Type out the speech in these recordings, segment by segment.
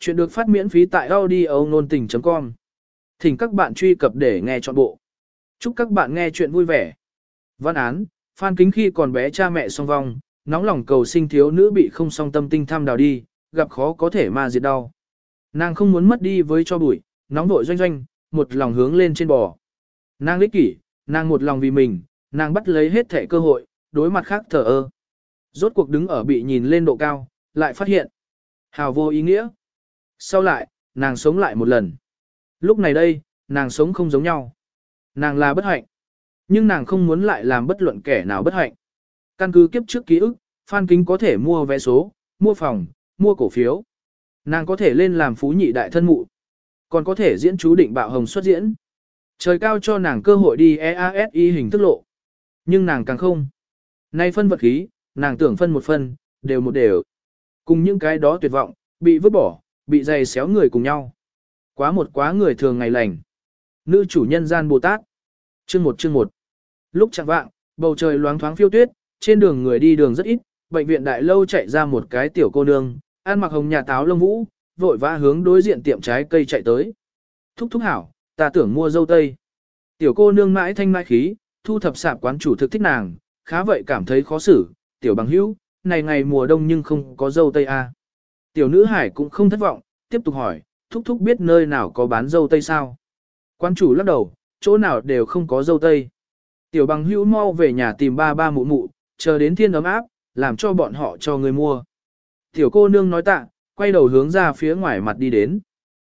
Chuyện được phát miễn phí tại audio nôn tình.com. Thỉnh các bạn truy cập để nghe trọn bộ. Chúc các bạn nghe chuyện vui vẻ. Văn án, Phan Kính khi còn bé cha mẹ song vong, nóng lòng cầu sinh thiếu nữ bị không song tâm tinh tham đào đi, gặp khó có thể ma diệt đau. Nàng không muốn mất đi với cho bụi, nóng vội doanh doanh, một lòng hướng lên trên bò. Nàng lích kỷ, nàng một lòng vì mình, nàng bắt lấy hết thể cơ hội, đối mặt khác thở ơ. Rốt cuộc đứng ở bị nhìn lên độ cao, lại phát hiện. Hào vô ý nghĩa. Sau lại, nàng sống lại một lần. Lúc này đây, nàng sống không giống nhau. Nàng là bất hạnh. Nhưng nàng không muốn lại làm bất luận kẻ nào bất hạnh. Căn cứ kiếp trước ký ức, Phan Kính có thể mua vé số, mua phòng, mua cổ phiếu. Nàng có thể lên làm phú nhị đại thân mụ. Còn có thể diễn chú định bạo hồng xuất diễn. Trời cao cho nàng cơ hội đi EASI hình thức lộ. Nhưng nàng càng không. Nay phân vật khí, nàng tưởng phân một phân, đều một đều. Cùng những cái đó tuyệt vọng, bị vứt bỏ, bị dày xéo người cùng nhau. Quá một quá người thường ngày lành. Nữ chủ nhân gian Bồ Tát. Chương một chương một. Lúc chẳng vạng, bầu trời loáng thoáng phiêu tuyết, trên đường người đi đường rất ít, bệnh viện đại lâu chạy ra một cái tiểu cô nương, ăn mặc hồng nhà táo lông vũ, vội vã hướng đối diện tiệm trái cây chạy tới. Thúc thúc hảo, ta tưởng mua dâu tây. Tiểu cô nương mãi thanh mãi khí, thu thập sạp quán chủ thực thích nàng, khá vậy cảm thấy khó xử, tiểu bằng hữu, này ngày mùa đông nhưng không có dâu tây a. À. Tiểu nữ hải cũng không thất vọng, tiếp tục hỏi, thúc thúc biết nơi nào có bán dâu tây sao? Quan chủ lắc đầu, chỗ nào đều không có dâu tây. Tiểu bằng hữu mau về nhà tìm ba ba mụ mụ, chờ đến thiên ấm áp, làm cho bọn họ cho người mua. Tiểu cô nương nói tạ, quay đầu hướng ra phía ngoài mặt đi đến.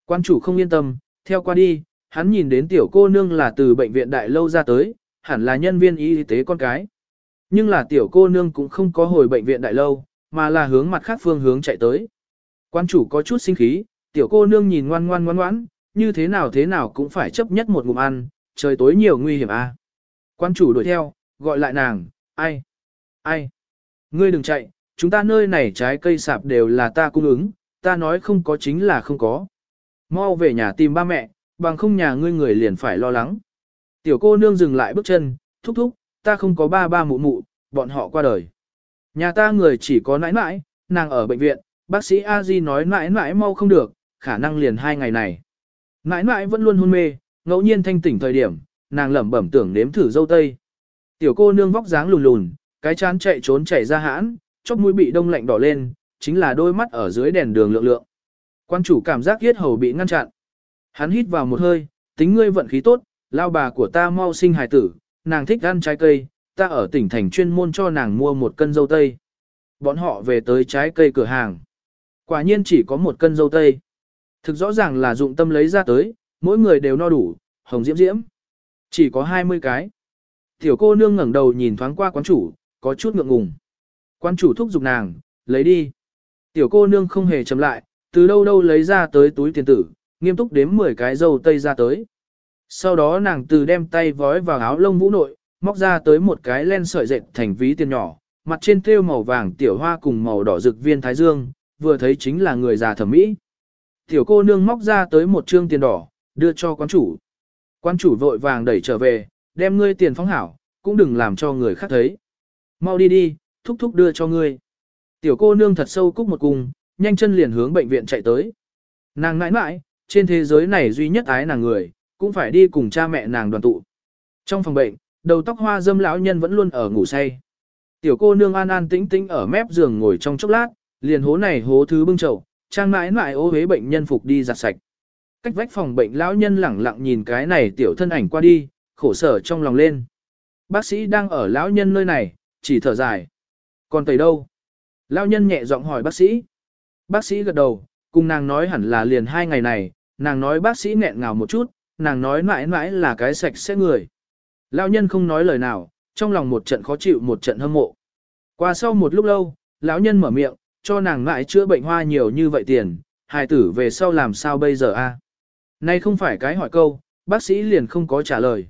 Quan chủ không yên tâm, theo qua đi, hắn nhìn đến tiểu cô nương là từ bệnh viện đại lâu ra tới, hẳn là nhân viên y tế con cái. Nhưng là tiểu cô nương cũng không có hồi bệnh viện đại lâu, mà là hướng mặt khác phương hướng chạy tới. Quan chủ có chút sinh khí, tiểu cô nương nhìn ngoan ngoan ngoan ngoãn, như thế nào thế nào cũng phải chấp nhất một ngụm ăn, trời tối nhiều nguy hiểm à. Quan chủ đuổi theo, gọi lại nàng, ai? Ai? Ngươi đừng chạy, chúng ta nơi này trái cây sạp đều là ta cung ứng, ta nói không có chính là không có. Mau về nhà tìm ba mẹ, bằng không nhà ngươi người liền phải lo lắng. Tiểu cô nương dừng lại bước chân, thúc thúc, ta không có ba ba mụ mụ, bọn họ qua đời. Nhà ta người chỉ có nãi nãi, nàng ở bệnh viện, bác sĩ A Di nói nãi nãi mau không được, khả năng liền hai ngày này. Nãi nãi vẫn luôn hôn mê, ngẫu nhiên thanh tỉnh thời điểm, nàng lẩm bẩm tưởng nếm thử dâu tây. Tiểu cô nương vóc dáng lùn lùn, cái chán chạy trốn chạy ra hãn, chóp mũi bị đông lạnh đỏ lên, chính là đôi mắt ở dưới đèn đường lượng lượng. Quan chủ cảm giác yết hầu bị ngăn chặn. Hắn hít vào một hơi, tính ngươi vận khí tốt, lao bà của ta mau sinh hài tử, nàng thích ăn trái cây, ta ở tỉnh thành chuyên môn cho nàng mua một cân dâu tây. Bọn họ về tới trái cây cửa hàng. Quả nhiên chỉ có một cân dâu tây. Thực rõ ràng là dụng tâm lấy ra tới, mỗi người đều no đủ, hồng diễm diễm. Chỉ có 20 cái. Tiểu cô nương ngẩng đầu nhìn thoáng qua quán chủ, có chút ngượng ngùng. Quán chủ thúc giục nàng, lấy đi. Tiểu cô nương không hề chậm lại, từ đâu đâu lấy ra tới túi tiền tử, nghiêm túc đếm 10 cái dâu tây ra tới. Sau đó nàng từ đem tay vói vào áo lông vũ nội, móc ra tới một cái len sợi dệt thành ví tiền nhỏ, mặt trên thêu màu vàng tiểu hoa cùng màu đỏ rực viên thái dương, vừa thấy chính là người già thẩm mỹ. Tiểu cô nương móc ra tới một trương tiền đỏ, đưa cho quán chủ. Quán chủ vội vàng đẩy trở về, đem ngươi tiền phóng hảo, cũng đừng làm cho người khác thấy. Mau đi đi, thúc thúc đưa cho ngươi. Tiểu cô nương thật sâu cúc một cung, nhanh chân liền hướng bệnh viện chạy tới. Nàng ngãi mãi, trên thế giới này duy nhất ái nàng người, cũng phải đi cùng cha mẹ nàng đoàn tụ. Trong phòng bệnh, đầu tóc hoa dâm lão nhân vẫn luôn ở ngủ say. Tiểu cô nương an an tĩnh tĩnh ở mép giường ngồi trong chốc lát, liền hố này hố thứ bưng chậu, trang mãi mãi ô hế bệnh nhân phục đi giặt sạch. Cách vách phòng bệnh lão nhân lẳng lặng nhìn cái này tiểu thân ảnh qua đi, khổ sở trong lòng lên. Bác sĩ đang ở lão nhân nơi này, chỉ thở dài. Còn tẩy đâu? Lão nhân nhẹ giọng hỏi bác sĩ. Bác sĩ gật đầu, cùng nàng nói hẳn là liền hai ngày này, nàng nói bác sĩ nghẹn ngào một chút, nàng nói mãi mãi là cái sạch sẽ người. Lão nhân không nói lời nào, trong lòng một trận khó chịu một trận hâm mộ. Qua sau một lúc lâu, lão nhân mở miệng, cho nàng ngại chữa bệnh hoa nhiều như vậy tiền, hài tử về sau làm sao bây giờ a? Nay không phải cái hỏi câu, bác sĩ liền không có trả lời.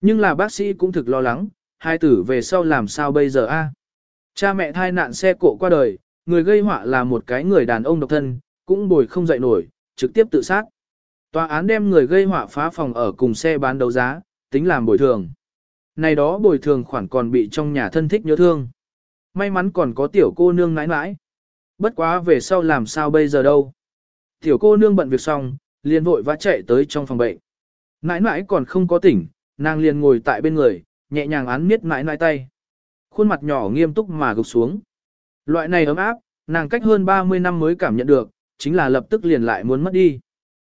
Nhưng là bác sĩ cũng thực lo lắng, hài tử về sau làm sao bây giờ a? Cha mẹ thai nạn xe cộ qua đời, người gây họa là một cái người đàn ông độc thân, cũng bồi không dậy nổi, trực tiếp tự sát. Tòa án đem người gây họa phá phòng ở cùng xe bán đấu giá, tính làm bồi thường. Này đó bồi thường khoản còn bị trong nhà thân thích nhớ thương. May mắn còn có tiểu cô nương nãi nãi. Bất quá về sau làm sao bây giờ đâu. Tiểu cô nương bận việc xong, liền vội vã chạy tới trong phòng bệnh. Nãi nãi còn không có tỉnh, nàng liền ngồi tại bên người, nhẹ nhàng án miết nãi nãi tay. Khuôn mặt nhỏ nghiêm túc mà gục xuống. Loại này ấm áp, nàng cách hơn 30 năm mới cảm nhận được, chính là lập tức liền lại muốn mất đi.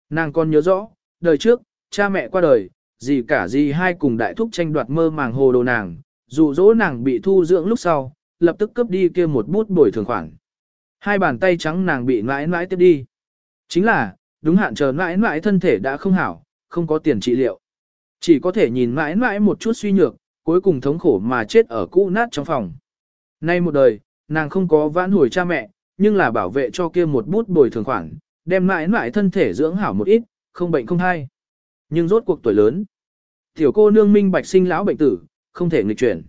Nàng còn nhớ rõ, đời trước, cha mẹ qua đời, gì cả gì hai cùng đại thúc tranh đoạt mơ màng hồ đồ nàng, dụ dỗ nàng bị thu dưỡng lúc sau, lập tức cướp đi kia một bút bồi thường khoản. Hai bàn tay trắng nàng bị mãi mãi tiếp đi. Chính là, đúng hạn chờ mãi mãi thân thể đã không hảo, không có tiền trị liệu. Chỉ có thể nhìn mãi mãi một chút suy nhược, cuối cùng thống khổ mà chết ở cũ nát trong phòng. Nay một đời, nàng không có vãn hồi cha mẹ, nhưng là bảo vệ cho kia một bút bồi thường khoản, đem mãi mãi thân thể dưỡng hảo một ít, không bệnh không hay. Nhưng rốt cuộc tuổi lớn. Tiểu cô nương minh bạch sinh lão bệnh tử, không thể nghịch chuyển.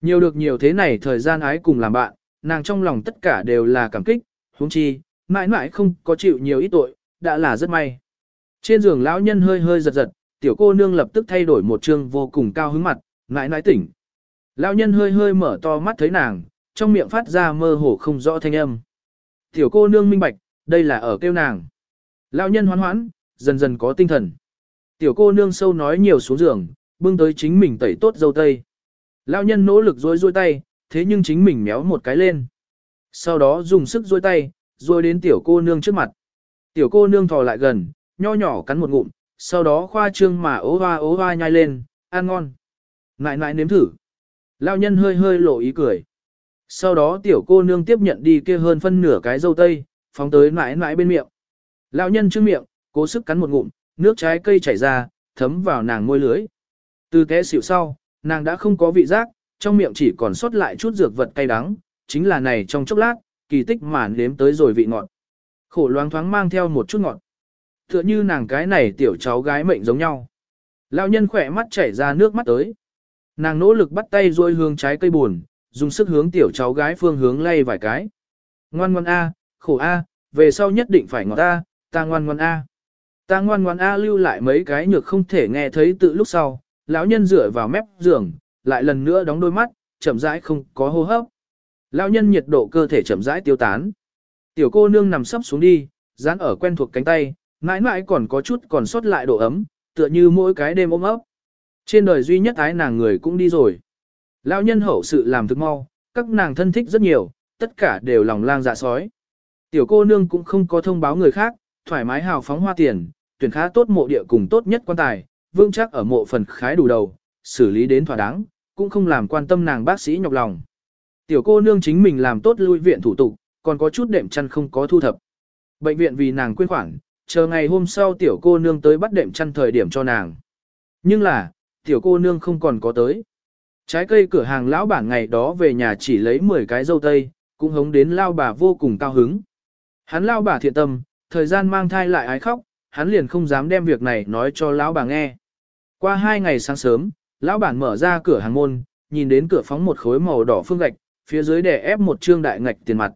Nhiều được nhiều thế này thời gian ái cùng làm bạn, nàng trong lòng tất cả đều là cảm kích, huống chi, mãi mãi không có chịu nhiều ít tội, đã là rất may. Trên giường lão nhân hơi hơi giật giật, tiểu cô nương lập tức thay đổi một trương vô cùng cao hứng mặt, mãi mãi tỉnh. Lão nhân hơi hơi mở to mắt thấy nàng, trong miệng phát ra mơ hồ không rõ thanh âm. Tiểu cô nương minh bạch, đây là ở kêu nàng. Lão nhân hoán hoãn, dần dần có tinh thần. Tiểu cô nương sâu nói nhiều xuống giường, bưng tới chính mình tẩy tốt dâu tây. Lão nhân nỗ lực rối rối tay, thế nhưng chính mình méo một cái lên. Sau đó dùng sức rối tay, rồi đến tiểu cô nương trước mặt. Tiểu cô nương thò lại gần, nho nhỏ cắn một ngụm, sau đó khoa trương mà ố hoa ố hoa nhai lên, ăn ngon. Ngại ngại nếm thử. Lão nhân hơi hơi lộ ý cười. Sau đó tiểu cô nương tiếp nhận đi kia hơn phân nửa cái dâu tây, phóng tới mãi mãi bên miệng. Lão nhân trước miệng, cố sức cắn một ngụm, nước trái cây chảy ra, thấm vào nàng môi lưới. Từ té xỉu sau, nàng đã không có vị giác, trong miệng chỉ còn sót lại chút dược vật cay đắng, chính là này trong chốc lát, kỳ tích màn nếm tới rồi vị ngọt. Khổ loáng thoáng mang theo một chút ngọt. Tựa như nàng cái này tiểu cháu gái mệnh giống nhau. Lão nhân khỏe mắt chảy ra nước mắt tới. Nàng nỗ lực bắt tay rôi hướng trái cây buồn, dùng sức hướng tiểu cháu gái phương hướng lay vài cái. Ngoan ngoan A, khổ A, về sau nhất định phải ngọt A, ta ngoan ngoan A. Ta ngoan ngoan A lưu lại mấy cái nhược không thể nghe thấy tự lúc sau, lão nhân dựa vào mép giường, lại lần nữa đóng đôi mắt, chậm rãi không có hô hấp. Lão nhân nhiệt độ cơ thể chậm rãi tiêu tán. Tiểu cô nương nằm sấp xuống đi, dán ở quen thuộc cánh tay, mãi mãi còn có chút còn sót lại độ ấm, tựa như mỗi cái đêm ôm ấp. Trên đời duy nhất ái nàng người cũng đi rồi. Lão nhân hậu sự làm thức mau, các nàng thân thích rất nhiều, tất cả đều lòng lang dạ sói. Tiểu cô nương cũng không có thông báo người khác, thoải mái hào phóng hoa tiền, tuyển khá tốt mộ địa cùng tốt nhất quan tài, vương chắc ở mộ phần khái đủ đầu, xử lý đến thỏa đáng, cũng không làm quan tâm nàng bác sĩ nhọc lòng. Tiểu cô nương chính mình làm tốt lui viện thủ tục, còn có chút đệm chăn không có thu thập. Bệnh viện vì nàng quên khoản, chờ ngày hôm sau tiểu cô nương tới bắt đệm chăn thời điểm cho nàng. Nhưng là, tiểu cô nương không còn có tới. Trái cây cửa hàng lão bản ngày đó về nhà chỉ lấy 10 cái dâu tây, cũng hống đến lao bà vô cùng cao hứng. Hắn lao bà thiện tâm, thời gian mang thai lại ái khóc, hắn liền không dám đem việc này nói cho lão bà nghe. Qua hai ngày sáng sớm, lão bản mở ra cửa hàng môn, nhìn đến cửa phóng một khối màu đỏ phương gạch, phía dưới đè ép một trương đại ngạch tiền mặt.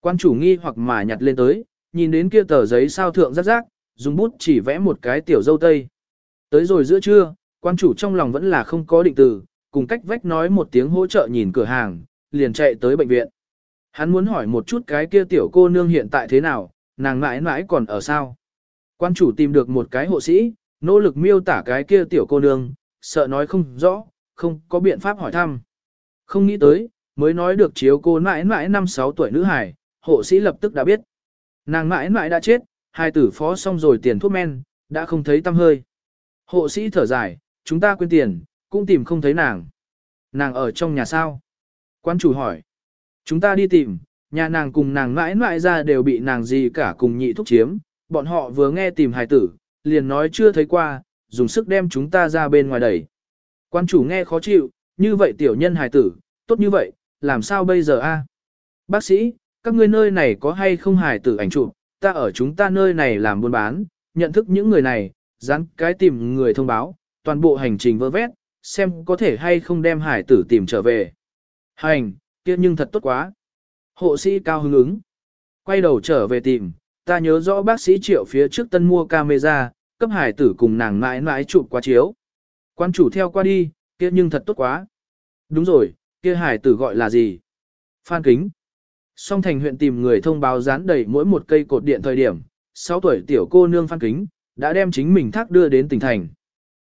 Quan chủ nghi hoặc mà nhặt lên tới, nhìn đến kia tờ giấy sao thượng rắc rác, dùng bút chỉ vẽ một cái tiểu dâu tây. Tới rồi giữa trưa, quan chủ trong lòng vẫn là không có định từ, cùng cách vách nói một tiếng hỗ trợ nhìn cửa hàng, liền chạy tới bệnh viện. Hắn muốn hỏi một chút cái kia tiểu cô nương hiện tại thế nào, nàng mãi mãi còn ở sao. Quan chủ tìm được một cái hộ sĩ, nỗ lực miêu tả cái kia tiểu cô nương, sợ nói không rõ, không có biện pháp hỏi thăm. Không nghĩ tới, mới nói được chiếu cô mãi mãi năm sáu tuổi nữ hải, hộ sĩ lập tức đã biết. Nàng mãi mãi đã chết, hai tử phó xong rồi tiền thuốc men, đã không thấy tâm hơi. Hộ sĩ thở dài, chúng ta quên tiền, cũng tìm không thấy nàng. Nàng ở trong nhà sao? Quan chủ hỏi. Chúng ta đi tìm, nhà nàng cùng nàng mãi mãi ra đều bị nàng gì cả cùng nhị thúc chiếm, bọn họ vừa nghe tìm hài tử, liền nói chưa thấy qua, dùng sức đem chúng ta ra bên ngoài đẩy. Quan chủ nghe khó chịu, như vậy tiểu nhân hài tử, tốt như vậy, làm sao bây giờ a? Bác sĩ, các ngươi nơi này có hay không hài tử ảnh chụp, ta ở chúng ta nơi này làm buôn bán, nhận thức những người này, dán cái tìm người thông báo, toàn bộ hành trình vơ vét, xem có thể hay không đem hải tử tìm trở về. Hành, kia nhưng thật tốt quá. Hộ sĩ cao hứng ứng. Quay đầu trở về tìm, ta nhớ rõ bác sĩ triệu phía trước tân mua camera, cấp hải tử cùng nàng mãi mãi chụp qua chiếu. Quan chủ theo qua đi, kia nhưng thật tốt quá. Đúng rồi, kia hải tử gọi là gì? Phan Kính. Song thành huyện tìm người thông báo dán đầy mỗi một cây cột điện thời điểm, 6 tuổi tiểu cô nương Phan Kính, đã đem chính mình thác đưa đến tỉnh thành.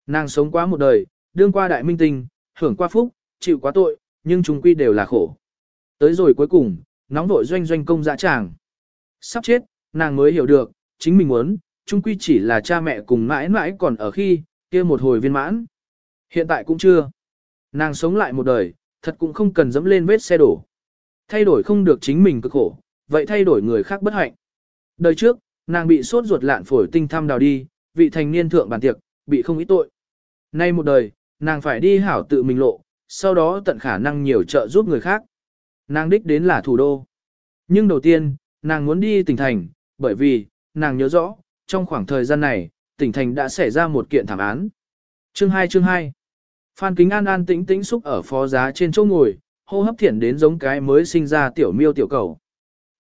Nàng sống quá một đời, đương qua đại minh tinh, hưởng qua phúc, chịu quá tội, nhưng chúng quy đều là khổ. Tới rồi cuối cùng, nóng vội doanh doanh công dã tràng. Sắp chết, nàng mới hiểu được, chính mình muốn, chung quy chỉ là cha mẹ cùng mãi mãi còn ở khi, kia một hồi viên mãn. Hiện tại cũng chưa. Nàng sống lại một đời, thật cũng không cần dẫm lên vết xe đổ. Thay đổi không được chính mình cực khổ, vậy thay đổi người khác bất hạnh. Đời trước, nàng bị sốt ruột lạn phổi tinh thăm đào đi, vị thành niên thượng bản tiệc, bị không ít tội. Nay một đời, nàng phải đi hảo tự mình lộ, sau đó tận khả năng nhiều trợ giúp người khác. Nàng đích đến là thủ đô. Nhưng đầu tiên, nàng muốn đi tỉnh thành, bởi vì, nàng nhớ rõ, trong khoảng thời gian này, tỉnh thành đã xảy ra một kiện thảm án. Chương 2 chương 2 Phan Kính An an tĩnh tĩnh xúc ở phó giá trên chỗ ngồi, hô hấp thiển đến giống cái mới sinh ra tiểu miêu tiểu cầu.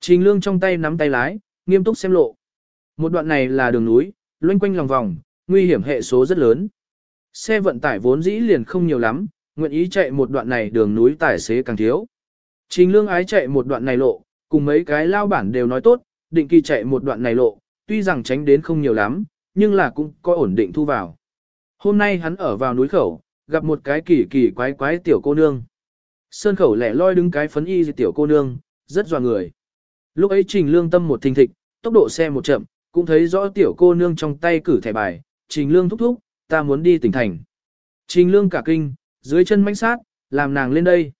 Trình lương trong tay nắm tay lái, nghiêm túc xem lộ. Một đoạn này là đường núi, loanh quanh lòng vòng, nguy hiểm hệ số rất lớn. Xe vận tải vốn dĩ liền không nhiều lắm, nguyện ý chạy một đoạn này đường núi tài xế càng thiếu. Trình lương ái chạy một đoạn này lộ, cùng mấy cái lao bản đều nói tốt, định kỳ chạy một đoạn này lộ, tuy rằng tránh đến không nhiều lắm, nhưng là cũng có ổn định thu vào. Hôm nay hắn ở vào núi khẩu, gặp một cái kỳ kỳ quái quái tiểu cô nương. Sơn khẩu lẻ loi đứng cái phấn y tiểu cô nương, rất dò người. Lúc ấy trình lương tâm một thình thịch, tốc độ xe một chậm, cũng thấy rõ tiểu cô nương trong tay cử thẻ bài, trình lương thúc thúc, ta muốn đi tỉnh thành. Trình lương cả kinh, dưới chân mánh sát, làm nàng lên đây.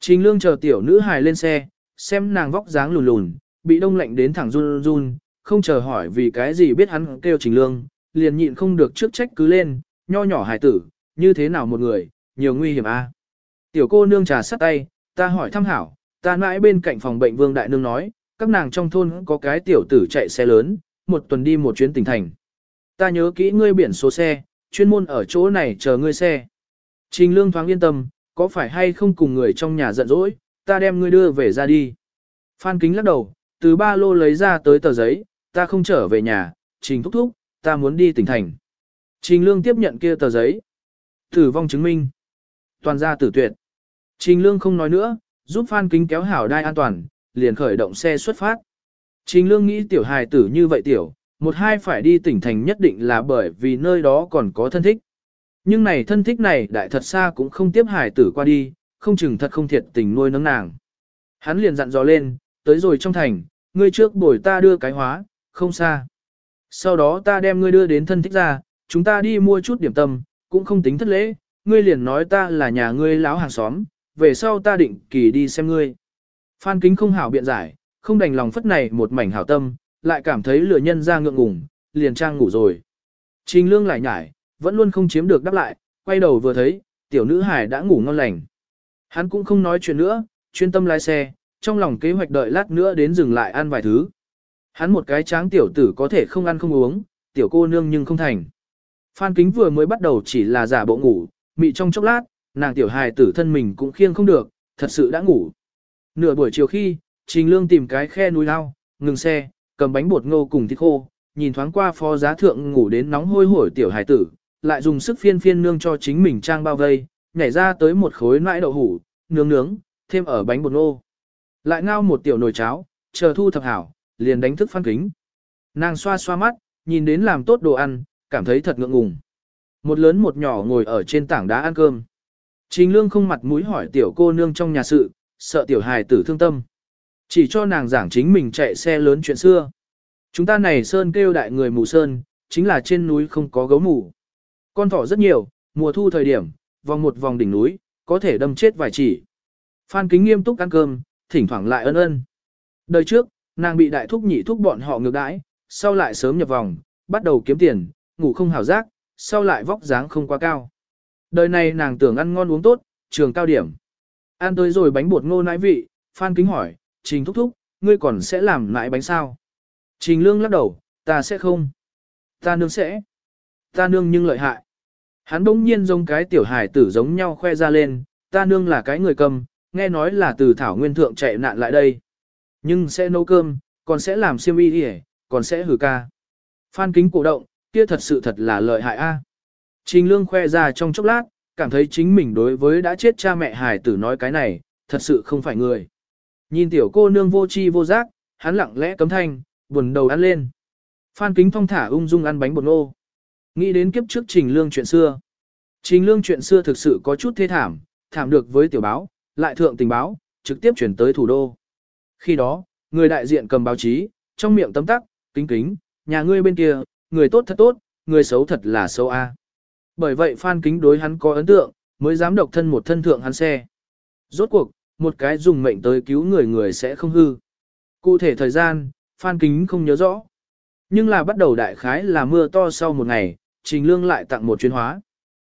Trình lương chờ tiểu nữ hài lên xe, xem nàng vóc dáng lùn lùn, bị đông lạnh đến thẳng run run, không chờ hỏi vì cái gì biết hắn kêu trình lương, liền nhịn không được trước trách cứ lên, nho nhỏ hài tử, như thế nào một người, nhiều nguy hiểm a. Tiểu cô nương trà sắt tay, ta hỏi thăm hảo, ta mãi bên cạnh phòng bệnh vương đại nương nói, các nàng trong thôn có cái tiểu tử chạy xe lớn, một tuần đi một chuyến tỉnh thành. Ta nhớ kỹ ngươi biển số xe, chuyên môn ở chỗ này chờ ngươi xe. Trình lương thoáng yên tâm, có phải hay không cùng người trong nhà giận dỗi, ta đem ngươi đưa về ra đi. Phan kính lắc đầu, từ ba lô lấy ra tới tờ giấy, ta không trở về nhà, trình thúc thúc, ta muốn đi tỉnh thành. Trình lương tiếp nhận kia tờ giấy. Tử vong chứng minh. Toàn gia tử tuyệt. Trình lương không nói nữa, giúp Phan kính kéo hảo đai an toàn, liền khởi động xe xuất phát. Trình lương nghĩ tiểu hài tử như vậy tiểu, một hai phải đi tỉnh thành nhất định là bởi vì nơi đó còn có thân thích. Nhưng này thân thích này đại thật xa cũng không tiếp hài tử qua đi, không chừng thật không thiệt tình nuôi nấng nàng. Hắn liền dặn dò lên, tới rồi trong thành, ngươi trước bồi ta đưa cái hóa, không xa. Sau đó ta đem ngươi đưa đến thân thích ra, chúng ta đi mua chút điểm tâm, cũng không tính thất lễ, ngươi liền nói ta là nhà ngươi lão hàng xóm, về sau ta định kỳ đi xem ngươi. Phan kính không hảo biện giải, không đành lòng phất này một mảnh hảo tâm, lại cảm thấy lửa nhân ra ngượng ngùng, liền trang ngủ rồi. Trình lương lại nhải, vẫn luôn không chiếm được đáp lại, quay đầu vừa thấy, tiểu nữ hải đã ngủ ngon lành. Hắn cũng không nói chuyện nữa, chuyên tâm lái xe, trong lòng kế hoạch đợi lát nữa đến dừng lại ăn vài thứ. Hắn một cái tráng tiểu tử có thể không ăn không uống, tiểu cô nương nhưng không thành. Phan Kính vừa mới bắt đầu chỉ là giả bộ ngủ, mị trong chốc lát, nàng tiểu hài tử thân mình cũng khiêng không được, thật sự đã ngủ. Nửa buổi chiều khi, Trình Lương tìm cái khe núi lao, ngừng xe, cầm bánh bột ngô cùng thịt khô, nhìn thoáng qua phó giá thượng ngủ đến nóng hôi hổi tiểu hài tử, lại dùng sức phiên phiên nương cho chính mình trang bao vây, nhảy ra tới một khối nãi đậu hủ, nướng nướng, thêm ở bánh bột ngô. Lại ngao một tiểu nồi cháo, chờ thu thập hảo, liền đánh thức Phan Kính. Nàng xoa xoa mắt, nhìn đến làm tốt đồ ăn, cảm thấy thật ngượng ngùng. Một lớn một nhỏ ngồi ở trên tảng đá ăn cơm. Trình lương không mặt mũi hỏi tiểu cô nương trong nhà sự, sợ tiểu hài tử thương tâm. Chỉ cho nàng giảng chính mình chạy xe lớn chuyện xưa. Chúng ta này sơn kêu đại người mù sơn, chính là trên núi không có gấu mù. Con thỏ rất nhiều, mùa thu thời điểm, vòng một vòng đỉnh núi, có thể đâm chết vài chỉ. Phan kính nghiêm túc ăn cơm, thỉnh thoảng lại ân ân. Đời trước, nàng bị đại thúc nhị thúc bọn họ ngược đãi, sau lại sớm nhập vòng, bắt đầu kiếm tiền, ngủ không hảo giác, sau lại vóc dáng không quá cao. Đời này nàng tưởng ăn ngon uống tốt, trường cao điểm. Ăn tới rồi bánh bột ngô nãi vị, Phan Kính hỏi, Trình thúc thúc, ngươi còn sẽ làm nãi bánh sao? Trình lương lắc đầu, ta sẽ không. Ta nương sẽ. Ta nương nhưng lợi hại. Hắn bỗng nhiên giống cái tiểu hải tử giống nhau khoe ra lên, ta nương là cái người cầm, nghe nói là từ thảo nguyên thượng chạy nạn lại đây. Nhưng sẽ nấu cơm, còn sẽ làm siêm y hề, còn sẽ hử ca. Phan kính cổ động, kia thật sự thật là lợi hại a. Trình lương khoe ra trong chốc lát, cảm thấy chính mình đối với đã chết cha mẹ hài tử nói cái này, thật sự không phải người. Nhìn tiểu cô nương vô chi vô giác, hắn lặng lẽ cấm thanh, buồn đầu ăn lên. Phan Kính Phong thả ung dung ăn bánh bột ngô. Nghĩ đến kiếp trước Trình Lương chuyện xưa. Trình Lương chuyện xưa thực sự có chút thê thảm, thảm được với tiểu báo, lại thượng tình báo, trực tiếp chuyển tới thủ đô. Khi đó, người đại diện cầm báo chí, trong miệng tấm tắc, kính kính, nhà ngươi bên kia, người tốt thật tốt, người xấu thật là xấu a. Bởi vậy Phan Kính đối hắn có ấn tượng, mới dám độc thân một thân thượng hắn xe. Rốt cuộc, một cái dùng mệnh tới cứu người người sẽ không hư. Cụ thể thời gian, Phan Kính không nhớ rõ. Nhưng là bắt đầu đại khái là mưa to sau một ngày, Trình Lương lại tặng một chuyến hóa.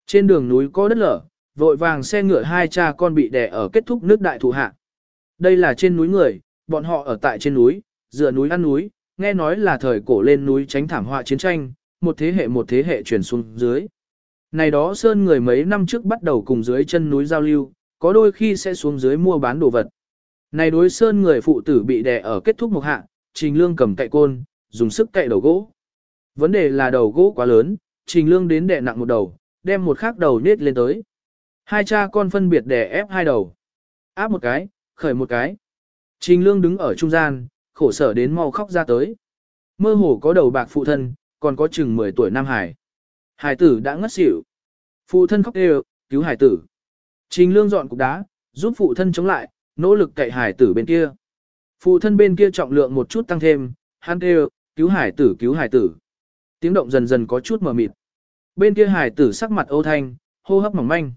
Trên đường núi có đất lở, vội vàng xe ngựa hai cha con bị đè ở kết thúc nước đại thủ hạ. Đây là trên núi người, bọn họ ở tại trên núi, dựa núi ăn núi, nghe nói là thời cổ lên núi tránh thảm họa chiến tranh, một thế hệ một thế hệ truyền xuống dưới. Này đó sơn người mấy năm trước bắt đầu cùng dưới chân núi giao lưu, có đôi khi sẽ xuống dưới mua bán đồ vật. Này đối sơn người phụ tử bị đè ở kết thúc một hạ, trình lương cầm cậy côn, dùng sức cậy đầu gỗ. Vấn đề là đầu gỗ quá lớn, trình lương đến đè nặng một đầu, đem một khác đầu nết lên tới. Hai cha con phân biệt đè ép hai đầu. Áp một cái, khởi một cái. Trình lương đứng ở trung gian, khổ sở đến mau khóc ra tới. Mơ hồ có đầu bạc phụ thân, còn có chừng 10 tuổi Nam Hải. Hải tử đã ngất xỉu. Phụ thân khóc đều, cứu hải tử. Trình lương dọn cục đá, giúp phụ thân chống lại, nỗ lực cậy hải tử bên kia. Phụ thân bên kia trọng lượng một chút tăng thêm, hắn đều cứu hải tử cứu hải tử. Tiếng động dần dần có chút mờ mịt. Bên kia hải tử sắc mặt ô thanh, hô hấp mỏng manh.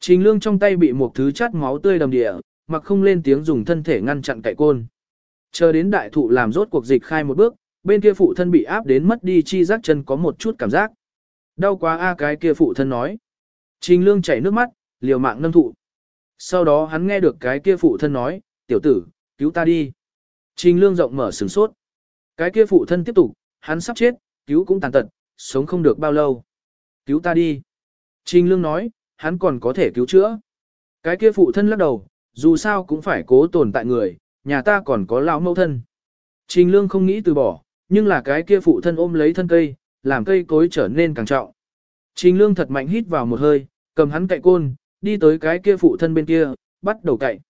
Trình lương trong tay bị một thứ chát máu tươi đầm địa, mặc không lên tiếng dùng thân thể ngăn chặn cậy côn. Chờ đến đại thụ làm rốt cuộc dịch khai một bước, bên kia phụ thân bị áp đến mất đi chi giác chân có một chút cảm giác. Đau quá a cái kia phụ thân nói. Trình lương chảy nước mắt, liều mạng nâng thụ. Sau đó hắn nghe được cái kia phụ thân nói, tiểu tử, cứu ta đi. Trình lương rộng mở sừng sốt. Cái kia phụ thân tiếp tục, hắn sắp chết, cứu cũng tàn tật, sống không được bao lâu. Cứu ta đi. Trình lương nói, hắn còn có thể cứu chữa. Cái kia phụ thân lắc đầu, dù sao cũng phải cố tồn tại người, nhà ta còn có lão mẫu thân. Trình lương không nghĩ từ bỏ, nhưng là cái kia phụ thân ôm lấy thân cây, làm cây cối trở nên càng trọng. Trình lương thật mạnh hít vào một hơi, cầm hắn cậy côn, đi tới cái kia phụ thân bên kia, bắt đầu cậy.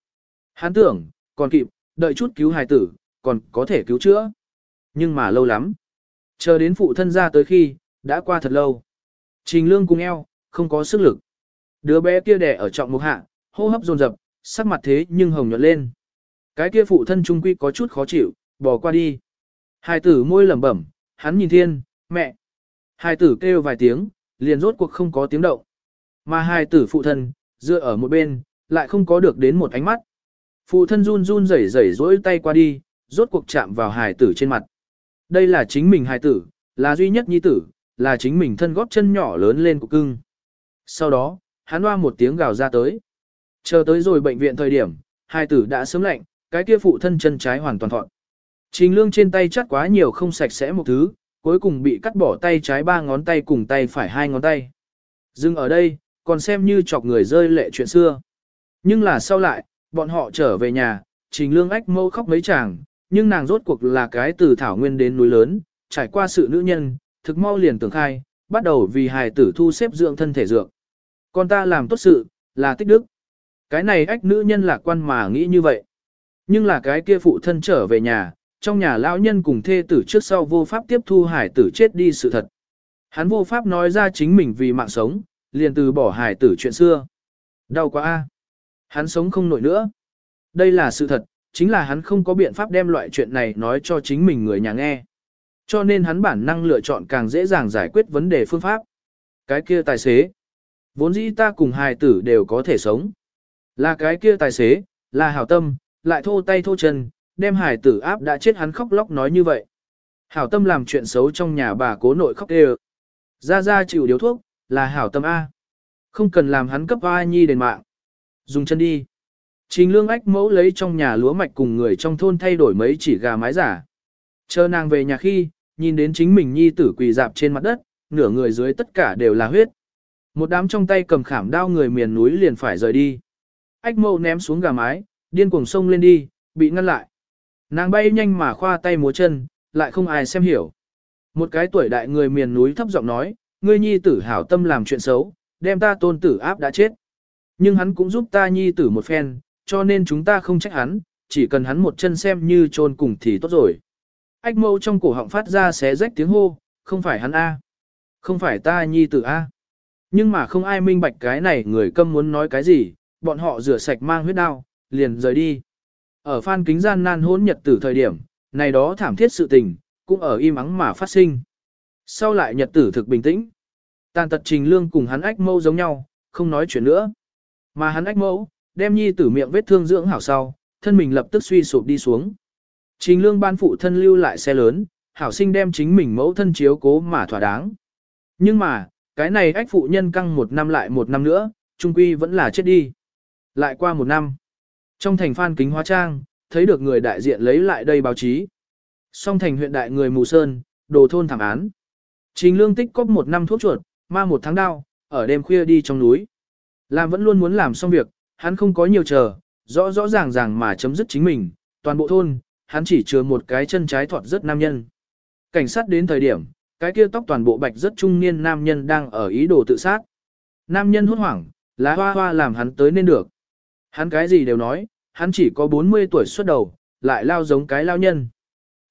Hắn tưởng, còn kịp, đợi chút cứu hài tử, còn có thể cứu chữa. Nhưng mà lâu lắm. Chờ đến phụ thân ra tới khi, đã qua thật lâu. Trình lương cùng eo, không có sức lực. Đứa bé kia đẻ ở trọng một hạ, hô hấp dồn dập, sắc mặt thế nhưng hồng nhuận lên. Cái kia phụ thân trung quy có chút khó chịu, bỏ qua đi. Hai tử môi lẩm bẩm, hắn nhìn thiên, mẹ. Hai tử kêu vài tiếng, liền rốt cuộc không có tiếng động. Mà hai tử phụ thân, dựa ở một bên, lại không có được đến một ánh mắt. Phụ thân run run rẩy rẩy rỗi tay qua đi, rốt cuộc chạm vào hài tử trên mặt. Đây là chính mình hài tử, là duy nhất nhi tử, là chính mình thân góp chân nhỏ lớn lên của cưng. Sau đó, hắn hoa một tiếng gào ra tới. Chờ tới rồi bệnh viện thời điểm, hai tử đã sớm lạnh, cái kia phụ thân chân trái hoàn toàn thọn. Trình lương trên tay chắt quá nhiều không sạch sẽ một thứ, cuối cùng bị cắt bỏ tay trái ba ngón tay cùng tay phải hai ngón tay. Dừng ở đây, còn xem như chọc người rơi lệ chuyện xưa. Nhưng là sau lại, bọn họ trở về nhà, trình lương ách mâu khóc mấy chàng, nhưng nàng rốt cuộc là cái từ thảo nguyên đến núi lớn, trải qua sự nữ nhân, thực mau liền tưởng khai, bắt đầu vì hài tử thu xếp dưỡng thân thể dược. Con ta làm tốt sự, là tích đức. Cái này ách nữ nhân lạc quan mà nghĩ như vậy. Nhưng là cái kia phụ thân trở về nhà, trong nhà lão nhân cùng thê tử trước sau vô pháp tiếp thu hải tử chết đi sự thật. Hắn vô pháp nói ra chính mình vì mạng sống, liền từ bỏ hải tử chuyện xưa. Đau quá a. Hắn sống không nổi nữa. Đây là sự thật, chính là hắn không có biện pháp đem loại chuyện này nói cho chính mình người nhà nghe. Cho nên hắn bản năng lựa chọn càng dễ dàng giải quyết vấn đề phương pháp. Cái kia tài xế. Vốn dĩ ta cùng hài tử đều có thể sống. Là cái kia tài xế, là hảo tâm, lại thô tay thô chân, đem hải tử áp đã chết hắn khóc lóc nói như vậy. Hảo tâm làm chuyện xấu trong nhà bà cố nội khóc đều. Ra ra chịu điếu thuốc, là hảo tâm A. Không cần làm hắn cấp A nhi đền mạng. Dùng chân đi. Trình lương ách mẫu lấy trong nhà lúa mạch cùng người trong thôn thay đổi mấy chỉ gà mái giả. Chờ nàng về nhà khi, nhìn đến chính mình nhi tử quỳ dạp trên mặt đất, nửa người dưới tất cả đều là huyết. Một đám trong tay cầm khảm đao người miền núi liền phải rời đi. Ách mâu ném xuống gà mái, điên cuồng sông lên đi, bị ngăn lại. Nàng bay nhanh mà khoa tay múa chân, lại không ai xem hiểu. Một cái tuổi đại người miền núi thấp giọng nói, ngươi nhi tử hảo tâm làm chuyện xấu, đem ta tôn tử áp đã chết. Nhưng hắn cũng giúp ta nhi tử một phen, cho nên chúng ta không trách hắn, chỉ cần hắn một chân xem như trôn cùng thì tốt rồi. Ách mâu trong cổ họng phát ra xé rách tiếng hô, không phải hắn A. Không phải ta nhi tử A. Nhưng mà không ai minh bạch cái này người câm muốn nói cái gì, bọn họ rửa sạch mang huyết đao, liền rời đi. Ở phan kính gian nan hỗn nhật tử thời điểm, này đó thảm thiết sự tình, cũng ở im ắng mà phát sinh. Sau lại nhật tử thực bình tĩnh. Tàn tật trình lương cùng hắn ách mâu giống nhau, không nói chuyện nữa. Mà hắn ách mẫu, đem nhi tử miệng vết thương dưỡng hảo sau, thân mình lập tức suy sụp đi xuống. Trình lương ban phụ thân lưu lại xe lớn, hảo sinh đem chính mình mẫu thân chiếu cố mà thỏa đáng. Nhưng mà, cái này ách phụ nhân căng một năm lại một năm nữa, trung quy vẫn là chết đi. Lại qua một năm, trong thành phan kính hóa trang, thấy được người đại diện lấy lại đây báo chí. Song thành huyện đại người mù sơn, đồ thôn thảm án. Trình lương tích cóp một năm thuốc chuột, ma một tháng đau, ở đêm khuya đi trong núi. Làm vẫn luôn muốn làm xong việc, hắn không có nhiều chờ, rõ rõ ràng ràng mà chấm dứt chính mình, toàn bộ thôn, hắn chỉ chứa một cái chân trái thọt rất nam nhân. Cảnh sát đến thời điểm, cái kia tóc toàn bộ bạch rất trung niên nam nhân đang ở ý đồ tự sát. Nam nhân hốt hoảng, lá hoa hoa làm hắn tới nên được. Hắn cái gì đều nói, hắn chỉ có 40 tuổi xuất đầu, lại lao giống cái lao nhân.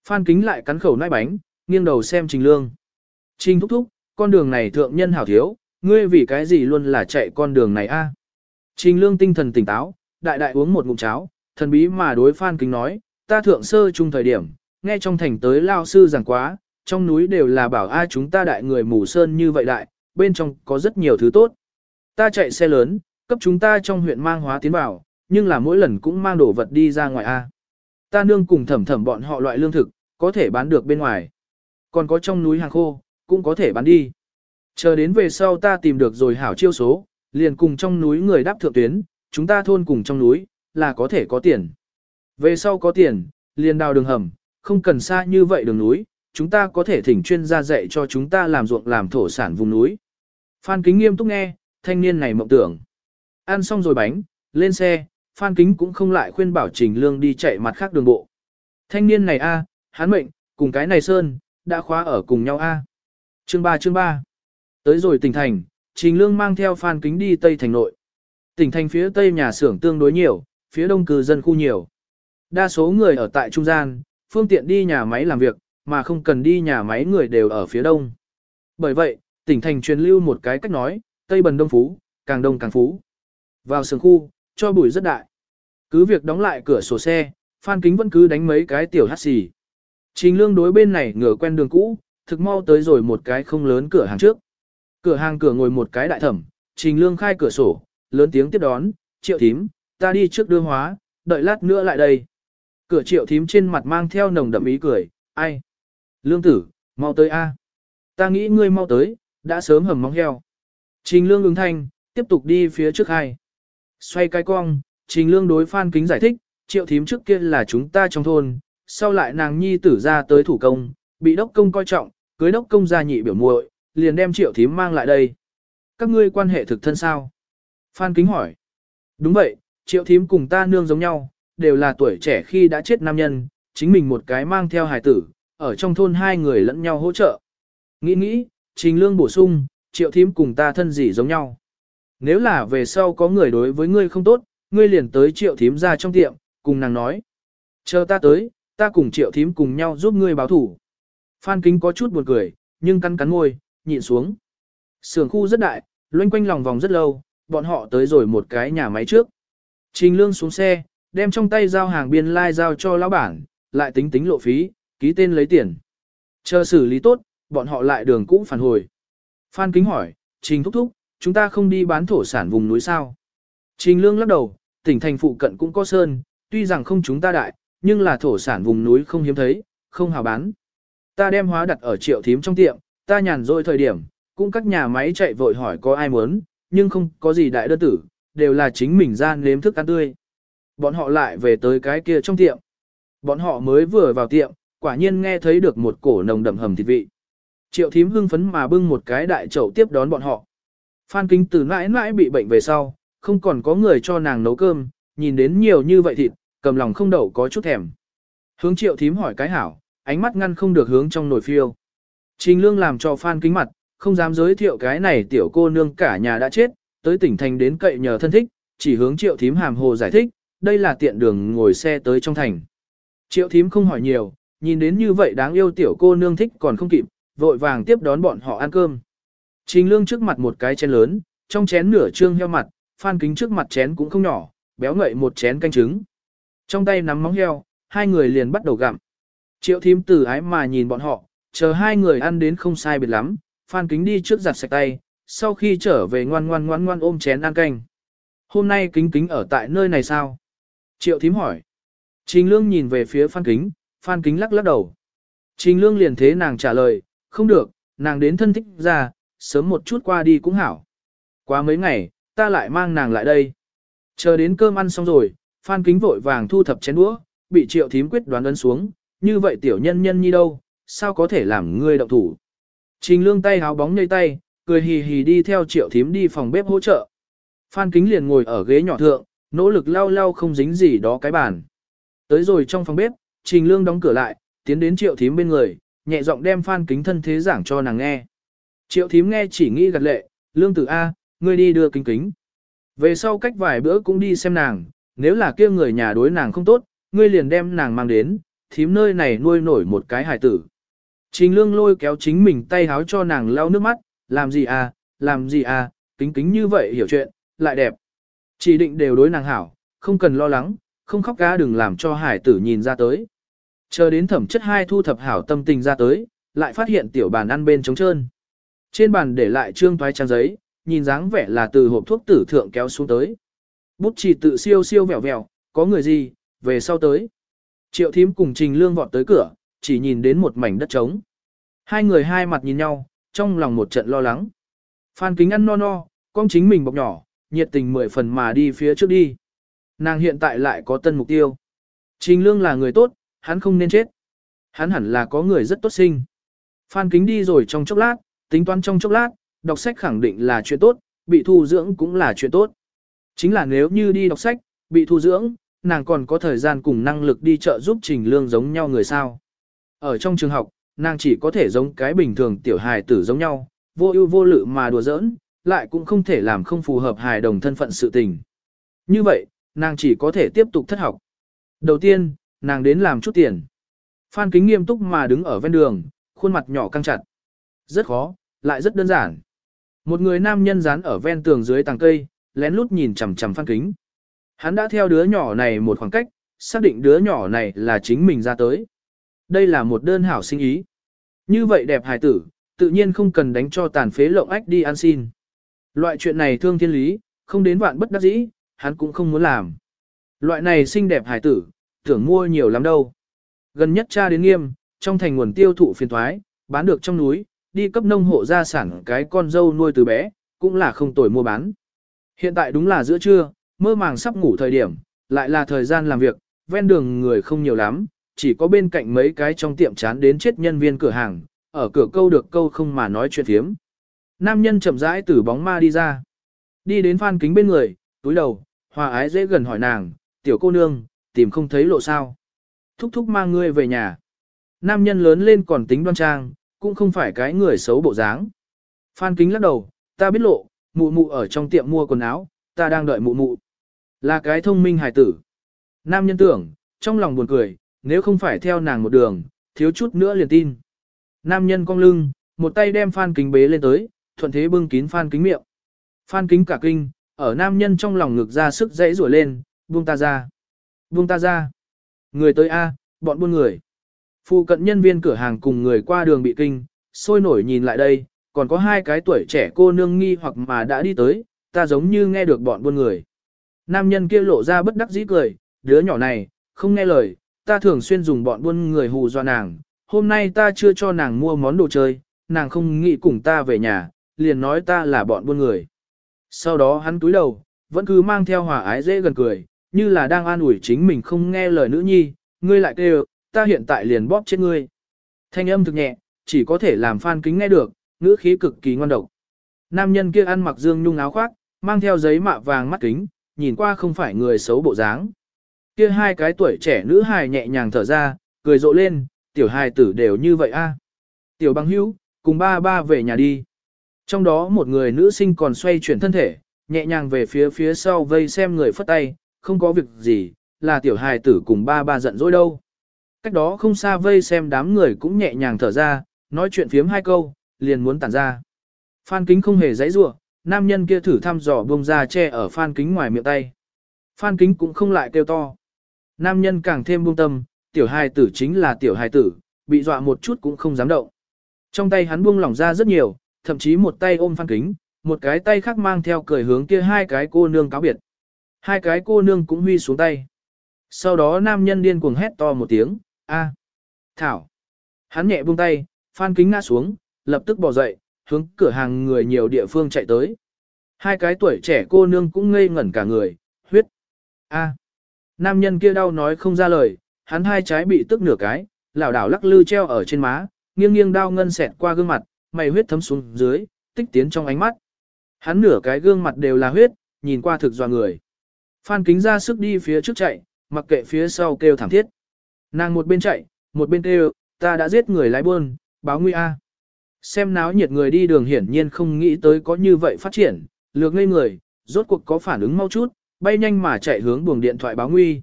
Phan kính lại cắn khẩu nai bánh, nghiêng đầu xem trình lương. Trình thúc thúc, con đường này thượng nhân hảo thiếu, ngươi vì cái gì luôn là chạy con đường này a? Trình lương tinh thần tỉnh táo, đại đại uống một ngụm cháo, thần bí mà đối Phan kính nói, ta thượng sơ chung thời điểm, nghe trong thành tới lao sư giảng quá, trong núi đều là bảo ai chúng ta đại người mù sơn như vậy đại, bên trong có rất nhiều thứ tốt. Ta chạy xe lớn, cấp chúng ta trong huyện mang hóa tiến vào, nhưng là mỗi lần cũng mang đồ vật đi ra ngoài A. Ta nương cùng thẩm thẩm bọn họ loại lương thực, có thể bán được bên ngoài. Còn có trong núi hàng khô, cũng có thể bán đi. Chờ đến về sau ta tìm được rồi hảo chiêu số, liền cùng trong núi người đáp thượng tuyến, chúng ta thôn cùng trong núi, là có thể có tiền. Về sau có tiền, liền đào đường hầm, không cần xa như vậy đường núi, chúng ta có thể thỉnh chuyên gia dạy cho chúng ta làm ruộng làm thổ sản vùng núi. Phan Kính nghiêm túc nghe, thanh niên này mộng tưởng. Ăn xong rồi bánh, lên xe, Phan Kính cũng không lại khuyên bảo Trình Lương đi chạy mặt khác đường bộ. Thanh niên này a, hắn mệnh, cùng cái này Sơn, đã khóa ở cùng nhau a. Chương 3 chương 3 Tới rồi tỉnh thành, Trình Lương mang theo Phan Kính đi Tây Thành nội. Tỉnh thành phía Tây nhà xưởng tương đối nhiều, phía Đông cư dân khu nhiều. Đa số người ở tại trung gian, phương tiện đi nhà máy làm việc, mà không cần đi nhà máy người đều ở phía Đông. Bởi vậy, tỉnh thành truyền lưu một cái cách nói, Tây Bần Đông Phú, càng Đông càng Phú. Vào sườn khu, cho bụi rất đại. Cứ việc đóng lại cửa sổ xe, Phan Kính vẫn cứ đánh mấy cái tiểu hát xì. Trình lương đối bên này ngửa quen đường cũ, thực mau tới rồi một cái không lớn cửa hàng trước. Cửa hàng cửa ngồi một cái đại thẩm, trình lương khai cửa sổ, lớn tiếng tiếp đón, triệu thím, ta đi trước đưa hóa, đợi lát nữa lại đây. Cửa triệu thím trên mặt mang theo nồng đậm ý cười, ai? Lương tử, mau tới a. Ta nghĩ ngươi mau tới, đã sớm hầm móng heo. Trình lương ứng thanh, tiếp tục đi phía trước hai. Xoay cái cong, trình lương đối phan kính giải thích, triệu thím trước kia là chúng ta trong thôn, sau lại nàng nhi tử ra tới thủ công, bị đốc công coi trọng, cưới đốc công gia nhị biểu muội, liền đem triệu thím mang lại đây. Các ngươi quan hệ thực thân sao? Phan kính hỏi. Đúng vậy, triệu thím cùng ta nương giống nhau, đều là tuổi trẻ khi đã chết nam nhân, chính mình một cái mang theo hài tử, ở trong thôn hai người lẫn nhau hỗ trợ. Nghĩ nghĩ, trình lương bổ sung, triệu thím cùng ta thân gì giống nhau. Nếu là về sau có người đối với ngươi không tốt, ngươi liền tới triệu thím ra trong tiệm, cùng nàng nói. Chờ ta tới, ta cùng triệu thím cùng nhau giúp ngươi báo thủ. Phan kính có chút buồn cười, nhưng cắn cắn môi, nhịn xuống. Sưởng khu rất đại, loanh quanh lòng vòng rất lâu, bọn họ tới rồi một cái nhà máy trước. Trình lương xuống xe, đem trong tay giao hàng biên lai like giao cho lão bản, lại tính tính lộ phí, ký tên lấy tiền. Chờ xử lý tốt, bọn họ lại đường cũ phản hồi. Phan Kính hỏi, Trình thúc thúc, chúng ta không đi bán thổ sản vùng núi sao? Trình Lương lắc đầu, tỉnh thành phụ cận cũng có sơn, tuy rằng không chúng ta đại, nhưng là thổ sản vùng núi không hiếm thấy, không hào bán. Ta đem hóa đặt ở triệu thím trong tiệm, ta nhàn rỗi thời điểm, cũng các nhà máy chạy vội hỏi có ai muốn, nhưng không có gì đại đơn tử, đều là chính mình ra nếm thức ăn tươi. Bọn họ lại về tới cái kia trong tiệm. Bọn họ mới vừa vào tiệm, quả nhiên nghe thấy được một cổ nồng đậm hầm thịt vị. Triệu thím hưng phấn mà bưng một cái đại chậu tiếp đón bọn họ. Phan kính từ mãi mãi bị bệnh về sau, không còn có người cho nàng nấu cơm, nhìn đến nhiều như vậy thịt, cầm lòng không đậu có chút thèm. Hướng triệu thím hỏi cái hảo, ánh mắt ngăn không được hướng trong nồi phiêu. Trình lương làm cho Phan kính mặt, không dám giới thiệu cái này tiểu cô nương cả nhà đã chết, tới tỉnh thành đến cậy nhờ thân thích, chỉ hướng triệu thím hàm hồ giải thích, đây là tiện đường ngồi xe tới trong thành. Triệu thím không hỏi nhiều, Nhìn đến như vậy đáng yêu tiểu cô nương thích còn không kịp, vội vàng tiếp đón bọn họ ăn cơm. Trình lương trước mặt một cái chén lớn, trong chén nửa trương heo mặt, phan kính trước mặt chén cũng không nhỏ, béo ngậy một chén canh trứng. Trong tay nắm móng heo, hai người liền bắt đầu gặm. Triệu thím tử ái mà nhìn bọn họ, chờ hai người ăn đến không sai biệt lắm, phan kính đi trước giặt sạch tay, sau khi trở về ngoan ngoan ngoan ngoan ôm chén ăn canh. Hôm nay kính kính ở tại nơi này sao? Triệu thím hỏi. Trình lương nhìn về phía phan kính, phan kính lắc lắc đầu. Trình lương liền thế nàng trả lời, không được, nàng đến thân thích ra, sớm một chút qua đi cũng hảo. Quá mấy ngày, ta lại mang nàng lại đây. Chờ đến cơm ăn xong rồi, phan kính vội vàng thu thập chén đũa, bị triệu thím quyết đoán ấn xuống, như vậy tiểu nhân nhân như đâu, sao có thể làm ngươi động thủ. Trình lương tay háo bóng nhây tay, cười hì hì đi theo triệu thím đi phòng bếp hỗ trợ. Phan kính liền ngồi ở ghế nhỏ thượng, nỗ lực lau lau không dính gì đó cái bàn. Tới rồi trong phòng bếp, trình lương đóng cửa lại, tiến đến triệu thím bên người, nhẹ giọng đem phan kính thân thế giảng cho nàng nghe. Triệu thím nghe chỉ nghĩ gật lệ, lương tử A, ngươi đi đưa kính kính. Về sau cách vài bữa cũng đi xem nàng, nếu là kia người nhà đối nàng không tốt, ngươi liền đem nàng mang đến, thím nơi này nuôi nổi một cái hải tử. Trình lương lôi kéo chính mình tay háo cho nàng lau nước mắt, làm gì à, làm gì à, kính kính như vậy hiểu chuyện, lại đẹp. Chỉ định đều đối nàng hảo, không cần lo lắng, không khóc cá đừng làm cho hải tử nhìn ra tới. Chờ đến thẩm chất hai thu thập hảo tâm tình ra tới, lại phát hiện tiểu bàn ăn bên trống trơn. Trên bàn để lại trương toái trang giấy, nhìn dáng vẻ là từ hộp thuốc tử thượng kéo xuống tới. Bút chỉ tự siêu siêu vẹo vẹo, có người gì, về sau tới. Triệu thím cùng trình lương vọt tới cửa, chỉ nhìn đến một mảnh đất trống. Hai người hai mặt nhìn nhau, trong lòng một trận lo lắng. Phan kính ăn no no, con chính mình bọc nhỏ, nhiệt tình mười phần mà đi phía trước đi. Nàng hiện tại lại có tân mục tiêu. Trình lương là người tốt, hắn không nên chết. Hắn hẳn là có người rất tốt sinh. Phan kính đi rồi trong chốc lát, tính toán trong chốc lát, đọc sách khẳng định là chuyện tốt, bị thu dưỡng cũng là chuyện tốt. Chính là nếu như đi đọc sách, bị thu dưỡng, nàng còn có thời gian cùng năng lực đi chợ giúp trình lương giống nhau người sao. Ở trong trường học, nàng chỉ có thể giống cái bình thường tiểu hài tử giống nhau, vô ưu vô lự mà đùa giỡn, lại cũng không thể làm không phù hợp hài đồng thân phận sự tình. Như vậy, nàng chỉ có thể tiếp tục thất học. Đầu tiên, nàng đến làm chút tiền. Phan kính nghiêm túc mà đứng ở ven đường, khuôn mặt nhỏ căng chặt. Rất khó, lại rất đơn giản. Một người nam nhân dán ở ven tường dưới tàng cây, lén lút nhìn chằm chằm phan kính. Hắn đã theo đứa nhỏ này một khoảng cách, xác định đứa nhỏ này là chính mình ra tới. Đây là một đơn hảo sinh ý. Như vậy đẹp hài tử, tự nhiên không cần đánh cho tàn phế lộng ách đi ăn xin. Loại chuyện này thương thiên lý, không đến vạn bất đắc dĩ, hắn cũng không muốn làm. Loại này xinh đẹp hài tử, tưởng mua nhiều lắm đâu. Gần nhất cha đến nghiêm, trong thành nguồn tiêu thụ phiền thoái, bán được trong núi, đi cấp nông hộ gia sản cái con dâu nuôi từ bé, cũng là không tồi mua bán. Hiện tại đúng là giữa trưa, mơ màng sắp ngủ thời điểm, lại là thời gian làm việc, ven đường người không nhiều lắm, chỉ có bên cạnh mấy cái trong tiệm chán đến chết nhân viên cửa hàng, ở cửa câu được câu không mà nói chuyện thiếm. Nam nhân chậm rãi từ bóng ma đi ra. Đi đến phan kính bên người, túi đầu, hòa ái dễ gần hỏi nàng, tiểu cô nương, tìm không thấy lộ sao. Thúc thúc mang ngươi về nhà. Nam nhân lớn lên còn tính đoan trang, cũng không phải cái người xấu bộ dáng. Phan kính lắc đầu, ta biết lộ, mụ mụ ở trong tiệm mua quần áo, ta đang đợi mụ mụ. Là cái thông minh hài tử. Nam nhân tưởng, trong lòng buồn cười, nếu không phải theo nàng một đường, thiếu chút nữa liền tin. Nam nhân cong lưng, một tay đem Phan Kính bế lên tới, thuận thế bưng kín Phan Kính miệng. Phan Kính cả kinh, ở nam nhân trong lòng ngực ra sức dãy rủa lên, buông ta ra. Buông ta ra. Người tới A, bọn buôn người. Phụ cận nhân viên cửa hàng cùng người qua đường bị kinh, sôi nổi nhìn lại đây, còn có hai cái tuổi trẻ cô nương nghi hoặc mà đã đi tới, ta giống như nghe được bọn buôn người. Nam nhân kia lộ ra bất đắc dĩ cười, đứa nhỏ này, không nghe lời, ta thường xuyên dùng bọn buôn người hù dọa nàng, hôm nay ta chưa cho nàng mua món đồ chơi, nàng không nghĩ cùng ta về nhà, liền nói ta là bọn buôn người. Sau đó hắn túi đầu, vẫn cứ mang theo hòa ái dễ gần cười, như là đang an ủi chính mình không nghe lời nữ nhi, ngươi lại kêu, ta hiện tại liền bóp chết ngươi. Thanh âm thực nhẹ, chỉ có thể làm phan kính nghe được, ngữ khí cực kỳ ngon độc. Nam nhân kia ăn mặc dương nhung áo khoác, mang theo giấy mạ vàng mắt kính, nhìn qua không phải người xấu bộ dáng. Kia hai cái tuổi trẻ nữ hài nhẹ nhàng thở ra, cười rộ lên, tiểu hài tử đều như vậy a. Tiểu băng hữu, cùng ba ba về nhà đi. Trong đó một người nữ sinh còn xoay chuyển thân thể, nhẹ nhàng về phía phía sau vây xem người phất tay, không có việc gì, là tiểu hài tử cùng ba ba giận dỗi đâu. Cách đó không xa vây xem đám người cũng nhẹ nhàng thở ra, nói chuyện phiếm hai câu, liền muốn tản ra. Phan Kính không hề dãy rủa, nam nhân kia thử thăm dò bông ra che ở Phan Kính ngoài miệng tay. Phan Kính cũng không lại kêu to. Nam nhân càng thêm buông tâm, tiểu hài tử chính là tiểu hài tử, bị dọa một chút cũng không dám động. Trong tay hắn buông lỏng ra rất nhiều, thậm chí một tay ôm Phan Kính, một cái tay khác mang theo cười hướng kia hai cái cô nương cáo biệt. Hai cái cô nương cũng huy xuống tay. Sau đó nam nhân điên cuồng hét to một tiếng, a, Thảo. Hắn nhẹ buông tay, Phan Kính ngã xuống, lập tức bỏ dậy, hướng cửa hàng người nhiều địa phương chạy tới. Hai cái tuổi trẻ cô nương cũng ngây ngẩn cả người, huyết. a, Nam nhân kia đau nói không ra lời, hắn hai trái bị tức nửa cái, lảo đảo lắc lư treo ở trên má, nghiêng nghiêng đau ngân xẹt qua gương mặt, mày huyết thấm xuống dưới, tích tiến trong ánh mắt. Hắn nửa cái gương mặt đều là huyết, nhìn qua thực doa người. Phan kính ra sức đi phía trước chạy, mặc kệ phía sau kêu thảm thiết. Nàng một bên chạy, một bên kêu, ta đã giết người lái buôn, báo nguy a. Xem náo nhiệt người đi đường hiển nhiên không nghĩ tới có như vậy phát triển, lược ngây người, rốt cuộc có phản ứng mau chút, bay nhanh mà chạy hướng buồng điện thoại báo nguy.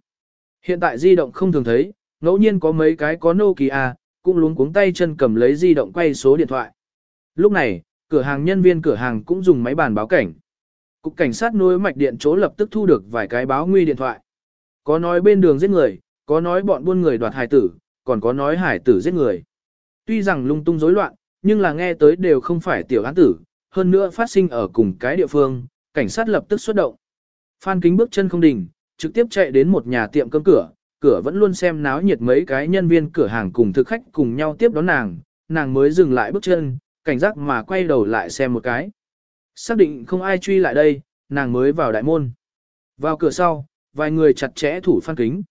Hiện tại di động không thường thấy, ngẫu nhiên có mấy cái có Nokia, cũng luống cuống tay chân cầm lấy di động quay số điện thoại. Lúc này, cửa hàng nhân viên cửa hàng cũng dùng máy bàn báo cảnh. Cục cảnh sát nối mạch điện chỗ lập tức thu được vài cái báo nguy điện thoại. Có nói bên đường giết người, có nói bọn buôn người đoạt hải tử, còn có nói hải tử giết người. Tuy rằng lung tung rối loạn, nhưng là nghe tới đều không phải tiểu án tử, hơn nữa phát sinh ở cùng cái địa phương, cảnh sát lập tức xuất động. Phan Kính bước chân không đình, trực tiếp chạy đến một nhà tiệm cơm cửa, cửa vẫn luôn xem náo nhiệt mấy cái nhân viên cửa hàng cùng thực khách cùng nhau tiếp đón nàng, nàng mới dừng lại bước chân, cảnh giác mà quay đầu lại xem một cái. Xác định không ai truy lại đây, nàng mới vào đại môn. Vào cửa sau, vài người chặt chẽ thủ Phan Kính.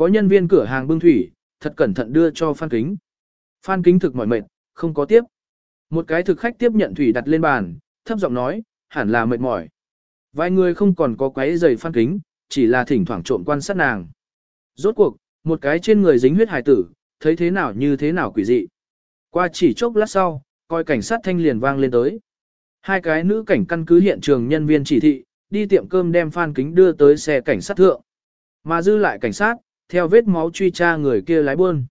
Có nhân viên cửa hàng bưng thủy, thật cẩn thận đưa cho Phan Kính. Phan Kính thực mỏi mệt, không có tiếp. Một cái thực khách tiếp nhận thủy đặt lên bàn, thấp giọng nói, hẳn là mệt mỏi. Vài người không còn có quấy giày Phan Kính, chỉ là thỉnh thoảng trộm quan sát nàng. Rốt cuộc, một cái trên người dính huyết hài tử, thấy thế nào như thế nào quỷ dị. Qua chỉ chốc lát sau, coi cảnh sát thanh liền vang lên tới. Hai cái nữ cảnh căn cứ hiện trường nhân viên chỉ thị, đi tiệm cơm đem Phan Kính đưa tới xe cảnh sát thượng. Mà dư lại cảnh sát, theo vết máu truy tra người kia lái buôn.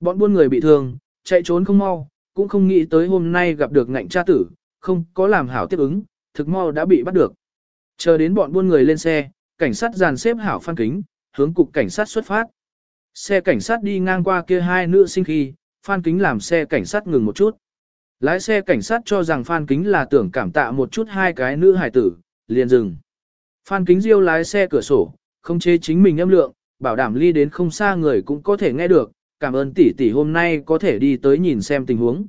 Bọn buôn người bị thương, chạy trốn không mau, cũng không nghĩ tới hôm nay gặp được ngạnh tra tử, không có làm hảo tiếp ứng, thực mau đã bị bắt được. Chờ đến bọn buôn người lên xe, cảnh sát dàn xếp hảo Phan Kính, hướng cục cảnh sát xuất phát. Xe cảnh sát đi ngang qua kia hai nữ sinh khi, Phan Kính làm xe cảnh sát ngừng một chút. Lái xe cảnh sát cho rằng Phan Kính là tưởng cảm tạ một chút hai cái nữ hải tử, liền dừng. Phan Kính Diêu lái xe cửa sổ, không chế chính mình âm lượng, bảo đảm ly đến không xa người cũng có thể nghe được, cảm ơn tỷ tỷ hôm nay có thể đi tới nhìn xem tình huống.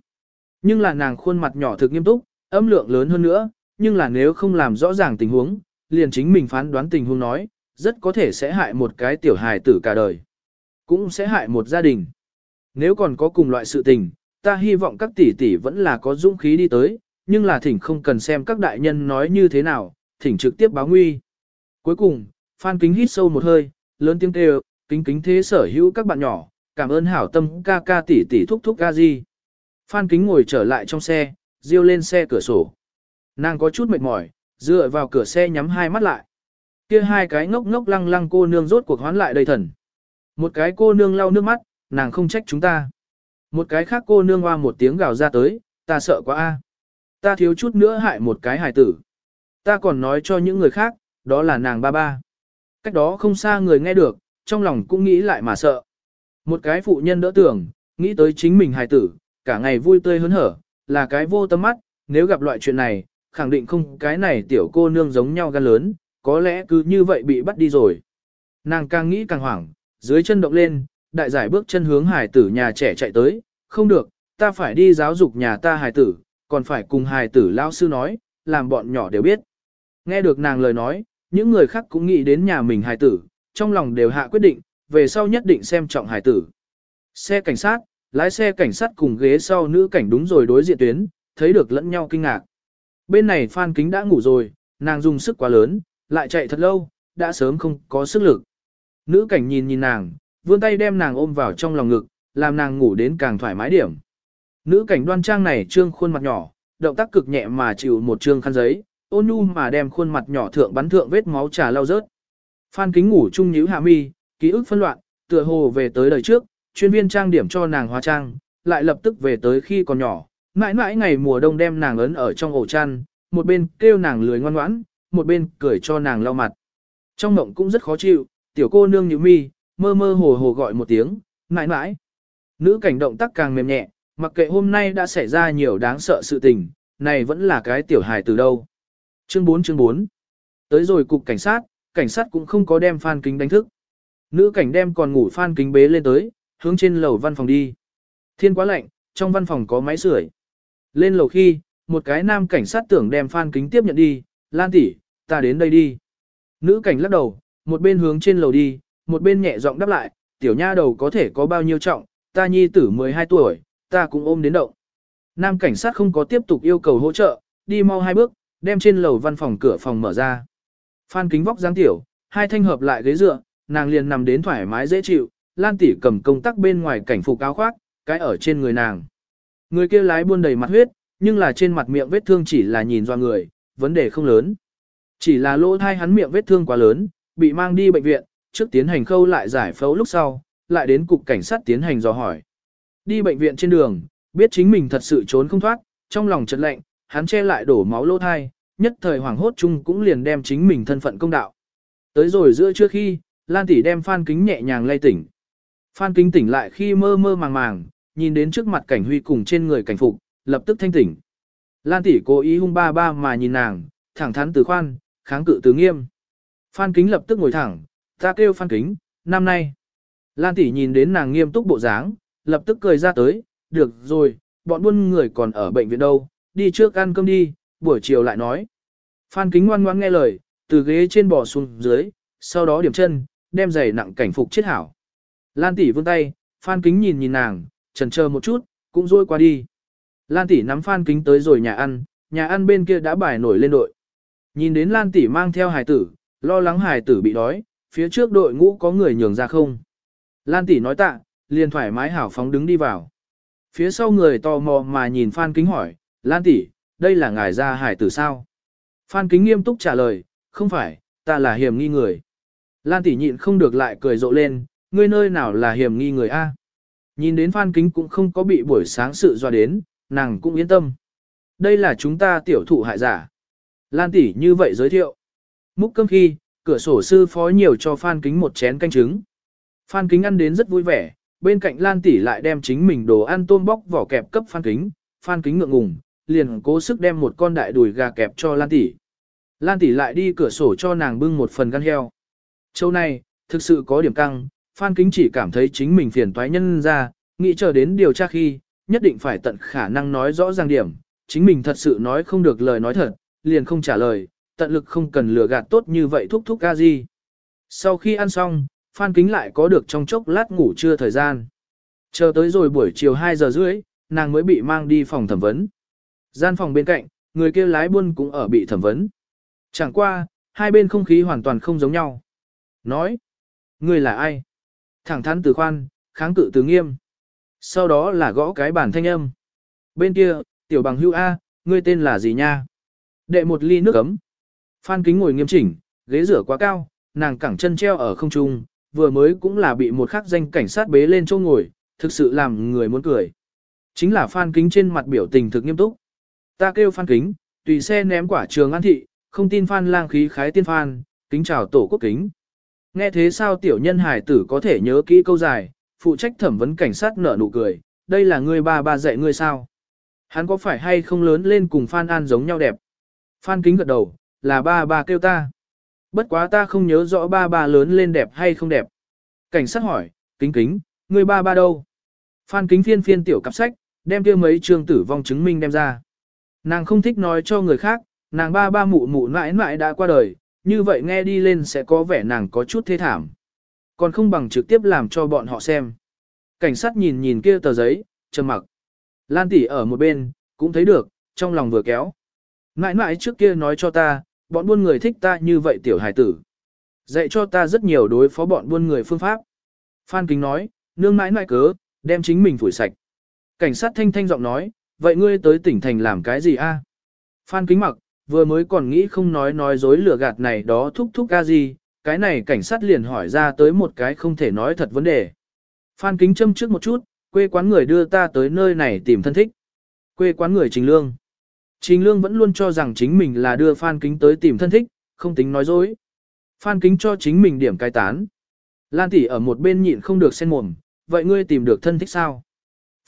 Nhưng là nàng khuôn mặt nhỏ thực nghiêm túc, âm lượng lớn hơn nữa, nhưng là nếu không làm rõ ràng tình huống, liền chính mình phán đoán tình huống nói, rất có thể sẽ hại một cái tiểu hài tử cả đời. Cũng sẽ hại một gia đình. Nếu còn có cùng loại sự tình, ta hy vọng các tỷ tỷ vẫn là có dũng khí đi tới, nhưng là thỉnh không cần xem các đại nhân nói như thế nào, thỉnh trực tiếp báo nguy. Cuối cùng, Phan Kính hít sâu một hơi, lớn tiếng kêu, kính kính thế sở hữu các bạn nhỏ, cảm ơn hảo tâm ca ca tỷ tỷ thúc thúc ca gì. Phan Kính ngồi trở lại trong xe, riêu lên xe cửa sổ. Nàng có chút mệt mỏi, dựa vào cửa xe nhắm hai mắt lại. Kia hai cái ngốc ngốc lăng lăng cô nương rốt cuộc hoán lại đầy thần. Một cái cô nương lau nước mắt, nàng không trách chúng ta. Một cái khác cô nương hoa một tiếng gào ra tới, ta sợ quá a. Ta thiếu chút nữa hại một cái hài tử. Ta còn nói cho những người khác, đó là nàng ba ba. Cách đó không xa người nghe được, trong lòng cũng nghĩ lại mà sợ. Một cái phụ nhân đỡ tưởng, nghĩ tới chính mình hài tử, cả ngày vui tươi hớn hở, là cái vô tâm mắt, nếu gặp loại chuyện này, khẳng định không cái này tiểu cô nương giống nhau gan lớn, có lẽ cứ như vậy bị bắt đi rồi. Nàng càng nghĩ càng hoảng, dưới chân động lên, đại giải bước chân hướng hài tử nhà trẻ chạy tới, không được, ta phải đi giáo dục nhà ta hài tử, còn phải cùng hài tử lao sư nói, làm bọn nhỏ đều biết. Nghe được nàng lời nói, những người khác cũng nghĩ đến nhà mình hài tử, trong lòng đều hạ quyết định, về sau nhất định xem trọng hài tử. Xe cảnh sát, lái xe cảnh sát cùng ghế sau nữ cảnh đúng rồi đối diện tuyến, thấy được lẫn nhau kinh ngạc. Bên này Phan Kính đã ngủ rồi, nàng dùng sức quá lớn, lại chạy thật lâu, đã sớm không có sức lực. Nữ cảnh nhìn nhìn nàng, vươn tay đem nàng ôm vào trong lòng ngực, làm nàng ngủ đến càng thoải mái điểm. Nữ cảnh đoan trang này trương khuôn mặt nhỏ, động tác cực nhẹ mà chịu một trương khăn giấy, ôn nhu mà đem khuôn mặt nhỏ thượng bắn thượng vết máu trà lau rớt. Phan kính ngủ chung nhíu hạ mi, ký ức phân loạn, tựa hồ về tới đời trước, chuyên viên trang điểm cho nàng hóa trang, lại lập tức về tới khi còn nhỏ, mãi mãi ngày mùa đông đem nàng ấn ở trong ổ chăn, một bên kêu nàng lười ngoan ngoãn, một bên cười cho nàng lau mặt. Trong mộng cũng rất khó chịu, tiểu cô nương nhíu mi, mơ mơ hồ hồ gọi một tiếng, mãi mãi. Nữ cảnh động tác càng mềm nhẹ, mặc kệ hôm nay đã xảy ra nhiều đáng sợ sự tình, này vẫn là cái tiểu hài từ đâu. Chương 4 chương 4 Tới rồi cục cảnh sát, cảnh sát cũng không có đem Phan Kính đánh thức. Nữ cảnh đem còn ngủ Phan Kính bế lên tới, hướng trên lầu văn phòng đi. Thiên quá lạnh, trong văn phòng có máy sưởi. Lên lầu khi, một cái nam cảnh sát tưởng đem Phan Kính tiếp nhận đi, Lan tỷ, ta đến đây đi. Nữ cảnh lắc đầu, một bên hướng trên lầu đi, một bên nhẹ giọng đáp lại, tiểu nha đầu có thể có bao nhiêu trọng, ta nhi tử 12 tuổi, ta cũng ôm đến động. Nam cảnh sát không có tiếp tục yêu cầu hỗ trợ, đi mau hai bước, đem trên lầu văn phòng cửa phòng mở ra. Phan kính vóc dáng tiểu, hai thanh hợp lại ghế dựa, nàng liền nằm đến thoải mái dễ chịu, Lan tỷ cầm công tắc bên ngoài cảnh phục áo khoác, cái ở trên người nàng. Người kia lái buôn đầy mặt huyết, nhưng là trên mặt miệng vết thương chỉ là nhìn do người, vấn đề không lớn. Chỉ là lỗ thai hắn miệng vết thương quá lớn, bị mang đi bệnh viện, trước tiến hành khâu lại giải phẫu lúc sau, lại đến cục cảnh sát tiến hành dò hỏi. Đi bệnh viện trên đường, biết chính mình thật sự trốn không thoát, trong lòng chợt lạnh, hắn che lại đổ máu lỗ thai, nhất thời hoàng hốt chung cũng liền đem chính mình thân phận công đạo. Tới rồi giữa trước khi, Lan tỷ đem Phan Kính nhẹ nhàng lay tỉnh. Phan Kính tỉnh lại khi mơ mơ màng màng, nhìn đến trước mặt cảnh huy cùng trên người cảnh phục, lập tức thanh tỉnh. Lan tỷ cố ý hung ba ba mà nhìn nàng, thẳng thắn từ khoan, kháng cự từ nghiêm. Phan Kính lập tức ngồi thẳng, ta kêu Phan Kính, năm nay. Lan tỷ nhìn đến nàng nghiêm túc bộ dáng, lập tức cười ra tới, được rồi, bọn buôn người còn ở bệnh viện đâu, đi trước ăn cơm đi, buổi chiều lại nói. Phan Kính ngoan ngoãn nghe lời, từ ghế trên bò xuống dưới, sau đó điểm chân, đem giày nặng cảnh phục chết hảo. Lan tỷ vươn tay, Phan Kính nhìn nhìn nàng, chần chờ một chút, cũng rôi qua đi. Lan tỷ nắm Phan Kính tới rồi nhà ăn, nhà ăn bên kia đã bài nổi lên đội. Nhìn đến Lan tỷ mang theo hài tử, lo lắng hài tử bị đói, phía trước đội ngũ có người nhường ra không. Lan tỷ nói tạ, liền thoải mái hảo phóng đứng đi vào. Phía sau người tò mò mà nhìn Phan Kính hỏi, Lan tỷ, đây là ngài gia hải tử sao? Phan Kính nghiêm túc trả lời, không phải, ta là hiểm nghi người. Lan tỷ nhịn không được lại cười rộ lên, ngươi nơi nào là hiểm nghi người a? Nhìn đến Phan Kính cũng không có bị buổi sáng sự dọa đến, nàng cũng yên tâm. Đây là chúng ta tiểu thụ hại giả. Lan tỷ như vậy giới thiệu. Múc cơm khi, cửa sổ sư phó nhiều cho Phan Kính một chén canh trứng. Phan Kính ăn đến rất vui vẻ, bên cạnh Lan tỷ lại đem chính mình đồ ăn tôm bóc vỏ kẹp cấp Phan Kính, Phan Kính ngượng ngùng, liền cố sức đem một con đại đùi gà kẹp cho Lan tỷ. Lan tỷ lại đi cửa sổ cho nàng bưng một phần gan heo. Châu này, thực sự có điểm căng, Phan Kính chỉ cảm thấy chính mình phiền toái nhân ra, nghĩ chờ đến điều tra khi, nhất định phải tận khả năng nói rõ ràng điểm, chính mình thật sự nói không được lời nói thật, liền không trả lời, tận lực không cần lừa gạt tốt như vậy thúc thúc ca gì. Sau khi ăn xong, Phan Kính lại có được trong chốc lát ngủ trưa thời gian. Chờ tới rồi buổi chiều 2 giờ rưỡi, nàng mới bị mang đi phòng thẩm vấn. Gian phòng bên cạnh, người kia lái buôn cũng ở bị thẩm vấn. Chẳng qua, hai bên không khí hoàn toàn không giống nhau. Nói, người là ai? Thẳng thắn từ khoan, kháng cự từ nghiêm. Sau đó là gõ cái bản thanh âm. Bên kia, tiểu bằng hưu A, ngươi tên là gì nha? Đệ một ly nước ấm. Phan kính ngồi nghiêm chỉnh, ghế rửa quá cao, nàng cẳng chân treo ở không trung, vừa mới cũng là bị một khắc danh cảnh sát bế lên chỗ ngồi, thực sự làm người muốn cười. Chính là Phan Kính trên mặt biểu tình thực nghiêm túc. Ta kêu Phan Kính, tùy xe ném quả trường an thị, không tin Phan lang khí khái tiên Phan, kính chào tổ quốc kính. Nghe thế sao tiểu nhân hải tử có thể nhớ kỹ câu dài, phụ trách thẩm vấn cảnh sát nở nụ cười, đây là ngươi ba ba dạy ngươi sao? Hắn có phải hay không lớn lên cùng Phan An giống nhau đẹp? Phan Kính gật đầu, là ba ba kêu ta. Bất quá ta không nhớ rõ ba ba lớn lên đẹp hay không đẹp. Cảnh sát hỏi, kính kính, người ba ba đâu? Phan kính phiên phiên tiểu cặp sách, đem kia mấy trường tử vong chứng minh đem ra. Nàng không thích nói cho người khác, nàng ba ba mụ mụ mãi mãi đã qua đời, như vậy nghe đi lên sẽ có vẻ nàng có chút thế thảm. Còn không bằng trực tiếp làm cho bọn họ xem. Cảnh sát nhìn nhìn kia tờ giấy, trầm mặc. Lan tỷ ở một bên, cũng thấy được, trong lòng vừa kéo. Mãi mãi trước kia nói cho ta, bọn buôn người thích ta như vậy tiểu hài tử. Dạy cho ta rất nhiều đối phó bọn buôn người phương pháp. Phan Kính nói, nương mãi mãi cớ, đem chính mình phủi sạch. Cảnh sát thanh thanh giọng nói, vậy ngươi tới tỉnh thành làm cái gì a? Phan Kính mặc, vừa mới còn nghĩ không nói nói dối lừa gạt này đó thúc thúc ca gì, cái này cảnh sát liền hỏi ra tới một cái không thể nói thật vấn đề. Phan Kính châm trước một chút, quê quán người đưa ta tới nơi này tìm thân thích. Quê quán người Trình Lương. Trình Lương vẫn luôn cho rằng chính mình là đưa Phan Kính tới tìm thân thích, không tính nói dối. Phan Kính cho chính mình điểm cai tán. Lan tỷ ở một bên nhịn không được sen mồm, vậy ngươi tìm được thân thích sao?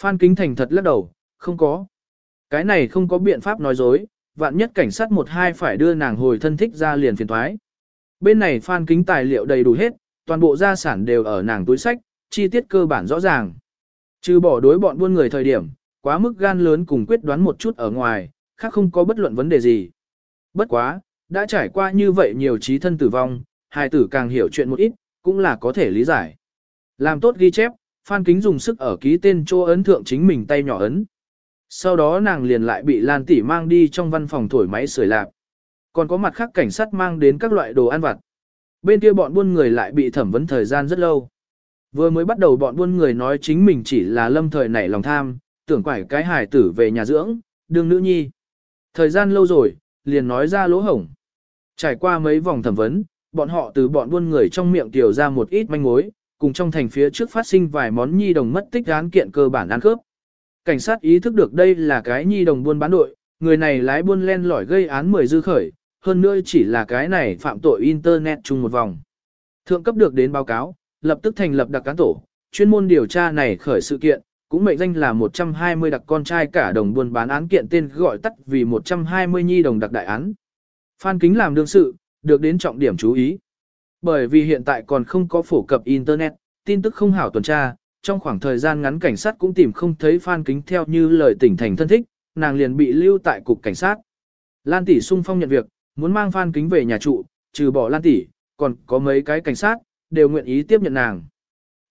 Phan Kính thành thật lắc đầu, không có. Cái này không có biện pháp nói dối, vạn nhất cảnh sát một hai phải đưa nàng hồi thân thích ra liền phiền thoái. Bên này Phan Kính tài liệu đầy đủ hết, toàn bộ gia sản đều ở nàng túi sách, chi tiết cơ bản rõ ràng. Trừ bỏ đối bọn buôn người thời điểm, quá mức gan lớn cùng quyết đoán một chút ở ngoài, khác không có bất luận vấn đề gì. Bất quá, đã trải qua như vậy nhiều trí thân tử vong, hai tử càng hiểu chuyện một ít, cũng là có thể lý giải. Làm tốt ghi chép, Phan Kính dùng sức ở ký tên chỗ ấn thượng chính mình tay nhỏ ấn. Sau đó nàng liền lại bị Lan Tỷ mang đi trong văn phòng thổi máy sưởi lạp. Còn có mặt khác cảnh sát mang đến các loại đồ ăn vặt. Bên kia bọn buôn người lại bị thẩm vấn thời gian rất lâu. Vừa mới bắt đầu bọn buôn người nói chính mình chỉ là lâm thời nảy lòng tham, tưởng quải cái hài tử về nhà dưỡng, đương nữ nhi. Thời gian lâu rồi, liền nói ra lỗ hổng. Trải qua mấy vòng thẩm vấn, bọn họ từ bọn buôn người trong miệng tiểu ra một ít manh mối, cùng trong thành phía trước phát sinh vài món nhi đồng mất tích án kiện cơ bản ăn khớp. Cảnh sát ý thức được đây là cái nhi đồng buôn bán đội, người này lái buôn len lỏi gây án 10 dư khởi, hơn nữa chỉ là cái này phạm tội internet chung một vòng. Thượng cấp được đến báo cáo, lập tức thành lập đặc cán tổ, chuyên môn điều tra này khởi sự kiện, cũng mệnh danh là 120 đặc con trai cả đồng buôn bán án kiện tên gọi tắt vì 120 nhi đồng đặc đại án. Phan Kính làm đương sự, được đến trọng điểm chú ý. Bởi vì hiện tại còn không có phổ cập Internet, tin tức không hảo tuần tra, trong khoảng thời gian ngắn cảnh sát cũng tìm không thấy Phan Kính theo như lời tỉnh thành thân thích, nàng liền bị lưu tại cục cảnh sát. Lan Tỷ sung phong nhận việc, muốn mang Phan Kính về nhà trụ, trừ bỏ Lan Tỷ, còn có mấy cái cảnh sát, đều nguyện ý tiếp nhận nàng.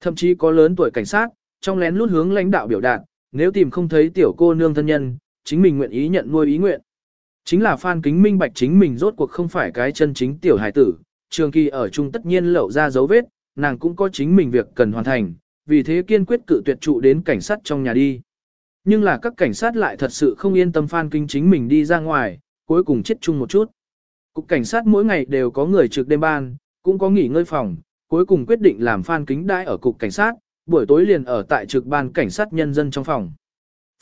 Thậm chí có lớn tuổi cảnh sát, trong lén lút hướng lãnh đạo biểu đạt, nếu tìm không thấy tiểu cô nương thân nhân, chính mình nguyện ý nhận nuôi ý nguyện. Chính là Phan Kính minh bạch chính mình rốt cuộc không phải cái chân chính tiểu hài tử, trường kỳ ở chung tất nhiên lậu ra dấu vết, nàng cũng có chính mình việc cần hoàn thành, vì thế kiên quyết cự tuyệt trụ đến cảnh sát trong nhà đi. Nhưng là các cảnh sát lại thật sự không yên tâm Phan kinh chính mình đi ra ngoài, cuối cùng chết chung một chút. Cục cảnh sát mỗi ngày đều có người trực đêm ban, cũng có nghỉ ngơi phòng, cuối cùng quyết định làm Phan Kính đãi ở cục cảnh sát, buổi tối liền ở tại trực ban cảnh sát nhân dân trong phòng.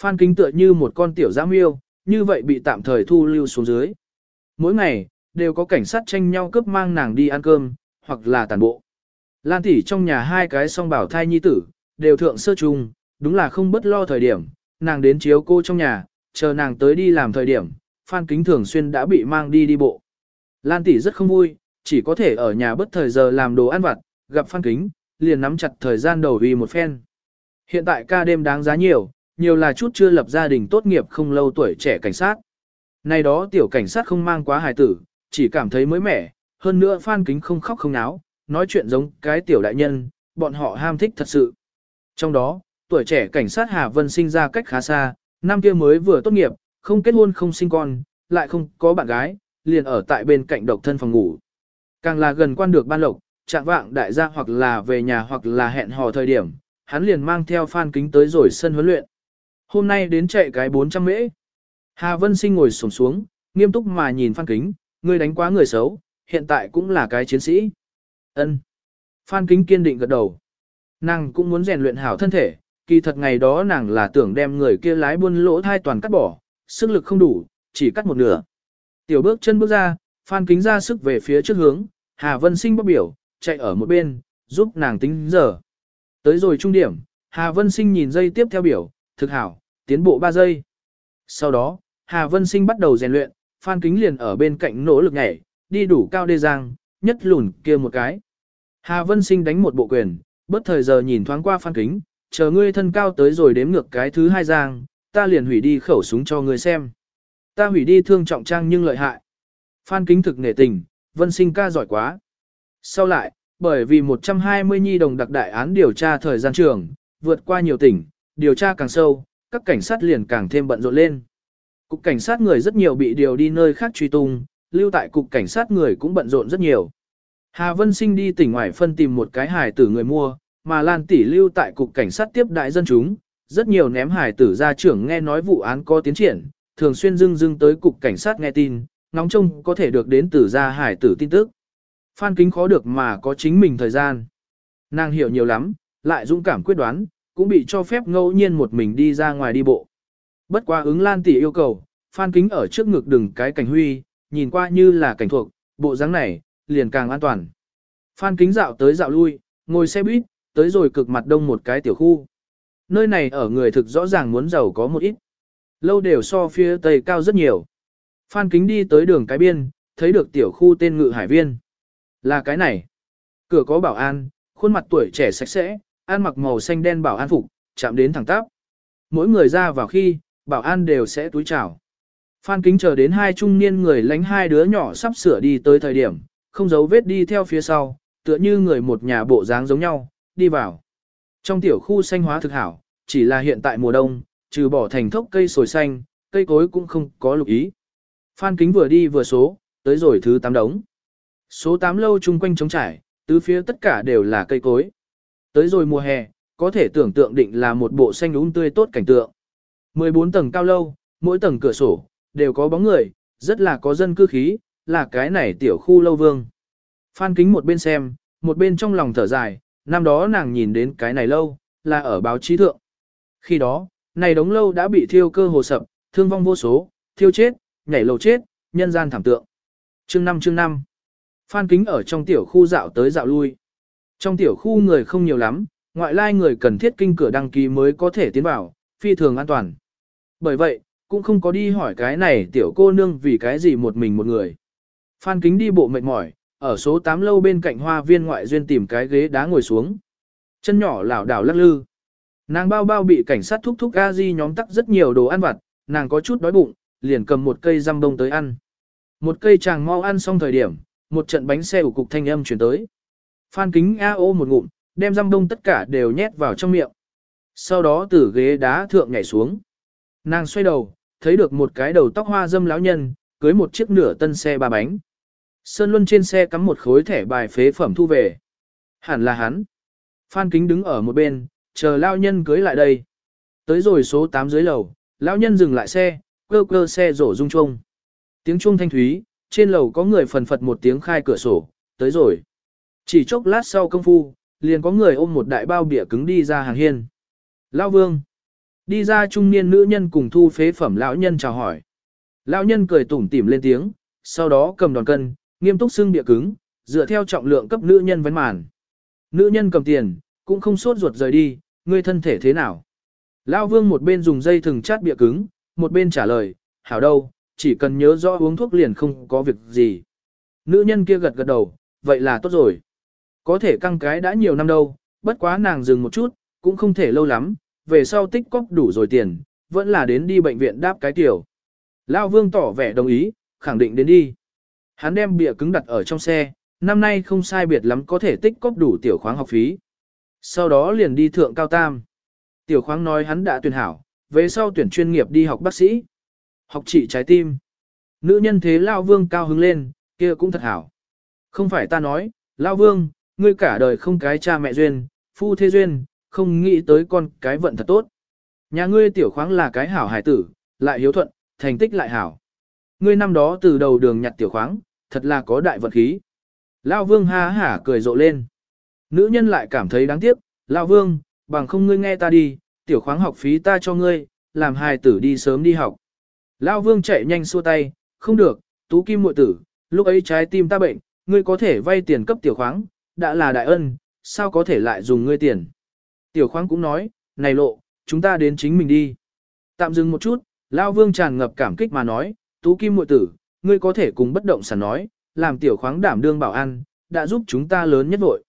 Phan Kính tựa như một con tiểu giã miêu, như vậy bị tạm thời thu lưu xuống dưới. Mỗi ngày, đều có cảnh sát tranh nhau cướp mang nàng đi ăn cơm, hoặc là tàn bộ. Lan tỷ trong nhà hai cái song bảo thai nhi tử, đều thượng sơ trùng, đúng là không bất lo thời điểm, nàng đến chiếu cô trong nhà, chờ nàng tới đi làm thời điểm, Phan Kính thường xuyên đã bị mang đi đi bộ. Lan tỷ rất không vui, chỉ có thể ở nhà bất thời giờ làm đồ ăn vặt, gặp Phan Kính, liền nắm chặt thời gian đầu vì một phen. Hiện tại ca đêm đáng giá nhiều, nhiều là chút chưa lập gia đình tốt nghiệp không lâu tuổi trẻ cảnh sát. Nay đó tiểu cảnh sát không mang quá hài tử, chỉ cảm thấy mới mẻ, hơn nữa Phan Kính không khóc không náo, nói chuyện giống cái tiểu đại nhân, bọn họ ham thích thật sự. Trong đó, tuổi trẻ cảnh sát Hà Vân sinh ra cách khá xa, năm kia mới vừa tốt nghiệp, không kết hôn không sinh con, lại không có bạn gái, liền ở tại bên cạnh độc thân phòng ngủ. Càng là gần quan được ban lộc, trạng vạng đại gia hoặc là về nhà hoặc là hẹn hò thời điểm, hắn liền mang theo Phan Kính tới rồi sân huấn luyện. Hôm nay đến chạy cái 400 mễ. Hà Vân Sinh ngồi xổm xuống, nghiêm túc mà nhìn Phan Kính, ngươi đánh quá người xấu, hiện tại cũng là cái chiến sĩ. Ân. Phan Kính kiên định gật đầu. Nàng cũng muốn rèn luyện hảo thân thể, kỳ thật ngày đó nàng là tưởng đem người kia lái buôn lỗ thai toàn cắt bỏ, sức lực không đủ, chỉ cắt một nửa. Tiểu bước chân bước ra, Phan Kính ra sức về phía trước hướng, Hà Vân Sinh bóc biểu, chạy ở một bên, giúp nàng tính giờ. Tới rồi trung điểm, Hà Vân Sinh nhìn dây tiếp theo biểu, thực hảo, tiến bộ 3 giây. Sau đó, Hà Vân Sinh bắt đầu rèn luyện, Phan Kính liền ở bên cạnh nỗ lực nhảy, đi đủ cao đê giang, nhất lùn kia một cái. Hà Vân Sinh đánh một bộ quyền, bất thời giờ nhìn thoáng qua Phan Kính, chờ ngươi thân cao tới rồi đếm ngược cái thứ hai giang, ta liền hủy đi khẩu súng cho ngươi xem. Ta hủy đi thương trọng trang nhưng lợi hại. Phan Kính thực nể tình, Vân Sinh ca giỏi quá. Sau lại, bởi vì 120 nhi đồng đặc đại án điều tra thời gian trường, vượt qua nhiều tỉnh, điều tra càng sâu, các cảnh sát liền càng thêm bận rộn lên. Cục cảnh sát người rất nhiều bị điều đi nơi khác truy tung, lưu tại cục cảnh sát người cũng bận rộn rất nhiều. Hà Vân Sinh đi tỉnh ngoài phân tìm một cái hài tử người mua, mà Lan Tỷ lưu tại cục cảnh sát tiếp đại dân chúng, rất nhiều ném hài tử ra trưởng nghe nói vụ án có tiến triển, thường xuyên dưng dưng tới cục cảnh sát nghe tin, nóng trông có thể được đến từ ra hài tử tin tức. Phan Kính khó được mà có chính mình thời gian. Nàng hiểu nhiều lắm, lại dũng cảm quyết đoán, cũng bị cho phép ngẫu nhiên một mình đi ra ngoài đi bộ. Bất quá ứng lan tỷ yêu cầu, Phan Kính ở trước ngực đừng cái cảnh huy, nhìn qua như là cảnh thuộc, bộ dáng này, liền càng an toàn. Phan Kính dạo tới dạo lui, ngồi xe buýt, tới rồi cực mặt đông một cái tiểu khu. Nơi này ở người thực rõ ràng muốn giàu có một ít. Lâu đều so phía tây cao rất nhiều. Phan Kính đi tới đường cái biên, thấy được tiểu khu tên ngự hải viên. Là cái này. Cửa có bảo an, khuôn mặt tuổi trẻ sạch sẽ, ăn mặc màu xanh đen bảo an phục, chạm đến thẳng tắp. Mỗi người ra vào khi, bảo an đều sẽ túi chào. Phan Kính chờ đến hai trung niên người lánh hai đứa nhỏ sắp sửa đi tới thời điểm, không giấu vết đi theo phía sau, tựa như người một nhà bộ dáng giống nhau, đi vào. Trong tiểu khu xanh hóa thực hảo, chỉ là hiện tại mùa đông, trừ bỏ thành thốc cây sồi xanh, cây cối cũng không có lục ý. Phan Kính vừa đi vừa số, tới rồi thứ 8 đống. Số 8 lâu chung quanh trống trải, tứ phía tất cả đều là cây cối. Tới rồi mùa hè, có thể tưởng tượng định là một bộ xanh úng tươi tốt cảnh tượng. 14 tầng cao lâu, mỗi tầng cửa sổ, đều có bóng người, rất là có dân cư khí, là cái này tiểu khu lâu vương. Phan kính một bên xem, một bên trong lòng thở dài, năm đó nàng nhìn đến cái này lâu, là ở báo chí thượng. Khi đó, này đống lâu đã bị thiêu cơ hồ sập, thương vong vô số, thiêu chết, nhảy lầu chết, nhân gian thảm tượng. Chương 5 chương 5 Phan kính ở trong tiểu khu dạo tới dạo lui. Trong tiểu khu người không nhiều lắm, ngoại lai người cần thiết kinh cửa đăng ký mới có thể tiến vào, phi thường an toàn. Bởi vậy, cũng không có đi hỏi cái này tiểu cô nương vì cái gì một mình một người. Phan kính đi bộ mệt mỏi, ở số 8 lâu bên cạnh hoa viên ngoại duyên tìm cái ghế đá ngồi xuống. Chân nhỏ lảo đảo lắc lư. Nàng bao bao bị cảnh sát thúc thúc a di nhóm tắc rất nhiều đồ ăn vặt, nàng có chút đói bụng, liền cầm một cây răm bông tới ăn. Một cây chàng mau ăn xong thời điểm, một trận bánh xe ủ cục thanh âm chuyển tới. Phan kính a ô một ngụm, đem răm bông tất cả đều nhét vào trong miệng. Sau đó từ ghế đá thượng nhảy xuống. Nàng xoay đầu, thấy được một cái đầu tóc hoa dâm lão nhân, cưới một chiếc nửa tân xe ba bánh. Sơn Luân trên xe cắm một khối thẻ bài phế phẩm thu về. Hẳn là hắn. Phan Kính đứng ở một bên, chờ lão nhân cưới lại đây. Tới rồi số 8 dưới lầu, lão nhân dừng lại xe, cơ cơ xe rổ rung chuông. Tiếng chuông thanh thúy, trên lầu có người phần phật một tiếng khai cửa sổ, tới rồi. Chỉ chốc lát sau công phu, liền có người ôm một đại bao bìa cứng đi ra hàng hiên. Lão Vương. Đi ra trung niên nữ nhân cùng thu phế phẩm lão nhân chào hỏi. Lão nhân cười tủm tỉm lên tiếng, sau đó cầm đòn cân, nghiêm túc xưng địa cứng, dựa theo trọng lượng cấp nữ nhân vấn màn. Nữ nhân cầm tiền, cũng không sốt ruột rời đi, ngươi thân thể thế nào? Lão vương một bên dùng dây thừng chát bịa cứng, một bên trả lời, hảo đâu, chỉ cần nhớ rõ uống thuốc liền không có việc gì. Nữ nhân kia gật gật đầu, vậy là tốt rồi. Có thể căng cái đã nhiều năm đâu, bất quá nàng dừng một chút, cũng không thể lâu lắm, về sau tích cóc đủ rồi tiền, vẫn là đến đi bệnh viện đáp cái tiểu. Lao vương tỏ vẻ đồng ý, khẳng định đến đi. Hắn đem bìa cứng đặt ở trong xe, năm nay không sai biệt lắm có thể tích cóp đủ tiểu khoáng học phí. Sau đó liền đi thượng cao tam. Tiểu khoáng nói hắn đã tuyển hảo, về sau tuyển chuyên nghiệp đi học bác sĩ. Học trị trái tim. Nữ nhân thế Lao vương cao hứng lên, kia cũng thật hảo. Không phải ta nói, Lao vương, ngươi cả đời không cái cha mẹ duyên, phu thế duyên, không nghĩ tới con cái vận thật tốt. Nhà ngươi tiểu khoáng là cái hảo hải tử, lại hiếu thuận, thành tích lại hảo. Ngươi năm đó từ đầu đường nhặt tiểu khoáng, thật là có đại vận khí. Lao vương ha hả cười rộ lên. Nữ nhân lại cảm thấy đáng tiếc, Lao vương, bằng không ngươi nghe ta đi, tiểu khoáng học phí ta cho ngươi, làm hài tử đi sớm đi học. Lao vương chạy nhanh xua tay, không được, tú kim muội tử, lúc ấy trái tim ta bệnh, ngươi có thể vay tiền cấp tiểu khoáng, đã là đại ân, sao có thể lại dùng ngươi tiền. Tiểu khoáng cũng nói, này lộ, chúng ta đến chính mình đi. Tạm dừng một chút, Lao Vương tràn ngập cảm kích mà nói, Tú Kim muội tử, ngươi có thể cùng bất động sản nói, làm tiểu khoáng đảm đương bảo ăn, đã giúp chúng ta lớn nhất vội.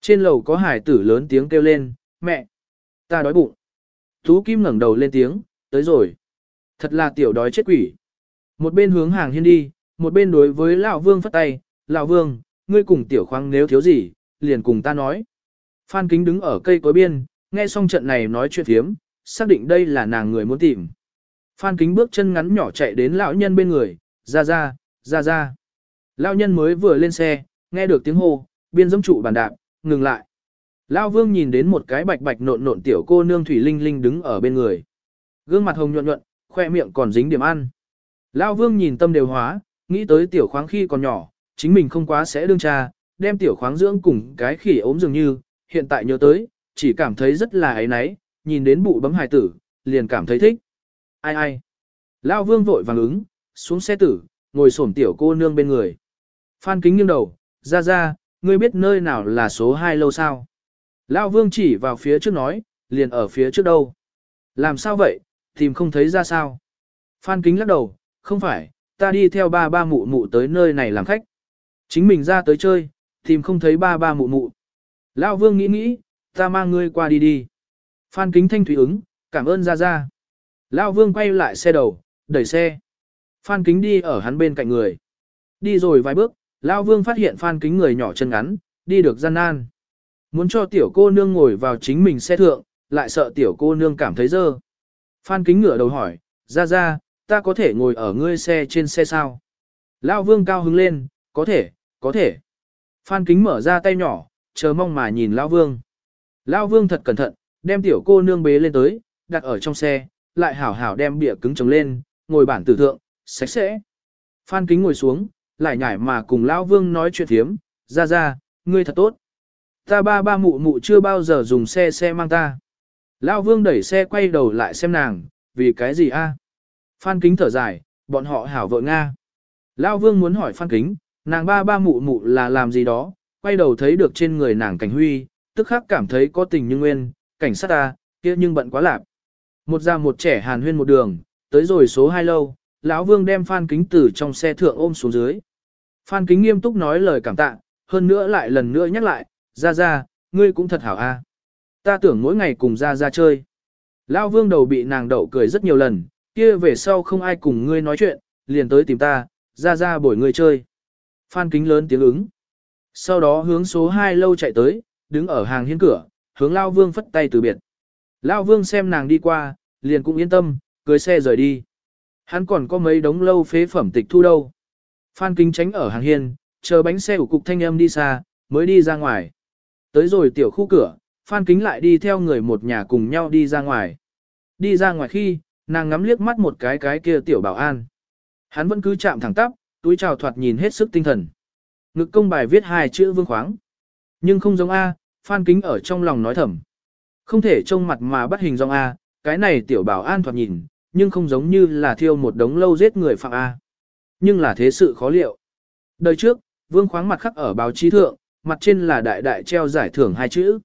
Trên lầu có hải tử lớn tiếng kêu lên, mẹ, ta đói bụng. Tú Kim ngẩng đầu lên tiếng, tới rồi. Thật là tiểu đói chết quỷ. Một bên hướng hàng hiên đi, một bên đối với Lão Vương phất tay, Lão Vương, ngươi cùng tiểu khoáng nếu thiếu gì, liền cùng ta nói. Phan Kính đứng ở cây cối biên, nghe xong trận này nói chuyện thiếm, xác định đây là nàng người muốn tìm. Phan Kính bước chân ngắn nhỏ chạy đến lão nhân bên người, ra ra, ra ra. Lão nhân mới vừa lên xe, nghe được tiếng hô, biên dâm trụ bàn đạp, ngừng lại. Lão Vương nhìn đến một cái bạch bạch nộn nộn tiểu cô nương Thủy Linh Linh đứng ở bên người. Gương mặt hồng nhuận nhuận, khoe miệng còn dính điểm ăn. Lão Vương nhìn tâm đều hóa, nghĩ tới tiểu khoáng khi còn nhỏ, chính mình không quá sẽ đương cha, đem tiểu khoáng dưỡng cùng cái khỉ ốm dường như, hiện tại nhớ tới, chỉ cảm thấy rất là ấy náy, nhìn đến bụ bấm hài tử, liền cảm thấy thích. Ai ai? Lao vương vội vàng ứng, xuống xe tử, ngồi xổm tiểu cô nương bên người. Phan kính nghiêng đầu, ra ra, ngươi biết nơi nào là số 2 lâu sao? lão vương chỉ vào phía trước nói, liền ở phía trước đâu. Làm sao vậy, tìm không thấy ra sao? Phan kính lắc đầu, không phải, ta đi theo ba ba mụ mụ tới nơi này làm khách. Chính mình ra tới chơi, tìm không thấy ba ba mụ mụ. lão vương nghĩ nghĩ, ta mang ngươi qua đi đi. Phan kính thanh thủy ứng, cảm ơn ra ra. lão vương quay lại xe đầu, đẩy xe. Phan kính đi ở hắn bên cạnh người. Đi rồi vài bước, Lao vương phát hiện phan kính người nhỏ chân ngắn, đi được gian nan. Muốn cho tiểu cô nương ngồi vào chính mình xe thượng, lại sợ tiểu cô nương cảm thấy dơ. Phan kính ngửa đầu hỏi, ra ra, ta có thể ngồi ở ngươi xe trên xe sao? Lao vương cao hứng lên, có thể, có thể. Phan kính mở ra tay nhỏ, chờ mong mà nhìn Lao vương. Lao vương thật cẩn thận, đem tiểu cô nương bế lên tới, đặt ở trong xe, lại hảo hảo đem bịa cứng trồng lên, ngồi bản tử thượng, sạch sẽ. Phan kính ngồi xuống, lại nhảy mà cùng Lão vương nói chuyện thiếm, ra ra, ngươi thật tốt. Ta ba ba mụ mụ chưa bao giờ dùng xe xe mang ta. Lão vương đẩy xe quay đầu lại xem nàng, vì cái gì a? Phan kính thở dài, bọn họ hảo vợ Nga. Lão vương muốn hỏi phan kính, nàng ba ba mụ mụ là làm gì đó, quay đầu thấy được trên người nàng cảnh huy, tức khắc cảm thấy có tình như nguyên, cảnh sát ta, kia nhưng bận quá lạp. Một già một trẻ hàn huyên một đường, tới rồi số hai lâu, lão vương đem phan kính từ trong xe thượng ôm xuống dưới. Phan kính nghiêm túc nói lời cảm tạ, hơn nữa lại lần nữa nhắc lại, ra ra, ngươi cũng thật hảo a. Ta tưởng mỗi ngày cùng ra ra chơi. Lão vương đầu bị nàng đậu cười rất nhiều lần, kia về sau không ai cùng ngươi nói chuyện, liền tới tìm ta, ra ra bổi ngươi chơi. Phan kính lớn tiếng ứng. Sau đó hướng số 2 lâu chạy tới, đứng ở hàng hiên cửa, hướng Lao Vương phất tay từ biệt. Lao Vương xem nàng đi qua, liền cũng yên tâm, cưới xe rời đi. Hắn còn có mấy đống lâu phế phẩm tịch thu đâu. Phan kính tránh ở hàng hiên, chờ bánh xe của cục thanh âm đi xa, mới đi ra ngoài. Tới rồi tiểu khu cửa, Phan kính lại đi theo người một nhà cùng nhau đi ra ngoài. Đi ra ngoài khi, nàng ngắm liếc mắt một cái cái kia tiểu bảo an. Hắn vẫn cứ chạm thẳng tắp, túi trào thoạt nhìn hết sức tinh thần. Ngực công bài viết hai chữ vương khoáng. Nhưng không giống A, Phan Kính ở trong lòng nói thầm. Không thể trông mặt mà bắt hình dong A, cái này tiểu bảo an thoạt nhìn, nhưng không giống như là thiêu một đống lâu giết người phạm A. Nhưng là thế sự khó liệu. Đời trước, vương khoáng mặt khắc ở báo chí thượng, mặt trên là đại đại treo giải thưởng hai chữ.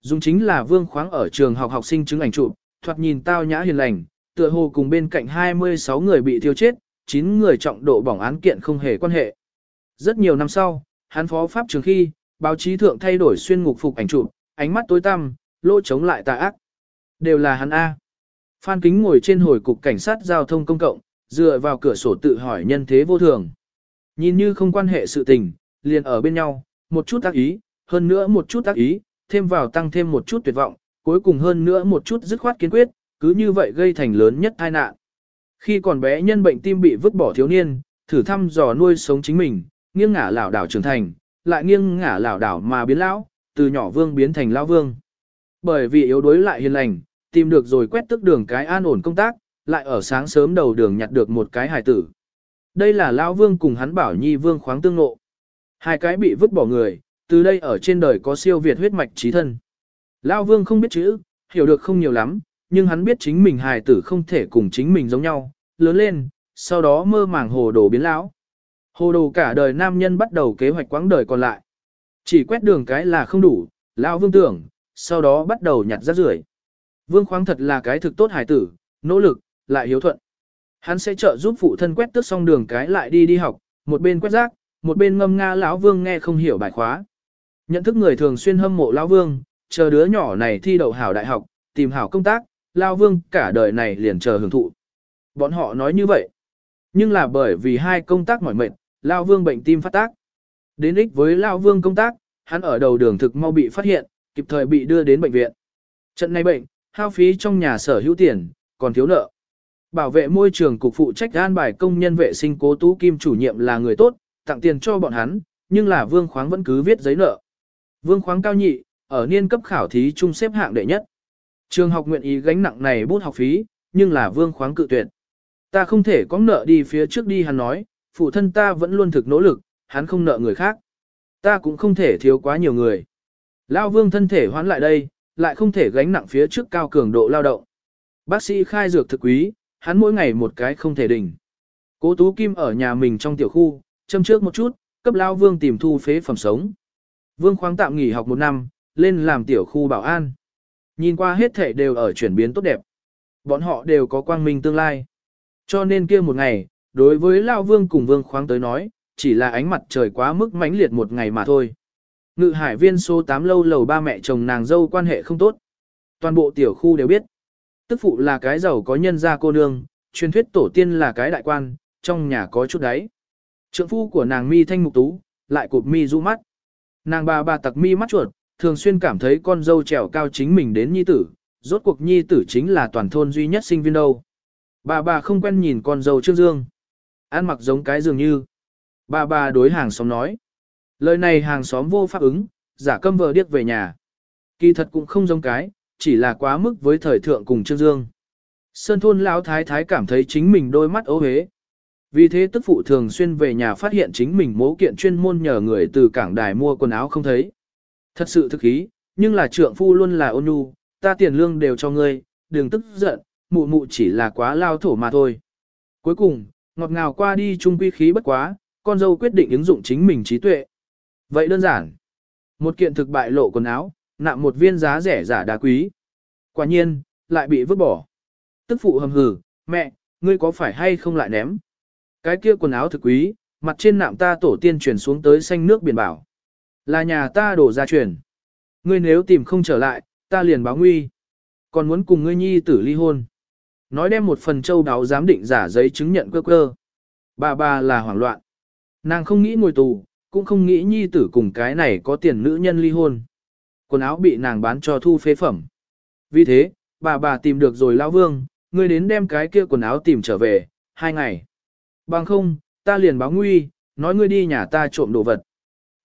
Dùng chính là vương khoáng ở trường học học sinh chứng ảnh chụp, thoạt nhìn tao nhã hiền lành, tựa hồ cùng bên cạnh 26 người bị thiêu chết, 9 người trọng độ bỏng án kiện không hề quan hệ. Rất nhiều năm sau, hắn phó pháp trường khi, báo chí thượng thay đổi xuyên ngục phục ảnh chụp, ánh mắt tối tăm, lỗ chống lại tà ác. Đều là hắn A. Phan Kính ngồi trên hồi cục cảnh sát giao thông công cộng, dựa vào cửa sổ tự hỏi nhân thế vô thường. Nhìn như không quan hệ sự tình, liền ở bên nhau, một chút tác ý, hơn nữa một chút tác ý, thêm vào tăng thêm một chút tuyệt vọng, cuối cùng hơn nữa một chút dứt khoát kiên quyết, cứ như vậy gây thành lớn nhất tai nạn. Khi còn bé nhân bệnh tim bị vứt bỏ thiếu niên, thử thăm dò nuôi sống chính mình, nghiêng ngả lảo đảo trưởng thành, lại nghiêng ngả lảo đảo mà biến lão, từ nhỏ vương biến thành lão vương. Bởi vì yếu đuối lại hiền lành, tìm được rồi quét tức đường cái an ổn công tác, lại ở sáng sớm đầu đường nhặt được một cái hài tử. Đây là lão vương cùng hắn bảo nhi vương khoáng tương ngộ. Hai cái bị vứt bỏ người, từ đây ở trên đời có siêu việt huyết mạch trí thân. Lão vương không biết chữ, hiểu được không nhiều lắm, nhưng hắn biết chính mình hài tử không thể cùng chính mình giống nhau, lớn lên, sau đó mơ màng hồ đồ biến lão. Hồ đồ cả đời nam nhân bắt đầu kế hoạch quãng đời còn lại. Chỉ quét đường cái là không đủ, lão vương tưởng, sau đó bắt đầu nhặt rác rưởi. Vương khoáng thật là cái thực tốt hài tử, nỗ lực, lại hiếu thuận. Hắn sẽ trợ giúp phụ thân quét tước xong đường cái lại đi đi học, một bên quét rác, một bên ngâm nga lão vương nghe không hiểu bài khóa. Nhận thức người thường xuyên hâm mộ lão vương, chờ đứa nhỏ này thi đậu hảo đại học, tìm hảo công tác, lão vương cả đời này liền chờ hưởng thụ. Bọn họ nói như vậy. Nhưng là bởi vì hai công tác mỏi mệt, lão Vương bệnh tim phát tác. Đến ích với lão Vương công tác, hắn ở đầu đường thực mau bị phát hiện, kịp thời bị đưa đến bệnh viện. Trận này bệnh, hao phí trong nhà sở hữu tiền, còn thiếu nợ. Bảo vệ môi trường cục phụ trách an bài công nhân vệ sinh cố tú kim chủ nhiệm là người tốt, tặng tiền cho bọn hắn, nhưng là Vương Khoáng vẫn cứ viết giấy nợ. Vương Khoáng cao nhị, ở niên cấp khảo thí trung xếp hạng đệ nhất. Trường học nguyện ý gánh nặng này bút học phí, nhưng là Vương Khoáng cự tuyệt. Ta không thể có nợ đi phía trước đi hắn nói, phụ thân ta vẫn luôn thực nỗ lực, hắn không nợ người khác. Ta cũng không thể thiếu quá nhiều người. Lao vương thân thể hoán lại đây, lại không thể gánh nặng phía trước cao cường độ lao động. Bác sĩ khai dược thực quý, hắn mỗi ngày một cái không thể đỉnh. Cố Tú Kim ở nhà mình trong tiểu khu, châm trước một chút, cấp lao vương tìm thu phế phẩm sống. Vương khoáng tạm nghỉ học một năm, lên làm tiểu khu bảo an. Nhìn qua hết thể đều ở chuyển biến tốt đẹp. Bọn họ đều có quang minh tương lai. Cho nên kia một ngày, đối với Lao Vương cùng Vương khoáng tới nói, chỉ là ánh mặt trời quá mức mãnh liệt một ngày mà thôi. Ngự hải viên số 8 lâu lầu ba mẹ chồng nàng dâu quan hệ không tốt. Toàn bộ tiểu khu đều biết. Tức phụ là cái giàu có nhân gia cô nương, truyền thuyết tổ tiên là cái đại quan, trong nhà có chút đấy. Trượng phu của nàng mi thanh mục tú, lại cụp mi du mắt. Nàng bà bà tặc mi mắt chuột, thường xuyên cảm thấy con dâu trèo cao chính mình đến nhi tử, rốt cuộc nhi tử chính là toàn thôn duy nhất sinh viên đâu. Bà bà không quen nhìn con dâu Trương Dương. Ăn mặc giống cái dường như. Bà bà đối hàng xóm nói. Lời này hàng xóm vô pháp ứng, giả câm vờ điếc về nhà. Kỳ thật cũng không giống cái, chỉ là quá mức với thời thượng cùng Trương Dương. Sơn thôn lão thái thái cảm thấy chính mình đôi mắt ố hế. Vì thế tức phụ thường xuyên về nhà phát hiện chính mình mố kiện chuyên môn nhờ người từ cảng đài mua quần áo không thấy. Thật sự thực ý, nhưng là trượng phu luôn là ôn nhu, ta tiền lương đều cho ngươi, đừng tức giận, mụ mụ chỉ là quá lao thổ mà thôi. Cuối cùng, ngọt ngào qua đi chung quy khí bất quá, con dâu quyết định ứng dụng chính mình trí tuệ. Vậy đơn giản. Một kiện thực bại lộ quần áo, nạm một viên giá rẻ giả đá quý. Quả nhiên, lại bị vứt bỏ. Tức phụ hầm hừ, mẹ, ngươi có phải hay không lại ném? Cái kia quần áo thực quý, mặt trên nạm ta tổ tiên chuyển xuống tới xanh nước biển bảo. Là nhà ta đổ ra truyền. Ngươi nếu tìm không trở lại, ta liền báo nguy. Còn muốn cùng ngươi nhi tử ly hôn. Nói đem một phần châu đáo giám định giả giấy chứng nhận cơ cơ. Bà bà là hoảng loạn. Nàng không nghĩ ngồi tù, cũng không nghĩ nhi tử cùng cái này có tiền nữ nhân ly hôn. Quần áo bị nàng bán cho thu phế phẩm. Vì thế, bà bà tìm được rồi lão vương, ngươi đến đem cái kia quần áo tìm trở về, hai ngày. Bằng không, ta liền báo nguy, nói ngươi đi nhà ta trộm đồ vật.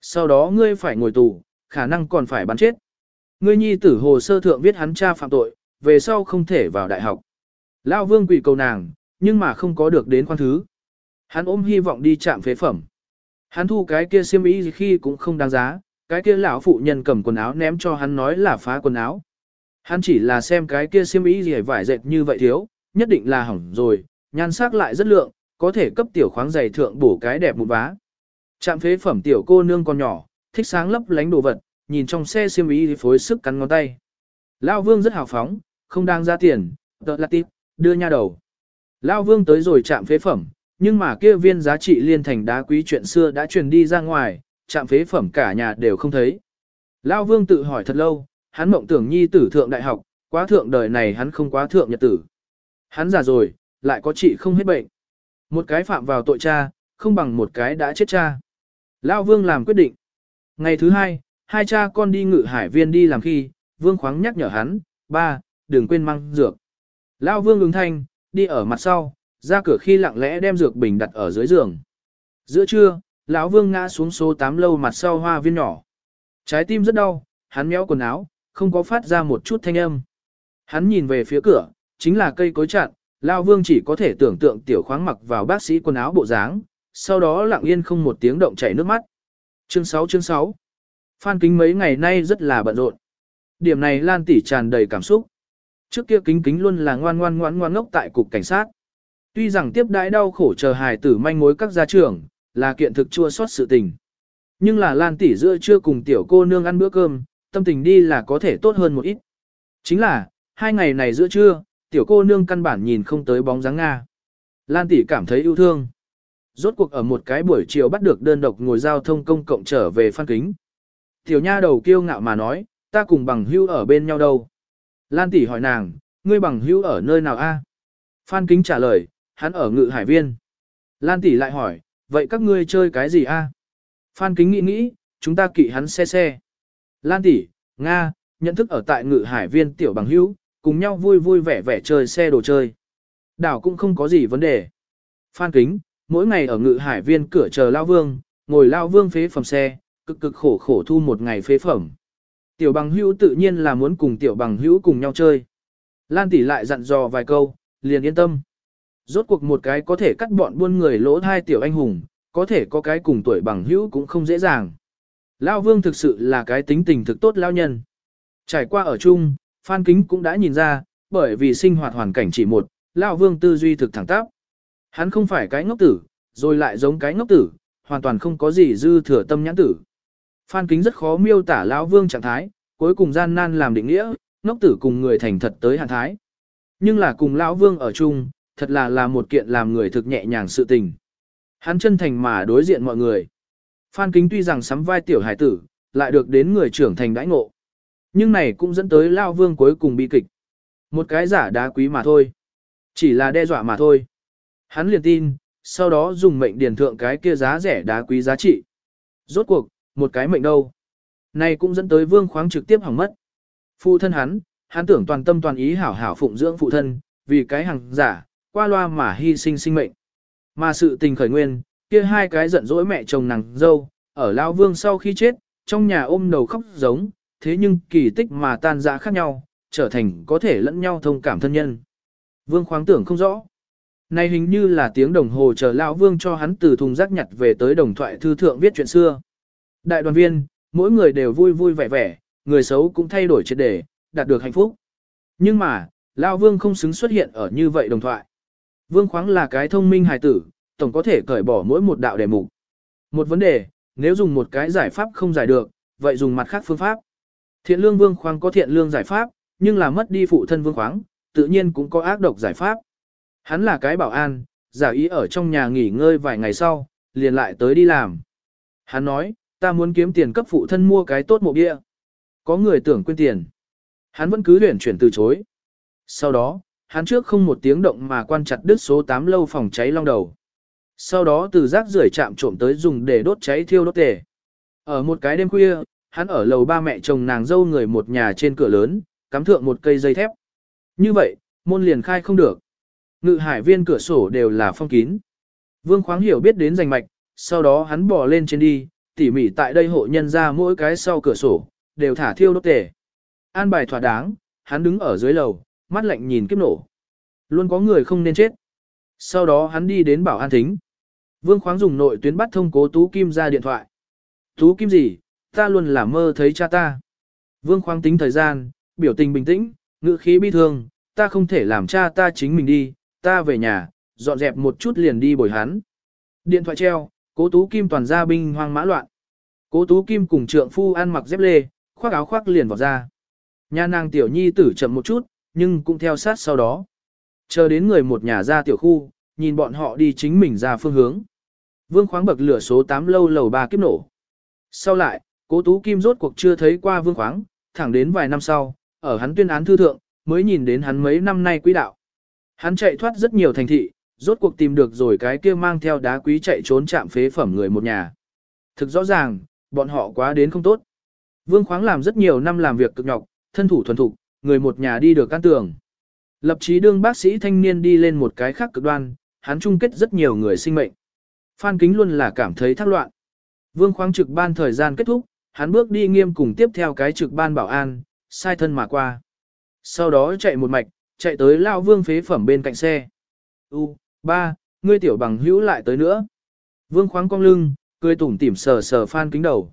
Sau đó ngươi phải ngồi tù, khả năng còn phải bắn chết. Ngươi nhi tử hồ sơ thượng viết hắn cha phạm tội, về sau không thể vào đại học. Lão vương quỷ cầu nàng, nhưng mà không có được đến khoan thứ. Hắn ôm hy vọng đi chạm phế phẩm. Hắn thu cái kia xiêm y khi cũng không đáng giá, cái kia lão phụ nhân cầm quần áo ném cho hắn nói là phá quần áo. Hắn chỉ là xem cái kia xiêm y gì vải dệt như vậy thiếu, nhất định là hỏng rồi, nhan sắc lại rất lượng, có thể cấp tiểu khoáng giày thượng bổ cái đẹp một vá. Trạm phế phẩm tiểu cô nương còn nhỏ, thích sáng lấp lánh đồ vật, nhìn trong xe xiêm y phối sức cắn ngón tay. Lão vương rất hào phóng, không đang ra tiền, tợ là tiếp, đưa nha đầu. Lão vương tới rồi trạm phế phẩm, nhưng mà kia viên giá trị liên thành đá quý chuyện xưa đã truyền đi ra ngoài, chạm phế phẩm cả nhà đều không thấy. Lão vương tự hỏi thật lâu, hắn mộng tưởng nhi tử thượng đại học, quá thượng đời này hắn không quá thượng nhật tử. Hắn già rồi, lại có trị không hết bệnh. Một cái phạm vào tội cha, không bằng một cái đã chết cha. Lão vương làm quyết định. Ngày thứ hai, hai cha con đi ngự hải viên đi làm khi, vương khoáng nhắc nhở hắn, ba, đừng quên mang dược. Lão vương ứng thanh, đi ở mặt sau, ra cửa khi lặng lẽ đem dược bình đặt ở dưới giường. Giữa trưa, lão vương ngã xuống số 8 lâu mặt sau hoa viên nhỏ. Trái tim rất đau, hắn méo quần áo, không có phát ra một chút thanh âm. Hắn nhìn về phía cửa, chính là cây cối chặn, lão vương chỉ có thể tưởng tượng tiểu khoáng mặc vào bác sĩ quần áo bộ dáng, sau đó lặng yên không một tiếng động chảy nước mắt. Chương 6 chương 6 Phan kính mấy ngày nay rất là bận rộn. Điểm này Lan tỷ tràn đầy cảm xúc. Trước kia kính kính luôn là ngoan ngoan ngoan ngoan ngốc tại cục cảnh sát. Tuy rằng tiếp đãi đau khổ chờ hài tử manh mối các gia trưởng, là kiện thực chua xót sự tình. Nhưng là Lan tỷ giữa chưa cùng tiểu cô nương ăn bữa cơm, tâm tình đi là có thể tốt hơn một ít. Chính là, hai ngày này giữa trưa, tiểu cô nương căn bản nhìn không tới bóng dáng Nga. Lan tỷ cảm thấy yêu thương. Rốt cuộc ở một cái buổi chiều bắt được đơn độc ngồi giao thông công cộng trở về phan kính. Tiểu nha đầu kiêu ngạo mà nói, ta cùng bằng hưu ở bên nhau đâu. Lan tỷ hỏi nàng, ngươi bằng hưu ở nơi nào a? Phan kính trả lời, hắn ở ngự hải viên. Lan tỷ lại hỏi, vậy các ngươi chơi cái gì a? Phan kính nghĩ nghĩ, chúng ta kỵ hắn xe xe. Lan tỷ, Nga, nhận thức ở tại ngự hải viên tiểu bằng hữu, cùng nhau vui vui vẻ vẻ chơi xe đồ chơi. Đảo cũng không có gì vấn đề. Phan kính, mỗi ngày ở ngự hải viên cửa chờ Lao Vương, ngồi Lao Vương phế phẩm xe, cực cực khổ khổ thu một ngày phế phẩm. Tiểu bằng hữu tự nhiên là muốn cùng tiểu bằng hữu cùng nhau chơi. Lan tỷ lại dặn dò vài câu, liền yên tâm. Rốt cuộc một cái có thể cắt bọn buôn người lỗ hai tiểu anh hùng, có thể có cái cùng tuổi bằng hữu cũng không dễ dàng. Lao vương thực sự là cái tính tình thực tốt lao nhân. Trải qua ở chung, Phan Kính cũng đã nhìn ra, bởi vì sinh hoạt hoàn cảnh chỉ một, Lão Vương tư duy thực thẳng tắp. Hắn không phải cái ngốc tử, rồi lại giống cái ngốc tử, hoàn toàn không có gì dư thừa tâm nhãn tử. Phan Kính rất khó miêu tả Lão Vương trạng thái, cuối cùng gian nan làm định nghĩa, ngốc tử cùng người thành thật tới hạn thái. Nhưng là cùng Lão Vương ở chung, thật là là một kiện làm người thực nhẹ nhàng sự tình. Hắn chân thành mà đối diện mọi người. Phan Kính tuy rằng sắm vai tiểu hải tử, lại được đến người trưởng thành đãi ngộ. Nhưng này cũng dẫn tới Lao Vương cuối cùng bi kịch. Một cái giả đá quý mà thôi. Chỉ là đe dọa mà thôi. Hắn liền tin, sau đó dùng mệnh điền thượng cái kia giá rẻ đá quý giá trị. Rốt cuộc, một cái mệnh đâu. Này cũng dẫn tới vương khoáng trực tiếp hỏng mất. Phụ thân hắn, hắn tưởng toàn tâm toàn ý hảo hảo phụng dưỡng phụ thân, vì cái hàng giả, qua loa mà hy sinh sinh mệnh. Mà sự tình khởi nguyên, kia hai cái giận dỗi mẹ chồng nàng dâu, ở Lao Vương sau khi chết, trong nhà ôm đầu khóc giống, thế nhưng kỳ tích mà tan dã khác nhau, trở thành có thể lẫn nhau thông cảm thân nhân. Vương khoáng tưởng không rõ. Này hình như là tiếng đồng hồ chờ lão vương cho hắn từ thùng rác nhặt về tới đồng thoại thư thượng viết chuyện xưa. Đại đoàn viên, mỗi người đều vui vui vẻ vẻ, người xấu cũng thay đổi triệt đề, đạt được hạnh phúc. Nhưng mà, lão vương không xứng xuất hiện ở như vậy đồng thoại. Vương khoáng là cái thông minh hài tử, tổng có thể cởi bỏ mỗi một đạo đề mục. Một vấn đề, nếu dùng một cái giải pháp không giải được, vậy dùng mặt khác phương pháp. Thiện lương vương khoáng có thiện lương giải pháp, nhưng là mất đi phụ thân vương khoáng, tự nhiên cũng có ác độc giải pháp. Hắn là cái bảo an, giả ý ở trong nhà nghỉ ngơi vài ngày sau, liền lại tới đi làm. Hắn nói, ta muốn kiếm tiền cấp phụ thân mua cái tốt mộ bia. Có người tưởng quên tiền. Hắn vẫn cứ luyện chuyển từ chối. Sau đó, hắn trước không một tiếng động mà quan chặt đứt số 8 lâu phòng cháy long đầu. Sau đó từ rác rưởi chạm trộm tới dùng để đốt cháy thiêu đốt tề. Ở một cái đêm khuya, hắn ở lầu ba mẹ chồng nàng dâu người một nhà trên cửa lớn, cắm thượng một cây dây thép. Như vậy, môn liền khai không được. Ngự hải viên cửa sổ đều là phong kín. Vương khoáng hiểu biết đến rành mạch, sau đó hắn bò lên trên đi, tỉ mỉ tại đây hộ nhân ra mỗi cái sau cửa sổ, đều thả thiêu đốt tề. An bài thỏa đáng, hắn đứng ở dưới lầu, mắt lạnh nhìn kiếp nổ. Luôn có người không nên chết. Sau đó hắn đi đến bảo an thính. Vương khoáng dùng nội tuyến bắt thông cố Tú Kim ra điện thoại. Tú Kim gì, ta luôn là mơ thấy cha ta. Vương khoáng tính thời gian, biểu tình bình tĩnh, ngữ khí bi thương, ta không thể làm cha ta chính mình đi, ta về nhà, dọn dẹp một chút liền đi bồi hắn. Điện thoại treo, cố tú kim toàn gia binh hoang mã loạn. Cố tú kim cùng trượng phu ăn mặc dép lê, khoác áo khoác liền vào ra. Nhà nàng tiểu nhi tử chậm một chút, nhưng cũng theo sát sau đó. Chờ đến người một nhà ra tiểu khu, nhìn bọn họ đi chính mình ra phương hướng. Vương khoáng bậc lửa số 8 lâu lầu 3 kiếp nổ. Sau lại, cố tú kim rốt cuộc chưa thấy qua vương khoáng, thẳng đến vài năm sau, ở hắn tuyên án thư thượng, mới nhìn đến hắn mấy năm nay quý đạo. Hắn chạy thoát rất nhiều thành thị, rốt cuộc tìm được rồi cái kia mang theo đá quý chạy trốn chạm phế phẩm người một nhà. Thực rõ ràng, bọn họ quá đến không tốt. Vương khoáng làm rất nhiều năm làm việc cực nhọc, thân thủ thuần thục, người một nhà đi được căn tường. Lập chí đương bác sĩ thanh niên đi lên một cái khác cực đoan, hắn chung kết rất nhiều người sinh mệnh. Phan Kính luôn là cảm thấy thắc loạn. Vương khoáng trực ban thời gian kết thúc, hắn bước đi nghiêm cùng tiếp theo cái trực ban bảo an, sai thân mà qua. Sau đó chạy một mạch, chạy tới lao vương phế phẩm bên cạnh xe. U, ba, ngươi tiểu bằng hữu lại tới nữa. Vương khoáng cong lưng, cười tủm tỉm sờ sờ phan kính đầu.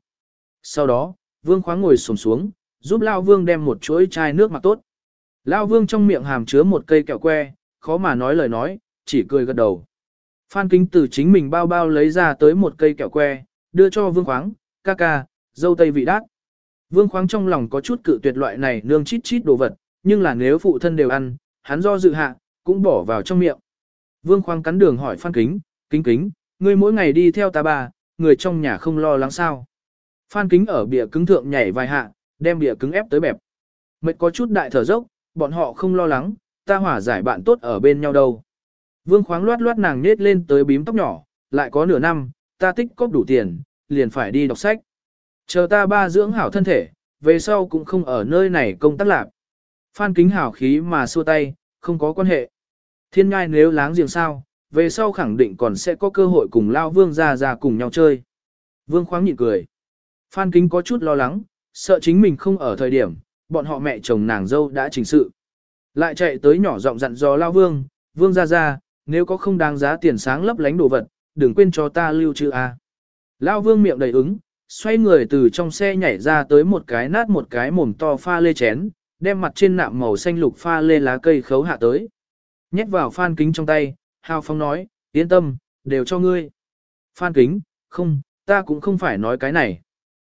Sau đó, vương khoáng ngồi xổm xuống, giúp lao vương đem một chuỗi chai nước mặc tốt. Lao vương trong miệng hàm chứa một cây kẹo que, khó mà nói lời nói, chỉ cười gật đầu. Phan kính từ chính mình bao bao lấy ra tới một cây kẹo que, đưa cho vương khoáng, ca ca, dâu tây vị đát. Vương khoáng trong lòng có chút cự tuyệt loại này nương chít chít đồ vật, nhưng là nếu phụ thân đều ăn, hắn do dự hạ, cũng bỏ vào trong miệng. Vương khoáng cắn đường hỏi Phan Kính, kính kính, ngươi mỗi ngày đi theo ta bà, người trong nhà không lo lắng sao. Phan Kính ở bìa cứng thượng nhảy vài hạ, đem bìa cứng ép tới bẹp. Mệt có chút đại thở dốc, bọn họ không lo lắng, ta hỏa giải bạn tốt ở bên nhau đâu. Vương khoáng loát loát nàng nết lên tới bím tóc nhỏ, lại có nửa năm, ta tích cóp đủ tiền, liền phải đi đọc sách. Chờ ta ba dưỡng hảo thân thể, về sau cũng không ở nơi này công tác lạc. Phan kính hảo khí mà xua tay, không có quan hệ. Thiên ngai nếu láng giềng sao, về sau khẳng định còn sẽ có cơ hội cùng lao vương ra ra cùng nhau chơi. Vương khoáng nhịn cười. Phan kính có chút lo lắng, sợ chính mình không ở thời điểm, bọn họ mẹ chồng nàng dâu đã chỉnh sự. Lại chạy tới nhỏ giọng dặn dò lao vương, vương ra ra, nếu có không đáng giá tiền sáng lấp lánh đồ vật, đừng quên cho ta lưu trữ a. Lao vương miệng đầy ứng, xoay người từ trong xe nhảy ra tới một cái nát một cái mồm to pha lê chén, đem mặt trên nạm màu xanh lục pha lê lá cây khấu hạ tới. Nhét vào phan kính trong tay, hào phong nói, yên tâm, đều cho ngươi. Phan kính, không, ta cũng không phải nói cái này.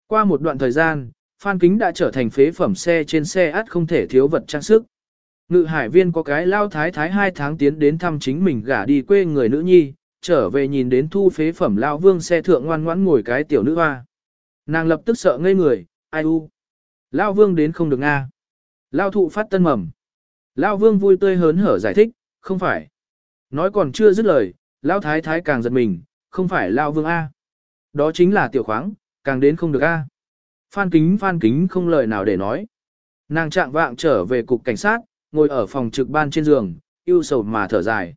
Qua một đoạn thời gian, phan kính đã trở thành phế phẩm xe trên xe át không thể thiếu vật trang sức. Ngự hải viên có cái lao thái thái hai tháng tiến đến thăm chính mình gả đi quê người nữ nhi, trở về nhìn đến thu phế phẩm lao vương xe thượng ngoan ngoãn ngồi cái tiểu nữ hoa. Nàng lập tức sợ ngây người, ai u. Lao vương đến không được nga. Lao thụ phát tân mầm. Lao vương vui tươi hớn hở giải thích, không phải. Nói còn chưa dứt lời, Lao thái thái càng giật mình, không phải Lao vương A. Đó chính là tiểu khoáng, càng đến không được A. Phan kính phan kính không lời nào để nói. Nàng trạng vạng trở về cục cảnh sát, ngồi ở phòng trực ban trên giường, yêu sầu mà thở dài.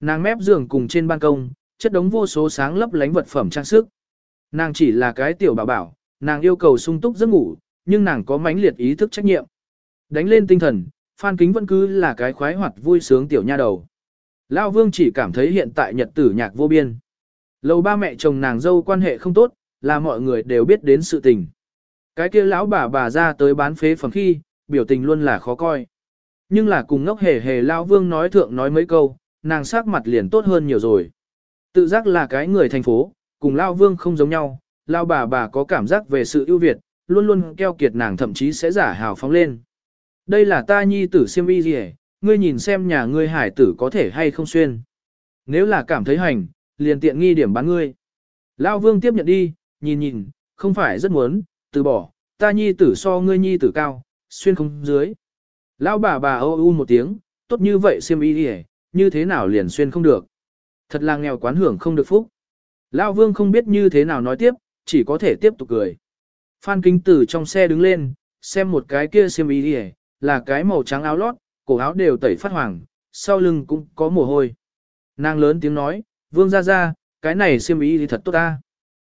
Nàng mép giường cùng trên ban công, chất đống vô số sáng lấp lánh vật phẩm trang sức. Nàng chỉ là cái tiểu bảo bảo, nàng yêu cầu sung túc giấc ngủ, nhưng nàng có mãnh liệt ý thức trách nhiệm. Đánh lên tinh thần, Phan Kính vẫn cứ là cái khoái hoạt vui sướng tiểu nha đầu. Lao Vương chỉ cảm thấy hiện tại nhật tử nhạc vô biên. Lâu ba mẹ chồng nàng dâu quan hệ không tốt, là mọi người đều biết đến sự tình. Cái kia lão bà bà ra tới bán phế phẩm khi, biểu tình luôn là khó coi. Nhưng là cùng ngốc hề hề lão Vương nói thượng nói mấy câu, nàng sắc mặt liền tốt hơn nhiều rồi. Tự giác là cái người thành phố, cùng lão Vương không giống nhau, lão bà bà có cảm giác về sự ưu việt, luôn luôn keo kiệt nàng thậm chí sẽ giả hào phóng lên. Đây là ta nhi tử siêm y gì ngươi nhìn xem nhà ngươi hải tử có thể hay không xuyên. Nếu là cảm thấy hành, liền tiện nghi điểm bán ngươi. Lao Vương tiếp nhận đi, nhìn nhìn, không phải rất muốn, từ bỏ, ta nhi tử so ngươi nhi tử cao, xuyên không dưới. lão bà bà ô u một tiếng, tốt như vậy xiêm y đi như thế nào liền xuyên không được. Thật là nghèo quán hưởng không được phúc. lão vương không biết như thế nào nói tiếp, chỉ có thể tiếp tục cười. Phan Kính Tử trong xe đứng lên, xem một cái kia xiêm y đi là cái màu trắng áo lót, cổ áo đều tẩy phát hoàng, sau lưng cũng có mồ hôi. Nàng lớn tiếng nói, vương ra ra, cái này xiêm y thì thật tốt ta.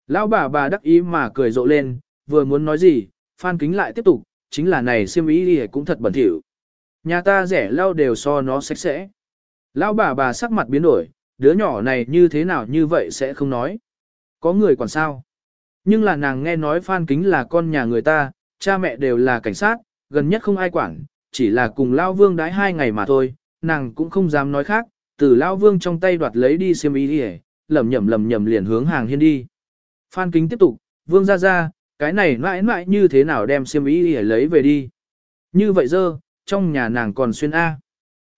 Lão bà bà đắc ý mà cười rộ lên, vừa muốn nói gì, Phan Kính lại tiếp tục, chính là này xiêm y đi cũng thật bẩn thỉu. Nhà ta rẻ lau đều so nó sạch sẽ. Lão bà bà sắc mặt biến đổi, đứa nhỏ này như thế nào như vậy sẽ không nói. Có người còn sao? Nhưng là nàng nghe nói Phan Kính là con nhà người ta, cha mẹ đều là cảnh sát, gần nhất không ai quản, chỉ là cùng Lao Vương đái hai ngày mà thôi, nàng cũng không dám nói khác, từ Lao Vương trong tay đoạt lấy đi xiêm y đi lầm nhầm lầm nhầm liền hướng hàng hiên đi. Phan Kính tiếp tục, Vương ra ra, cái này mãi mãi như thế nào đem xiêm y để lấy về đi. Như vậy dơ, trong nhà nàng còn xuyên A.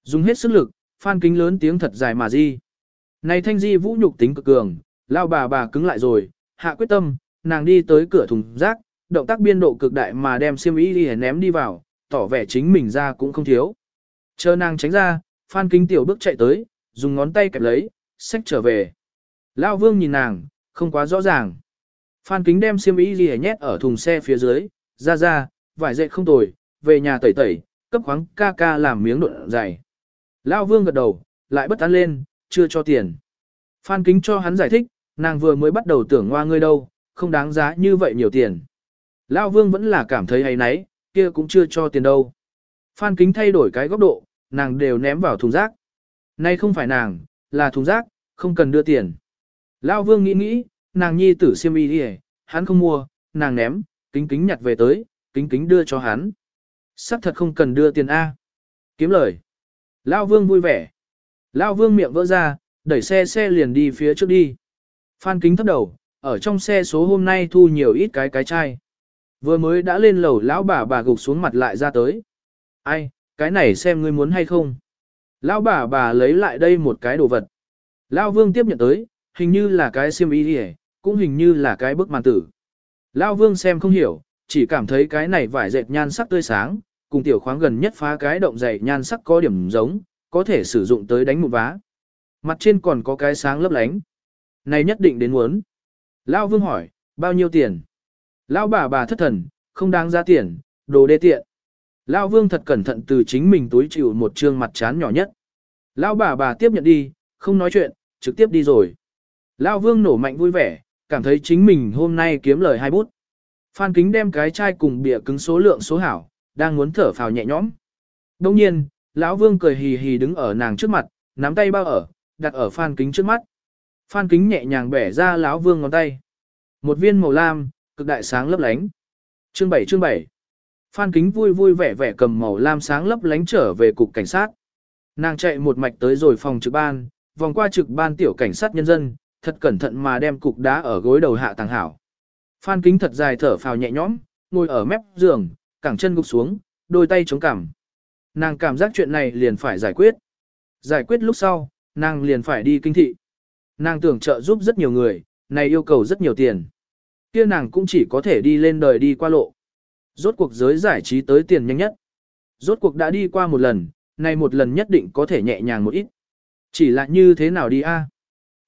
Dùng hết sức lực, Phan Kính lớn tiếng thật dài mà di. Này thanh di vũ nhục tính cực cường, lao bà bà cứng lại rồi, hạ quyết tâm, nàng đi tới cửa thùng rác, động tác biên độ cực đại mà đem xiêm y đi ném đi vào, tỏ vẻ chính mình ra cũng không thiếu. Chờ nàng tránh ra, Phan Kính tiểu bước chạy tới, dùng ngón tay kẹp lấy, xách trở về. Lao vương nhìn nàng, không quá rõ ràng. Phan Kính đem xiêm y đi nhét ở thùng xe phía dưới, ra ra, vải dệt không tồi, về nhà tẩy tẩy, cấp khoáng ca ca làm miếng độn dày. Lão vương gật đầu, lại bất an lên, chưa cho tiền. Phan kính cho hắn giải thích, nàng vừa mới bắt đầu tưởng ngoa ngươi đâu, không đáng giá như vậy nhiều tiền. Lão vương vẫn là cảm thấy hay nấy, kia cũng chưa cho tiền đâu. Phan kính thay đổi cái góc độ, nàng đều ném vào thùng rác. Nay không phải nàng, là thùng rác, không cần đưa tiền. Lão vương nghĩ nghĩ, nàng nhi tử siêm y đi hắn không mua, nàng ném, kính kính nhặt về tới, kính kính đưa cho hắn. Sắc thật không cần đưa tiền A. Kiếm lời. Lao vương vui vẻ. Lao vương miệng vỡ ra, đẩy xe xe liền đi phía trước đi. Phan kính thấp đầu, ở trong xe số hôm nay thu nhiều ít cái cái chai. Vừa mới đã lên lầu lão bà bà gục xuống mặt lại ra tới. Ai, cái này xem ngươi muốn hay không. Lão bà bà lấy lại đây một cái đồ vật. Lão vương tiếp nhận tới, hình như là cái xiêm y đi cũng hình như là cái bức màn tử. Lão vương xem không hiểu, chỉ cảm thấy cái này vải dệt nhan sắc tươi sáng, cùng tiểu khoáng gần nhất phá cái động dày nhan sắc có điểm giống, có thể sử dụng tới đánh một vá. Mặt trên còn có cái sáng lấp lánh. Này nhất định đến muốn. Lão vương hỏi, bao nhiêu tiền? Lão bà bà thất thần, không đáng ra tiền, đồ đê tiện. Lão vương thật cẩn thận từ chính mình túi chịu một trương mặt chán nhỏ nhất. Lão bà bà tiếp nhận đi, không nói chuyện, trực tiếp đi rồi. Lão vương nổ mạnh vui vẻ, cảm thấy chính mình hôm nay kiếm lời hai bút. Phan kính đem cái chai cùng bìa cứng số lượng số hảo, đang muốn thở phào nhẹ nhõm. Đông nhiên, lão vương cười hì hì đứng ở nàng trước mặt, nắm tay bao ở, đặt ở phan kính trước mắt. Phan kính nhẹ nhàng bẻ ra lão vương ngón tay. Một viên màu lam, cực đại sáng lấp lánh. Chương 7 chương 7 Phan Kính vui vui vẻ vẻ cầm màu lam sáng lấp lánh trở về cục cảnh sát. Nàng chạy một mạch tới rồi phòng trực ban, vòng qua trực ban tiểu cảnh sát nhân dân, thật cẩn thận mà đem cục đá ở gối đầu hạ tàng hảo. Phan Kính thật dài thở phào nhẹ nhõm, ngồi ở mép giường, cẳng chân gục xuống, đôi tay chống cằm. Nàng cảm giác chuyện này liền phải giải quyết. Giải quyết lúc sau, nàng liền phải đi kinh thị. Nàng tưởng trợ giúp rất nhiều người, này yêu cầu rất nhiều tiền. Kia nàng cũng chỉ có thể đi lên đời đi qua lộ. Rốt cuộc giới giải trí tới tiền nhanh nhất. Rốt cuộc đã đi qua một lần, này một lần nhất định có thể nhẹ nhàng một ít. Chỉ là như thế nào đi a?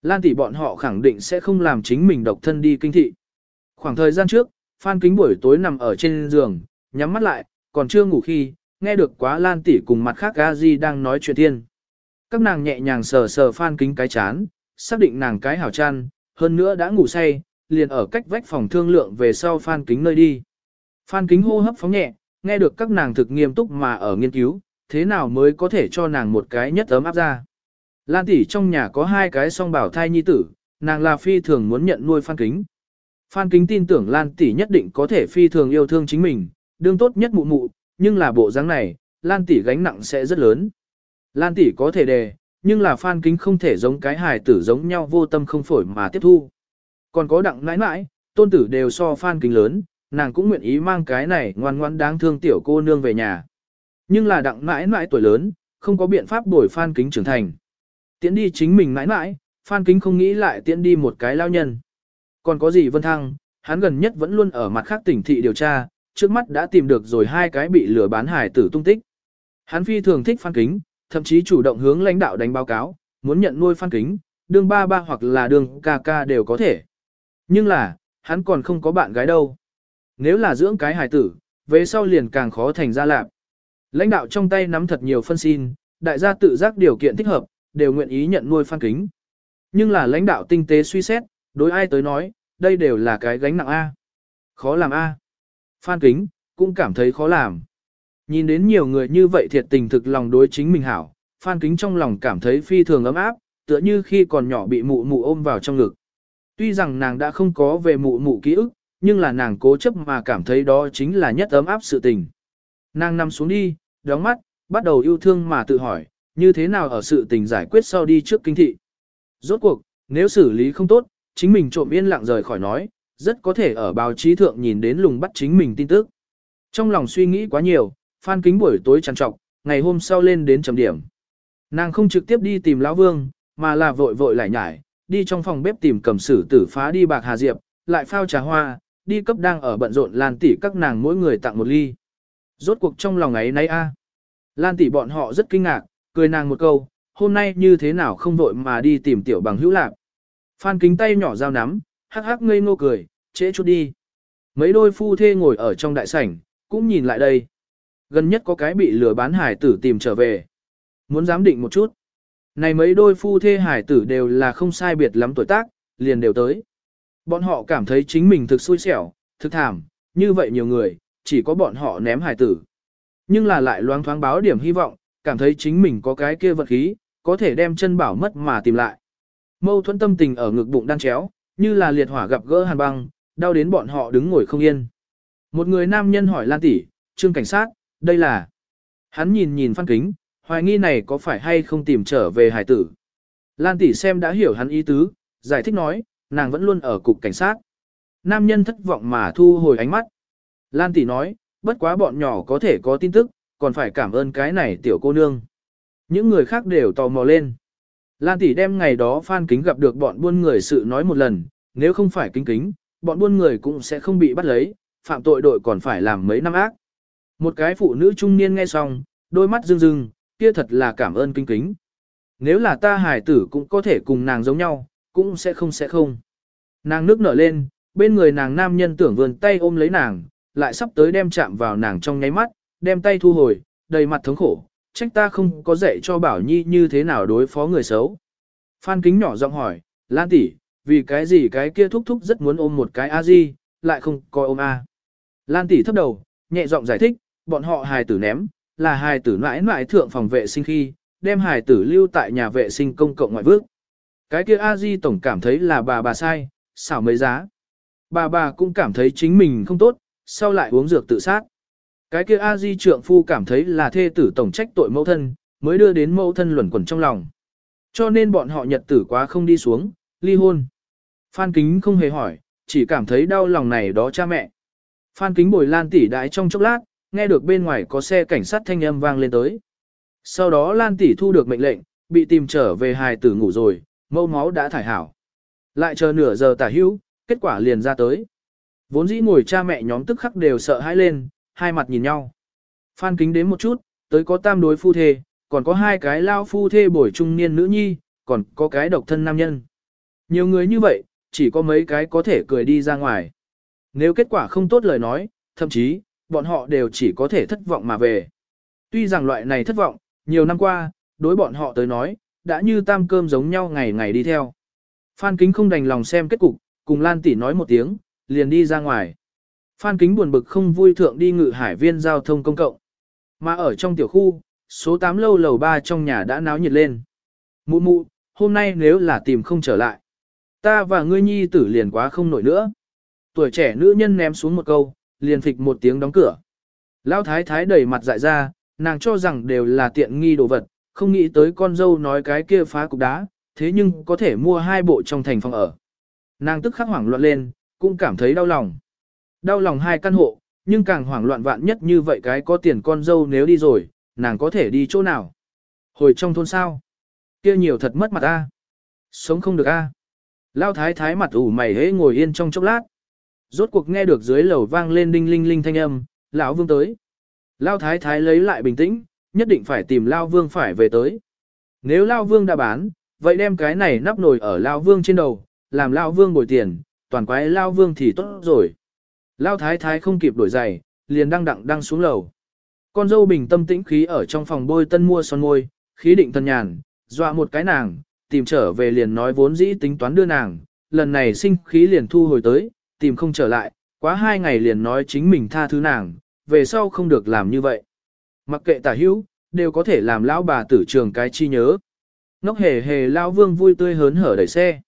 Lan tỷ bọn họ khẳng định sẽ không làm chính mình độc thân đi kinh thị. Khoảng thời gian trước, Phan Kính buổi tối nằm ở trên giường, nhắm mắt lại, còn chưa ngủ khi, nghe được quá Lan tỷ cùng mặt khác Gazi đang nói chuyện thiên. Các nàng nhẹ nhàng sờ sờ Phan Kính cái chán, xác định nàng cái hảo chăn, hơn nữa đã ngủ say, liền ở cách vách phòng thương lượng về sau Phan Kính nơi đi. Phan Kính hô hấp phóng nhẹ, nghe được các nàng thực nghiêm túc mà ở nghiên cứu, thế nào mới có thể cho nàng một cái nhất ấm áp ra. Lan tỷ trong nhà có hai cái song bảo thai nhi tử, nàng là phi thường muốn nhận nuôi Phan Kính. Phan Kính tin tưởng Lan tỷ nhất định có thể phi thường yêu thương chính mình, đương tốt nhất mụ mụ, nhưng là bộ dáng này, Lan tỷ gánh nặng sẽ rất lớn. Lan tỷ có thể đề, nhưng là Phan Kính không thể giống cái hài tử giống nhau vô tâm không phổi mà tiếp thu. Còn có đặng nãi nãi, tôn tử đều so Phan Kính lớn, nàng cũng nguyện ý mang cái này ngoan ngoãn đáng thương tiểu cô nương về nhà. Nhưng là đặng nãi nãi tuổi lớn, không có biện pháp đổi Phan Kính trưởng thành. Tiễn đi chính mình mãi mãi, Phan Kính không nghĩ lại tiễn đi một cái lao nhân. Còn có gì Vân Thăng, hắn gần nhất vẫn luôn ở mặt khác tỉnh thị điều tra, trước mắt đã tìm được rồi hai cái bị lừa bán hải tử tung tích. Hắn phi thường thích Phan Kính, thậm chí chủ động hướng lãnh đạo đánh báo cáo, muốn nhận nuôi Phan Kính, đường ba ba hoặc là đường ca ca đều có thể. Nhưng là, hắn còn không có bạn gái đâu. Nếu là dưỡng cái hải tử, về sau liền càng khó thành ra lạc. Lãnh đạo trong tay nắm thật nhiều phân xin, đại gia tự giác điều kiện thích hợp, đều nguyện ý nhận nuôi Phan Kính. Nhưng là lãnh đạo tinh tế suy xét, đối ai tới nói, đây đều là cái gánh nặng A. Khó làm A. Phan Kính, cũng cảm thấy khó làm. Nhìn đến nhiều người như vậy thiệt tình thực lòng đối chính mình hảo, Phan Kính trong lòng cảm thấy phi thường ấm áp, tựa như khi còn nhỏ bị mụ mụ ôm vào trong ngực. Tuy rằng nàng đã không có về mụ mụ ký ức, nhưng là nàng cố chấp mà cảm thấy đó chính là nhất ấm áp sự tình. Nàng nằm xuống đi, đóng mắt, bắt đầu yêu thương mà tự hỏi, như thế nào ở sự tình giải quyết sau đi trước kinh thị. Rốt cuộc, nếu xử lý không tốt, chính mình trộm yên lặng rời khỏi nói, rất có thể ở báo chí thượng nhìn đến lùng bắt chính mình tin tức. Trong lòng suy nghĩ quá nhiều, Phan Kính buổi tối trằn trọc, ngày hôm sau lên đến trầm điểm. Nàng không trực tiếp đi tìm Lão Vương, mà là vội vội lại nhải, đi trong phòng bếp tìm cầm sử tử phá đi bạc hà diệp, lại phao trà hoa, đi cấp đang ở bận rộn Lan tỷ các nàng mỗi người tặng một ly. Rốt cuộc trong lòng ấy nay a. Lan tỷ bọn họ rất kinh ngạc, cười nàng một câu, hôm nay như thế nào không vội mà đi tìm tiểu bằng hữu lạc. Phan kính tay nhỏ dao nắm, hắc hắc ngây ngô cười, trễ chút đi. Mấy đôi phu thê ngồi ở trong đại sảnh, cũng nhìn lại đây. Gần nhất có cái bị lừa bán hải tử tìm trở về. Muốn giám định một chút. Này mấy đôi phu thê hải tử đều là không sai biệt lắm tuổi tác, liền đều tới. Bọn họ cảm thấy chính mình thực xui xẻo, thực thảm, như vậy nhiều người, chỉ có bọn họ ném hải tử. Nhưng là lại loáng thoáng báo điểm hy vọng, cảm thấy chính mình có cái kia vật khí, có thể đem chân bảo mất mà tìm lại. Mâu thuẫn tâm tình ở ngực bụng đan chéo, như là liệt hỏa gặp gỡ hàn băng, đau đến bọn họ đứng ngồi không yên. Một người nam nhân hỏi Lan tỷ, "Trương cảnh sát, đây là?" Hắn nhìn nhìn Phan Kính, hoài nghi này có phải hay không tìm trở về hải tử. Lan tỷ xem đã hiểu hắn ý tứ, giải thích nói, nàng vẫn luôn ở cục cảnh sát. Nam nhân thất vọng mà thu hồi ánh mắt. Lan tỷ nói, bất quá bọn nhỏ có thể có tin tức, còn phải cảm ơn cái này tiểu cô nương. Những người khác đều tò mò lên. Lan tỷ đem ngày đó Phan Kính gặp được bọn buôn người sự nói một lần, nếu không phải kính kính, bọn buôn người cũng sẽ không bị bắt lấy, phạm tội đội còn phải làm mấy năm ác. Một cái phụ nữ trung niên nghe xong, đôi mắt rưng rưng, kia thật là cảm ơn kính kính. Nếu là ta hài tử cũng có thể cùng nàng giống nhau, cũng sẽ không sẽ không. Nàng nước nở lên, bên người nàng nam nhân tưởng vườn tay ôm lấy nàng, lại sắp tới đem chạm vào nàng trong nháy mắt, đem tay thu hồi, đầy mặt thống khổ, trách ta không có dạy cho Bảo Nhi như thế nào đối phó người xấu. Phan Kính nhỏ giọng hỏi, Lan tỷ, vì cái gì cái kia thúc thúc rất muốn ôm một cái a di, lại không coi ôm a. Lan tỷ thấp đầu, nhẹ giọng giải thích, bọn họ hài tử ném, là hài tử mãi mãi thượng phòng vệ sinh khi, đem hài tử lưu tại nhà vệ sinh công cộng ngoại vước. Cái kia a di tổng cảm thấy là bà bà sai, xảo mấy giá. Bà bà cũng cảm thấy chính mình không tốt, sau lại uống dược tự sát. Cái kia A Di trượng phu cảm thấy là thê tử tổng trách tội mẫu thân, mới đưa đến mẫu thân luẩn quẩn trong lòng. Cho nên bọn họ nhật tử quá không đi xuống, ly hôn. Phan Kính không hề hỏi, chỉ cảm thấy đau lòng này đó cha mẹ. Phan Kính bồi Lan tỷ đái trong chốc lát, nghe được bên ngoài có xe cảnh sát thanh âm vang lên tới. Sau đó Lan tỷ thu được mệnh lệnh, bị tìm trở về hài tử ngủ rồi, mâu máu đã thải hảo. Lại chờ nửa giờ tả hữu, kết quả liền ra tới. Vốn dĩ ngồi cha mẹ nhóm tức khắc đều sợ hãi lên, hai mặt nhìn nhau. Phan kính đến một chút, tới có tam đối phu thê, còn có hai cái lao phu thê bổi trung niên nữ nhi, còn có cái độc thân nam nhân. Nhiều người như vậy, chỉ có mấy cái có thể cười đi ra ngoài. Nếu kết quả không tốt lời nói, thậm chí, bọn họ đều chỉ có thể thất vọng mà về. Tuy rằng loại này thất vọng, nhiều năm qua, đối bọn họ tới nói, đã như tam cơm giống nhau ngày ngày đi theo. Phan Kính không đành lòng xem kết cục, cùng Lan Tỷ nói một tiếng, liền đi ra ngoài. Phan Kính buồn bực không vui thượng đi ngự hải viên giao thông công cộng. Mà ở trong tiểu khu, số 8 lâu lầu 3 trong nhà đã náo nhiệt lên. Mụ mụ, hôm nay nếu là tìm không trở lại, ta và ngươi nhi tử liền quá không nổi nữa. Tuổi trẻ nữ nhân ném xuống một câu, liền phịch một tiếng đóng cửa. Lão thái thái đẩy mặt dại ra, nàng cho rằng đều là tiện nghi đồ vật, không nghĩ tới con dâu nói cái kia phá cục đá, thế nhưng có thể mua hai bộ trong thành phòng ở. Nàng tức khắc hoảng loạn lên, cũng cảm thấy đau lòng. Đau lòng hai căn hộ, nhưng càng hoảng loạn vạn nhất như vậy cái có tiền con dâu nếu đi rồi, nàng có thể đi chỗ nào? Hồi trong thôn sao? kia nhiều thật mất mặt a. Sống không được a. Lao thái thái mặt ủ mày hế ngồi yên trong chốc lát. Rốt cuộc nghe được dưới lầu vang lên đinh linh linh thanh âm, lão vương tới. Lao thái thái lấy lại bình tĩnh, nhất định phải tìm Lao vương phải về tới. Nếu Lao vương đã bán, vậy đem cái này nắp nồi ở Lao vương trên đầu, làm Lao vương bồi tiền, toàn quái Lao vương thì tốt rồi. Lao thái thái không kịp đổi giày, liền đang đặng đang xuống lầu. Con dâu bình tâm tĩnh khí ở trong phòng bôi tân mua son môi, khí định thân nhàn, dọa một cái nàng, tìm trở về liền nói vốn dĩ tính toán đưa nàng, lần này sinh khí liền thu hồi tới, tìm không trở lại, quá hai ngày liền nói chính mình tha thứ nàng, về sau không được làm như vậy. Mặc kệ tả hữu, đều có thể làm lão bà tử trường cái chi nhớ. Ngốc hề hề lão vương vui tươi hớn hở đẩy xe.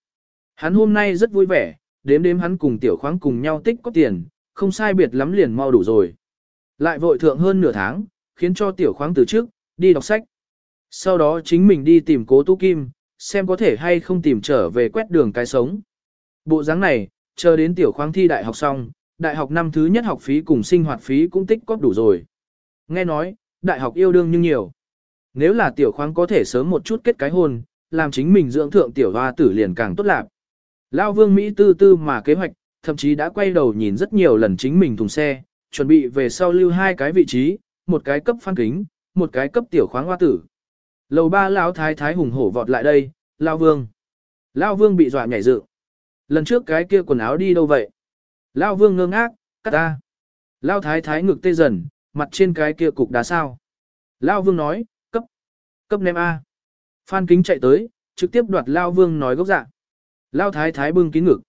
Hắn hôm nay rất vui vẻ, đếm đếm hắn cùng tiểu khoáng cùng nhau tích có tiền, không sai biệt lắm liền mau đủ rồi. Lại vội thượng hơn nửa tháng, khiến cho tiểu khoáng từ trước, đi đọc sách. Sau đó chính mình đi tìm cố tu kim, xem có thể hay không tìm trở về quét đường cái sống. Bộ dáng này, chờ đến tiểu khoáng thi đại học xong, đại học năm thứ nhất học phí cùng sinh hoạt phí cũng tích cóp đủ rồi. Nghe nói, đại học yêu đương nhưng nhiều. Nếu là tiểu khoáng có thể sớm một chút kết cái hôn, làm chính mình dưỡng thượng tiểu hoa tử liền càng tốt lạc. Lao vương Mỹ tư tư mà kế hoạch, thậm chí đã quay đầu nhìn rất nhiều lần chính mình thùng xe, chuẩn bị về sau lưu hai cái vị trí, một cái cấp phan kính, một cái cấp tiểu khoáng hoa tử. Lầu ba lão thái thái hùng hổ vọt lại đây, Lao vương. Lao vương bị dọa nhảy dựng. Lần trước cái kia quần áo đi đâu vậy? Lao vương ngơ ngác, cắt ta. Lao thái thái ngực tê dần, mặt trên cái kia cục đá sao. Lao vương nói, cấp, cấp ném A. Phan kính chạy tới, trực tiếp đoạt Lao vương nói gốc dạ. Lao thái thái bưng kín ngực.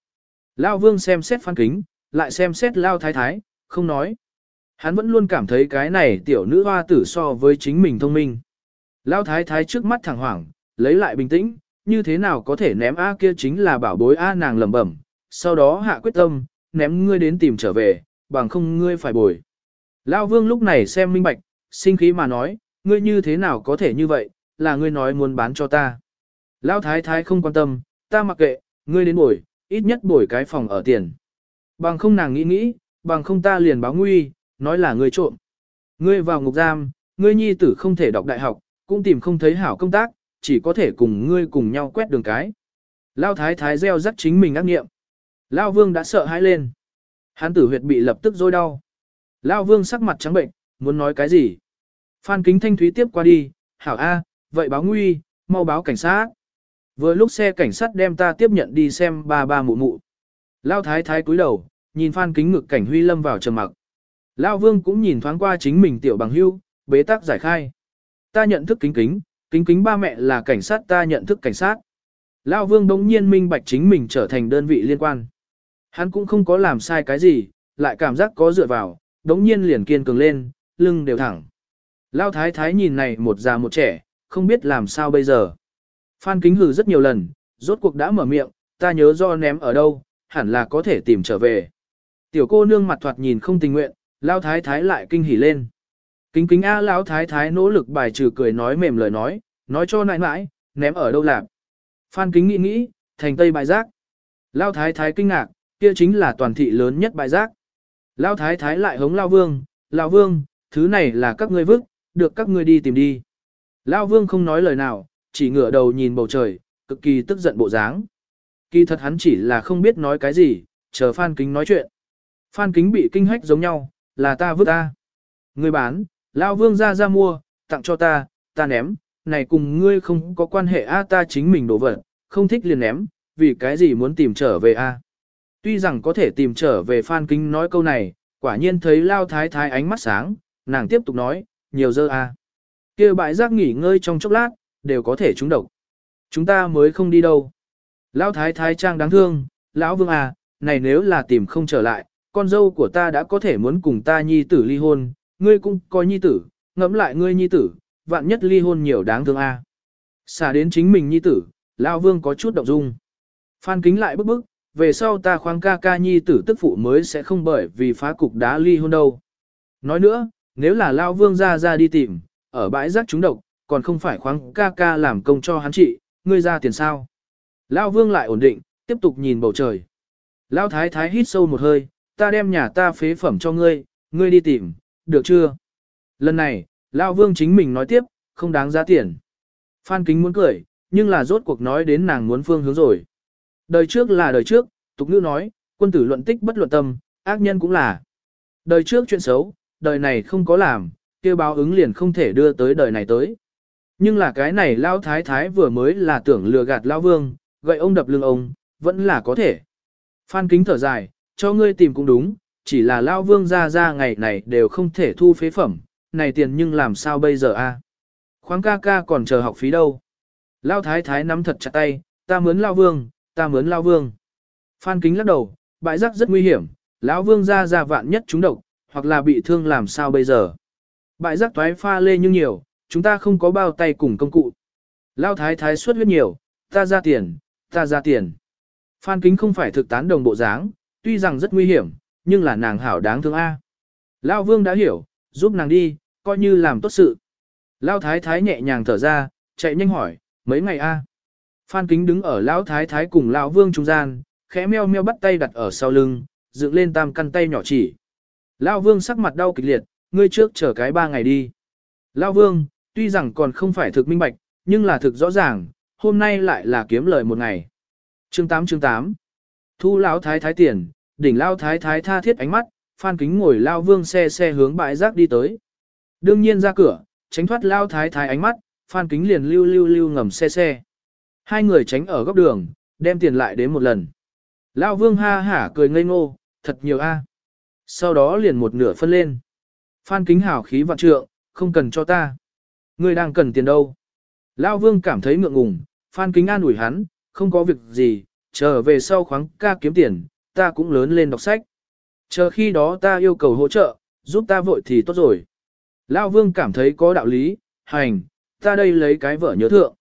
Lao vương xem xét phan kính, lại xem xét Lao thái thái, không nói. Hắn vẫn luôn cảm thấy cái này tiểu nữ hoa tử so với chính mình thông minh. Lao thái thái trước mắt thẳng hoảng, lấy lại bình tĩnh, như thế nào có thể ném A kia chính là bảo bối A nàng lẩm bẩm, sau đó hạ quyết tâm, ném ngươi đến tìm trở về, bằng không ngươi phải bồi. Lao vương lúc này xem minh bạch, sinh khí mà nói, ngươi như thế nào có thể như vậy, là ngươi nói muốn bán cho ta. Lao thái thái không quan tâm, ta mặc kệ, ngươi đến bồi, ít nhất bồi cái phòng ở tiền. Bằng không nàng nghĩ nghĩ, bằng không ta liền báo nguy, nói là ngươi trộm. Ngươi vào ngục giam, ngươi nhi tử không thể đọc đại học, cũng tìm không thấy hảo công tác, chỉ có thể cùng ngươi cùng nhau quét đường cái. Lao thái thái gieo rắc chính mình ác nghiệm. Lao vương đã sợ hãi lên. hán tử huyệt bị lập tức dối đau. Lao vương sắc mặt trắng bệnh, muốn nói cái gì? Phan kính thanh thúy tiếp qua đi, hảo A, vậy báo nguy, mau báo cảnh sát. Vừa lúc xe cảnh sát đem ta tiếp nhận đi xem ba ba mụ mụ. Lao thái thái cúi đầu, nhìn phan kính ngực cảnh huy lâm vào trầm mặc. Lao vương cũng nhìn thoáng qua chính mình tiểu bằng hưu, bế tắc giải khai. Ta nhận thức kính kính, kính kính ba mẹ là cảnh sát ta nhận thức cảnh sát. Lao vương đống nhiên minh bạch chính mình trở thành đơn vị liên quan. Hắn cũng không có làm sai cái gì, lại cảm giác có dựa vào, đống nhiên liền kiên cường lên, lưng đều thẳng. Lao thái thái nhìn này một già một trẻ, không biết làm sao bây giờ. Phan kính hừ rất nhiều lần, rốt cuộc đã mở miệng, ta nhớ do ném ở đâu, hẳn là có thể tìm trở về. Tiểu cô nương mặt thoạt nhìn không tình nguyện, lao thái thái lại kinh hỉ lên. Kính kính a lão thái thái nỗ lực bài trừ cười nói mềm lời nói, nói cho nãi nãi, ném ở đâu làm. Phan kính nghĩ nghĩ, thành tây bài giác. Lao thái thái kinh ngạc, kia chính là toàn thị lớn nhất bài giác. Lao thái thái lại hống Lao vương, Lao vương, thứ này là các ngươi vứt, được các ngươi đi tìm đi. Lao vương không nói lời nào, chỉ ngửa đầu nhìn bầu trời, cực kỳ tức giận bộ dáng. Kỳ thật hắn chỉ là không biết nói cái gì, chờ Phan Kính nói chuyện. Phan Kính bị kinh hách giống nhau, là ta vứt ta. Người bán, Lao vương ra ra mua, tặng cho ta, ta ném, này cùng ngươi không có quan hệ a ta chính mình đổ vật, không thích liền ném, vì cái gì muốn tìm trở về a? Tuy rằng có thể tìm trở về Phan Kính nói câu này, quả nhiên thấy Lao Thái Thái ánh mắt sáng, nàng tiếp tục nói, nhiều dơ a. kia bãi rác nghỉ ngơi trong chốc lát, đều có thể trúng độc. Chúng ta mới không đi đâu. Lão Thái Thái trang đáng thương, Lão Vương à, này nếu là tìm không trở lại, con dâu của ta đã có thể muốn cùng ta nhi tử ly hôn, ngươi cũng coi nhi tử, ngẫm lại ngươi nhi tử, vạn nhất ly hôn nhiều đáng thương a. À. Xả đến chính mình nhi tử, Lão Vương có chút động dung. Phan kính lại bức bức, về sau ta khoáng ca ca nhi tử tức phụ mới sẽ không bởi vì phá cục đá ly hôn đâu. Nói nữa, nếu là lão Vương ra ra đi tìm, ở bãi rác trúng độc, còn không phải khoáng ca ca làm công cho hắn trị, ngươi ra tiền sao. Lao Vương lại ổn định, tiếp tục nhìn bầu trời. Lao Thái Thái hít sâu một hơi, ta đem nhà ta phế phẩm cho ngươi, ngươi đi tìm, được chưa? Lần này, Lao Vương chính mình nói tiếp, không đáng giá tiền. Phan Kính muốn cười, nhưng là rốt cuộc nói đến nàng muốn phương hướng rồi. Đời trước là đời trước, tục ngữ nói, quân tử luận tích bất luận tâm, ác nhân cũng là. Đời trước chuyện xấu, đời này không có làm, kêu báo ứng liền không thể đưa tới đời này tới. Nhưng là cái này lao thái thái vừa mới là tưởng lừa gạt lao vương, gậy ông đập lưng ông, vẫn là có thể. Phan kính thở dài, cho ngươi tìm cũng đúng, chỉ là lao vương ra ra ngày này đều không thể thu phế phẩm, này tiền nhưng làm sao bây giờ a? Khoáng ca ca còn chờ học phí đâu. Lao thái thái nắm thật chặt tay, ta mướn lao vương, ta mướn lao vương. Phan kính lắc đầu, bãi rác rất nguy hiểm, lão vương ra ra vạn nhất chúng độc, hoặc là bị thương làm sao bây giờ. Bãi rác toái pha lê nhưng nhiều, chúng ta không có bao tay cùng công cụ. Lao thái thái suất huyết nhiều, ta ra tiền, ta ra tiền. Phan kính không phải thực tán đồng bộ dáng, tuy rằng rất nguy hiểm, nhưng là nàng hảo đáng thương A. Lao vương đã hiểu, giúp nàng đi, coi như làm tốt sự. Lao thái thái nhẹ nhàng thở ra, chạy nhanh hỏi, mấy ngày A. Phan kính đứng ở lão thái thái cùng lão vương trung gian, khẽ meo meo bắt tay đặt ở sau lưng, dựng lên tam căn tay nhỏ chỉ. Lão vương sắc mặt đau kịch liệt, ngươi trước chờ cái ba ngày đi. Lão vương, tuy rằng còn không phải thực minh bạch, nhưng là thực rõ ràng, hôm nay lại là kiếm lời một ngày. Chương 8 chương 8 Thu lão thái thái tiền, đỉnh lão thái thái tha thiết ánh mắt, phan kính ngồi lão vương xe xe hướng bãi rác đi tới. Đương nhiên ra cửa, tránh thoát lão thái thái ánh mắt, phan kính liền lưu lưu lưu ngầm xe xe. Hai người tránh ở góc đường, đem tiền lại đến một lần. Lão vương ha hả cười ngây ngô, thật nhiều a. Sau đó liền một nửa phân lên. Phan kính hảo khí vạn trượng, không cần cho ta. Ngươi đang cần tiền đâu? Lão vương cảm thấy ngượng ngùng, Phan kính an ủi hắn, không có việc gì, trở về sau khoáng ca kiếm tiền, ta cũng lớn lên đọc sách. Chờ khi đó ta yêu cầu hỗ trợ, giúp ta vội thì tốt rồi. Lão vương cảm thấy có đạo lý, hành, ta đây lấy cái vợ nhớ thượng.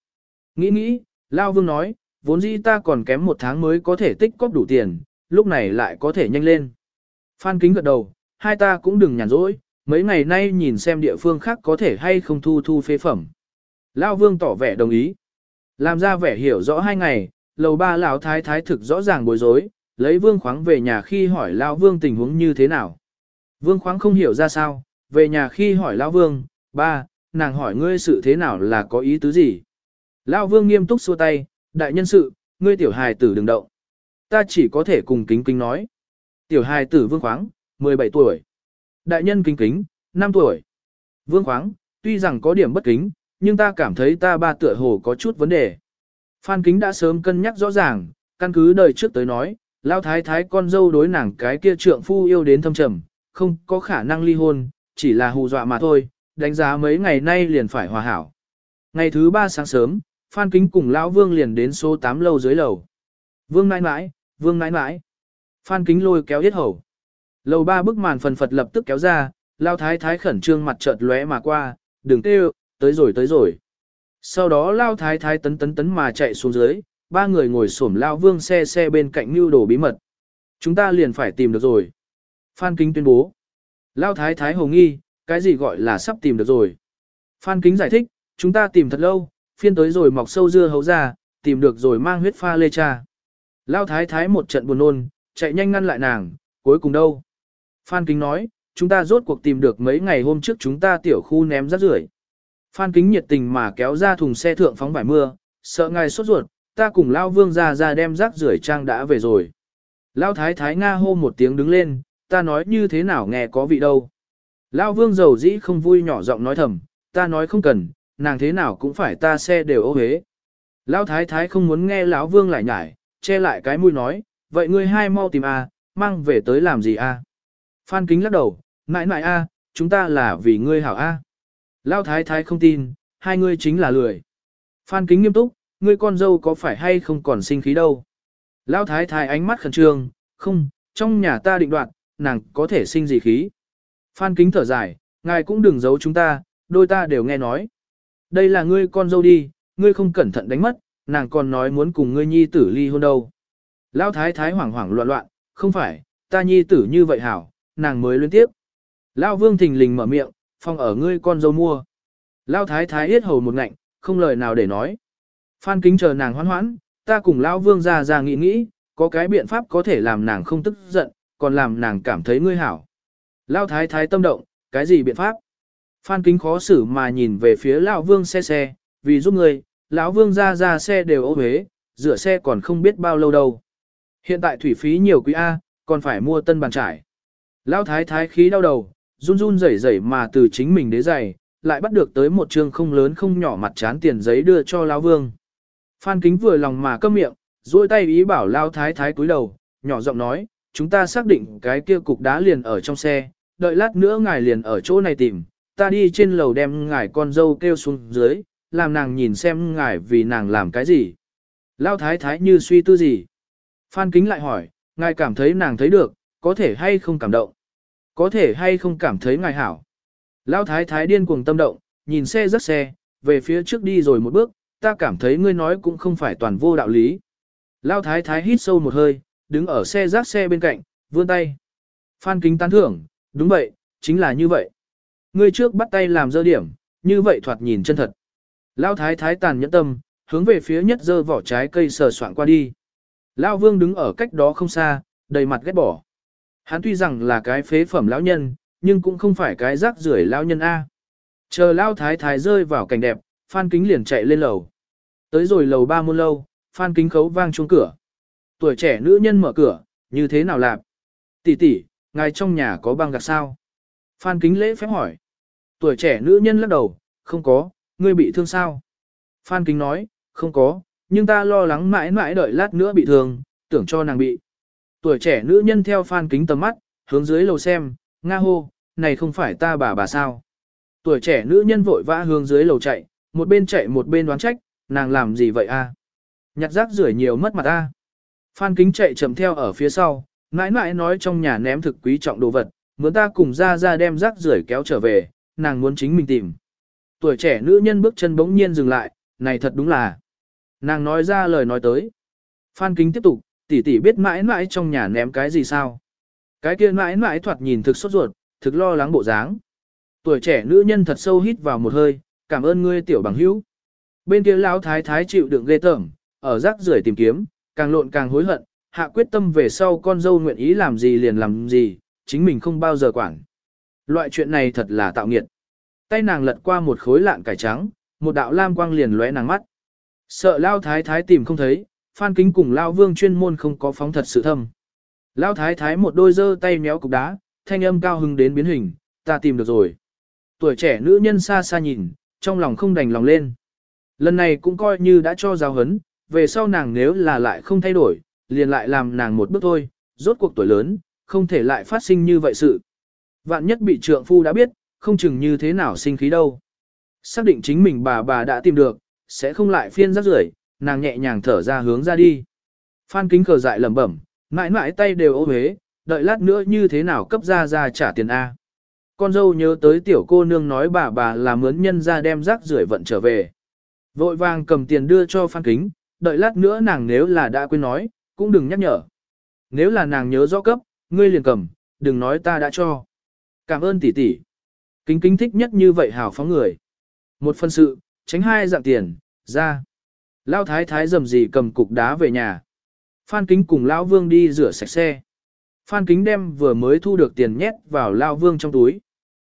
Nghĩ nghĩ, Lão Vương nói, vốn dĩ ta còn kém một tháng mới có thể tích cóp đủ tiền, lúc này lại có thể nhanh lên. Phan Kính gật đầu, hai ta cũng đừng nhàn rỗi, mấy ngày nay nhìn xem địa phương khác có thể hay không thu thu phế phẩm. Lao Vương tỏ vẻ đồng ý. Làm ra vẻ hiểu rõ hai ngày, lầu ba lão thái thái thực rõ ràng bối rối, lấy Vương khoáng về nhà khi hỏi Lao Vương tình huống như thế nào. Vương khoáng không hiểu ra sao, về nhà khi hỏi Lao Vương, ba, nàng hỏi ngươi sự thế nào là có ý tứ gì. Lão vương nghiêm túc xua tay, đại nhân sự, ngươi tiểu hài tử đừng động. Ta chỉ có thể cùng kính kính nói. Tiểu hài tử vương khoáng, 17 tuổi. Đại nhân kính kính, 5 tuổi. Vương khoáng, tuy rằng có điểm bất kính, nhưng ta cảm thấy ta ba tựa hồ có chút vấn đề. Phan kính đã sớm cân nhắc rõ ràng, căn cứ đời trước tới nói, lao thái thái con dâu đối nàng cái kia trượng phu yêu đến thâm trầm, không có khả năng ly hôn, chỉ là hù dọa mà thôi, đánh giá mấy ngày nay liền phải hòa hảo. Ngày thứ ba sáng sớm, Phan Kính cùng Lão Vương liền đến số 8 lâu dưới lầu. Vương nãi nãi, Vương nãi nãi. Phan Kính lôi kéo yết hầu. Lầu ba bức màn phần phật lập tức kéo ra, Lao Thái Thái khẩn trương mặt chợt lóe mà qua, đừng kêu, tới rồi tới rồi. Sau đó Lao Thái Thái tấn tấn tấn mà chạy xuống dưới, ba người ngồi xổm Lao Vương xe xe bên cạnh mưu đồ bí mật. Chúng ta liền phải tìm được rồi. Phan Kính tuyên bố. Lao Thái Thái Hồ nghi, cái gì gọi là sắp tìm được rồi. Phan Kính giải thích, chúng ta tìm thật lâu, phiên tới rồi mọc sâu dưa hấu ra, tìm được rồi mang huyết pha lê cha. Lao Thái Thái một trận buồn nôn, chạy nhanh ngăn lại nàng, cuối cùng đâu. Phan Kính nói, chúng ta rốt cuộc tìm được mấy ngày hôm trước chúng ta tiểu khu ném rác rưởi. Phan Kính nhiệt tình mà kéo ra thùng xe thượng phóng vải mưa, sợ ngài sốt ruột, ta cùng Lao Vương ra ra đem rác rưởi trang đã về rồi. Lao Thái Thái Nga hô một tiếng đứng lên, ta nói như thế nào nghe có vị đâu. Lao Vương giàu dĩ không vui nhỏ giọng nói thầm, ta nói không cần, nàng thế nào cũng phải ta xe đều ô hế. Lao Thái Thái không muốn nghe lão Vương lại nhải, che lại cái mũi nói, vậy ngươi hai mau tìm a, mang về tới làm gì a? Phan Kính lắc đầu, nãi nãi a, chúng ta là vì ngươi hảo a. Lao Thái Thái không tin, hai ngươi chính là lười. Phan Kính nghiêm túc, ngươi con dâu có phải hay không còn sinh khí đâu. Lao Thái Thái ánh mắt khẩn trương, không, trong nhà ta định đoạt, nàng có thể sinh gì khí. Phan Kính thở dài, ngài cũng đừng giấu chúng ta, đôi ta đều nghe nói. Đây là ngươi con dâu đi, ngươi không cẩn thận đánh mất, nàng còn nói muốn cùng ngươi nhi tử ly hôn đâu. Lão thái thái hoảng hoảng loạn loạn, không phải, ta nhi tử như vậy hảo, nàng mới liên tiếp. Lão vương thình lình mở miệng, phong ở ngươi con dâu mua. Lão thái thái yết hầu một ngạnh, không lời nào để nói. Phan kính chờ nàng hoan hoãn, ta cùng lão vương ra ra nghĩ nghĩ, có cái biện pháp có thể làm nàng không tức giận, còn làm nàng cảm thấy ngươi hảo. Lão thái thái tâm động, cái gì biện pháp? Phan kính khó xử mà nhìn về phía lão vương xe xe, vì giúp ngươi, lão vương ra ra xe đều ô huế, rửa xe còn không biết bao lâu đâu. Hiện tại thủy phí nhiều quý A, còn phải mua tân bàn trải. Lão thái thái khí đau đầu, run run rẩy rẩy mà từ chính mình đế giày, lại bắt được tới một trương không lớn không nhỏ mặt chán tiền giấy đưa cho lão vương. Phan kính vừa lòng mà câm miệng, duỗi tay ý bảo lão thái thái cúi đầu, nhỏ giọng nói, chúng ta xác định cái kia cục đá liền ở trong xe, đợi lát nữa ngài liền ở chỗ này tìm, ta đi trên lầu đem ngài con dâu kêu xuống dưới, làm nàng nhìn xem ngài vì nàng làm cái gì. Lão thái thái như suy tư gì. Phan Kính lại hỏi, ngài cảm thấy nàng thấy được, có thể hay không cảm động? Có thể hay không cảm thấy ngài hảo? Lão thái thái điên cuồng tâm động, nhìn xe rất xe, về phía trước đi rồi một bước, ta cảm thấy ngươi nói cũng không phải toàn vô đạo lý. Lão thái thái hít sâu một hơi, đứng ở xe rác xe bên cạnh, vươn tay. Phan Kính tán thưởng, đúng vậy, chính là như vậy. Ngươi trước bắt tay làm dơ điểm, như vậy thoạt nhìn chân thật. Lão thái thái tàn nhẫn tâm, hướng về phía nhất dơ vỏ trái cây sờ soạn qua đi. Lão vương đứng ở cách đó không xa, đầy mặt ghét bỏ. Hắn tuy rằng là cái phế phẩm lão nhân, nhưng cũng không phải cái rác rưởi lão nhân A. Chờ lão thái thái rơi vào cảnh đẹp, Phan Kính liền chạy lên lầu. Tới rồi lầu ba môn lâu, Phan Kính khấu vang chuông cửa. Tuổi trẻ nữ nhân mở cửa, như thế nào làm? Tỷ tỷ, ngài trong nhà có băng gạc sao? Phan Kính lễ phép hỏi. Tuổi trẻ nữ nhân lắc đầu, không có, ngươi bị thương sao? Phan Kính nói, không có, nhưng ta lo lắng mãi mãi đợi lát nữa bị thương, tưởng cho nàng bị. Tuổi trẻ nữ nhân theo Phan Kính tầm mắt, hướng dưới lầu xem, nga hô, này không phải ta bà bà sao? Tuổi trẻ nữ nhân vội vã hướng dưới lầu chạy, một bên chạy một bên đoán trách, nàng làm gì vậy a? Nhặt rác rưởi nhiều mất mặt a. Phan Kính chạy chậm theo ở phía sau, mãi mãi nói trong nhà ném thực quý trọng đồ vật, muốn ta cùng ra ra đem rác rưởi kéo trở về, nàng muốn chính mình tìm. Tuổi trẻ nữ nhân bước chân bỗng nhiên dừng lại, này thật đúng là. Nàng nói ra lời nói tới. Phan Kính tiếp tục, tỷ tỷ biết mãi mãi trong nhà ném cái gì sao. Cái kia mãi mãi thoạt nhìn thực sốt ruột, thực lo lắng bộ dáng. Tuổi trẻ nữ nhân thật sâu hít vào một hơi, cảm ơn ngươi tiểu bằng hữu. Bên kia lão thái thái chịu đựng ghê tởm, ở rác rưởi tìm kiếm, càng lộn càng hối hận, hạ quyết tâm về sau con dâu nguyện ý làm gì liền làm gì, chính mình không bao giờ quản. Loại chuyện này thật là tạo nghiệt. Tay nàng lật qua một khối lạn cải trắng, một đạo lam quang liền lóe nàng mắt. Sợ lao thái thái tìm không thấy, phan kính cùng lao vương chuyên môn không có phóng thật sự thâm. Lao thái thái một đôi giơ tay méo cục đá, thanh âm cao hứng đến biến hình, ta tìm được rồi. Tuổi trẻ nữ nhân xa xa nhìn, trong lòng không đành lòng lên. Lần này cũng coi như đã cho giáo hấn, về sau nàng nếu là lại không thay đổi, liền lại làm nàng một bước thôi, rốt cuộc tuổi lớn, không thể lại phát sinh như vậy sự. Vạn nhất bị trượng phu đã biết, không chừng như thế nào sinh khí đâu. Xác định chính mình bà bà đã tìm được, sẽ không lại phiên rắc rưởi, nàng nhẹ nhàng thở ra hướng ra đi. Phan kính cờ dại lẩm bẩm, mãi mãi tay đều ô huế, đợi lát nữa như thế nào cấp ra ra trả tiền A. Con dâu nhớ tới tiểu cô nương nói bà bà là mướn nhân ra đem rác rưởi vận trở về. Vội vàng cầm tiền đưa cho Phan kính, đợi lát nữa nàng nếu là đã quên nói, cũng đừng nhắc nhở. nếu là nàng nhớ rõ cấp, ngươi liền cầm, đừng nói ta đã cho. Cảm ơn tỷ tỷ. Kính kính thích nhất như vậy hào phóng người. Một phân sự, tránh hai dạng tiền, ra. Lao thái thái dầm gì cầm cục đá về nhà. Phan kính cùng Lão Vương đi rửa sạch xe. Phan kính đem vừa mới thu được tiền nhét vào Lao Vương trong túi.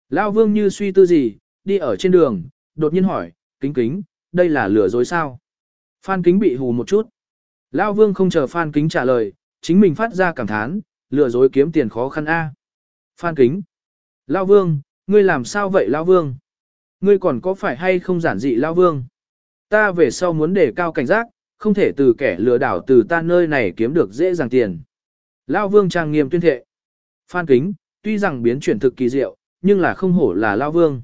Lao Vương như suy tư gì, đi ở trên đường, đột nhiên hỏi, kính kính, đây là lửa dối sao? Phan kính bị hù một chút. Lao Vương không chờ Phan kính trả lời, chính mình phát ra cảm thán, lừa dối kiếm tiền khó khăn a. Phan kính. Lao Vương, ngươi làm sao vậy Lao Vương? Ngươi còn có phải hay không giản dị Lao Vương? Ta về sau muốn đề cao cảnh giác, không thể từ kẻ lừa đảo từ ta nơi này kiếm được dễ dàng tiền. Lao Vương trang nghiêm tuyên thệ. Phan kính, tuy rằng biến chuyển thực kỳ diệu, nhưng là không hổ là Lao Vương.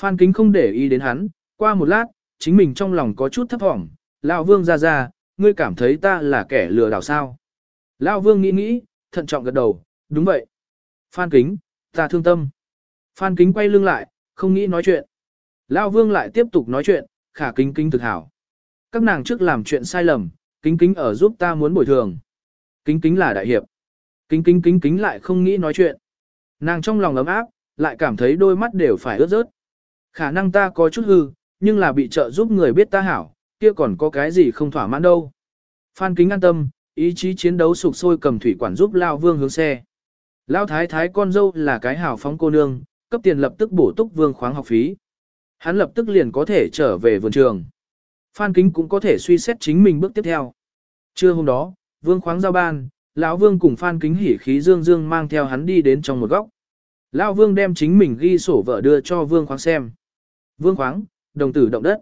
Phan kính không để ý đến hắn, qua một lát, chính mình trong lòng có chút thấp thỏm. Lao Vương ra ra, ngươi cảm thấy ta là kẻ lừa đảo sao? Lao Vương nghĩ nghĩ, thận trọng gật đầu, đúng vậy. Phan kính, ta thương tâm. Phan kính quay lưng lại, không nghĩ nói chuyện. Lao Vương lại tiếp tục nói chuyện, khả kính kính thực hảo. Các nàng trước làm chuyện sai lầm, kính kính ở giúp ta muốn bồi thường. Kính kính là đại hiệp. Kính kính kính kính lại không nghĩ nói chuyện. Nàng trong lòng ấm áp, lại cảm thấy đôi mắt đều phải ướt rớt. Khả năng ta có chút hư, nhưng là bị trợ giúp người biết ta hảo, kia còn có cái gì không thỏa mãn đâu. Phan kính an tâm, ý chí chiến đấu sục sôi cầm thủy quản giúp Lao Vương hướng xe. Lao Thái Thái con dâu là cái hảo phóng cô nương, cấp tiền lập tức bổ túc Vương khoáng học phí. Hắn lập tức liền có thể trở về vườn trường. Phan Kính cũng có thể suy xét chính mình bước tiếp theo. Trưa hôm đó, Vương khoáng giao ban, lão Vương cùng Phan Kính hỉ khí dương dương mang theo hắn đi đến trong một góc. Lão Vương đem chính mình ghi sổ vợ đưa cho Vương khoáng xem. Vương khoáng, đồng tử động đất.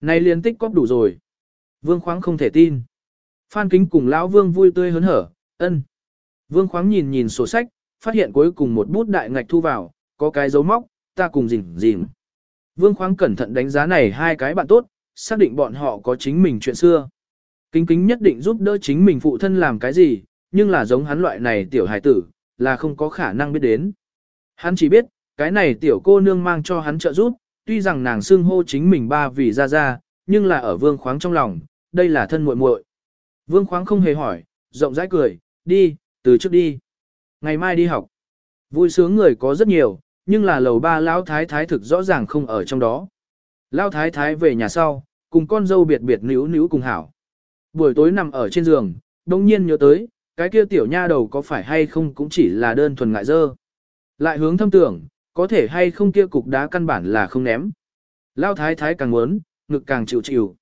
Này liên tích cóp đủ rồi. Vương khoáng không thể tin. Phan Kính cùng lão Vương vui tươi hớn hở, ân. Vương khoáng nhìn nhìn sổ sách, phát hiện cuối cùng một bút đại ngạch thu vào, có cái dấu móc, ta cùng rình rình. Vương khoáng cẩn thận đánh giá này hai cái bạn tốt, xác định bọn họ có chính mình chuyện xưa. Kính kính nhất định giúp đỡ chính mình phụ thân làm cái gì, nhưng là giống hắn loại này tiểu hài tử, là không có khả năng biết đến. Hắn chỉ biết, cái này tiểu cô nương mang cho hắn trợ giúp, tuy rằng nàng xưng hô chính mình ba vì ra ra, nhưng là ở vương khoáng trong lòng, đây là thân muội muội. Vương khoáng không hề hỏi, rộng rãi cười, đi, từ trước đi. Ngày mai đi học. Vui sướng người có rất nhiều, nhưng là lầu ba lão thái thái thực rõ ràng không ở trong đó. Lão thái thái về nhà sau, cùng con dâu biệt biệt níu níu cùng hảo. Buổi tối nằm ở trên giường, đông nhiên nhớ tới, cái kia tiểu nha đầu có phải hay không cũng chỉ là đơn thuần ngại dơ. Lại hướng thâm tưởng, có thể hay không kia cục đá căn bản là không ném. Lão thái thái càng muốn, ngực càng chịu chịu.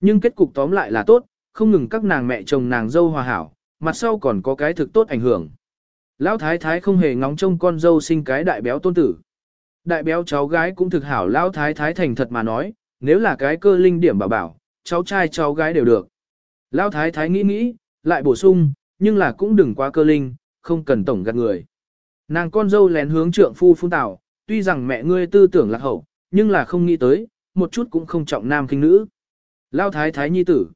Nhưng kết cục tóm lại là tốt, không ngừng các nàng mẹ chồng nàng dâu hòa hảo, mặt sau còn có cái thực tốt ảnh hưởng. Lão thái thái không hề ngóng trông con dâu sinh cái đại béo tôn tử. Đại béo cháu gái cũng thực hảo lão thái thái thành thật mà nói, nếu là cái cơ linh điểm bảo bảo, cháu trai cháu gái đều được. Lão thái thái nghĩ nghĩ, lại bổ sung, nhưng là cũng đừng quá cơ linh, không cần tổng gạt người. Nàng con dâu lén hướng trượng phu phun tảo, tuy rằng mẹ ngươi tư tưởng lạc hậu, nhưng là không nghĩ tới, một chút cũng không trọng nam khinh nữ. Lão thái thái nhi tử.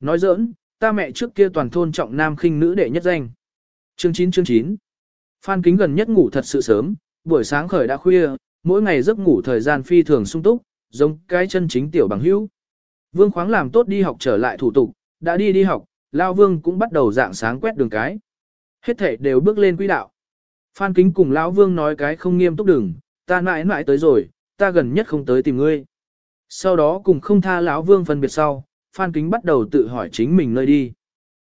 Nói giỡn, ta mẹ trước kia toàn thôn trọng nam khinh nữ để nhất danh. Chương 9 chương 9 Phan Kính gần nhất ngủ thật sự sớm, buổi sáng khởi đã khuya, mỗi ngày giấc ngủ thời gian phi thường sung túc, giống cái chân chính tiểu bằng hữu. Vương khoáng làm tốt đi học trở lại thủ tục, đã đi đi học, Lao Vương cũng bắt đầu dạng sáng quét đường cái. Hết thể đều bước lên quỹ đạo. Phan Kính cùng Lão Vương nói cái không nghiêm túc đừng, ta mãi mãi tới rồi, ta gần nhất không tới tìm ngươi. Sau đó cùng không tha lão Vương phân biệt sau, Phan Kính bắt đầu tự hỏi chính mình nơi đi.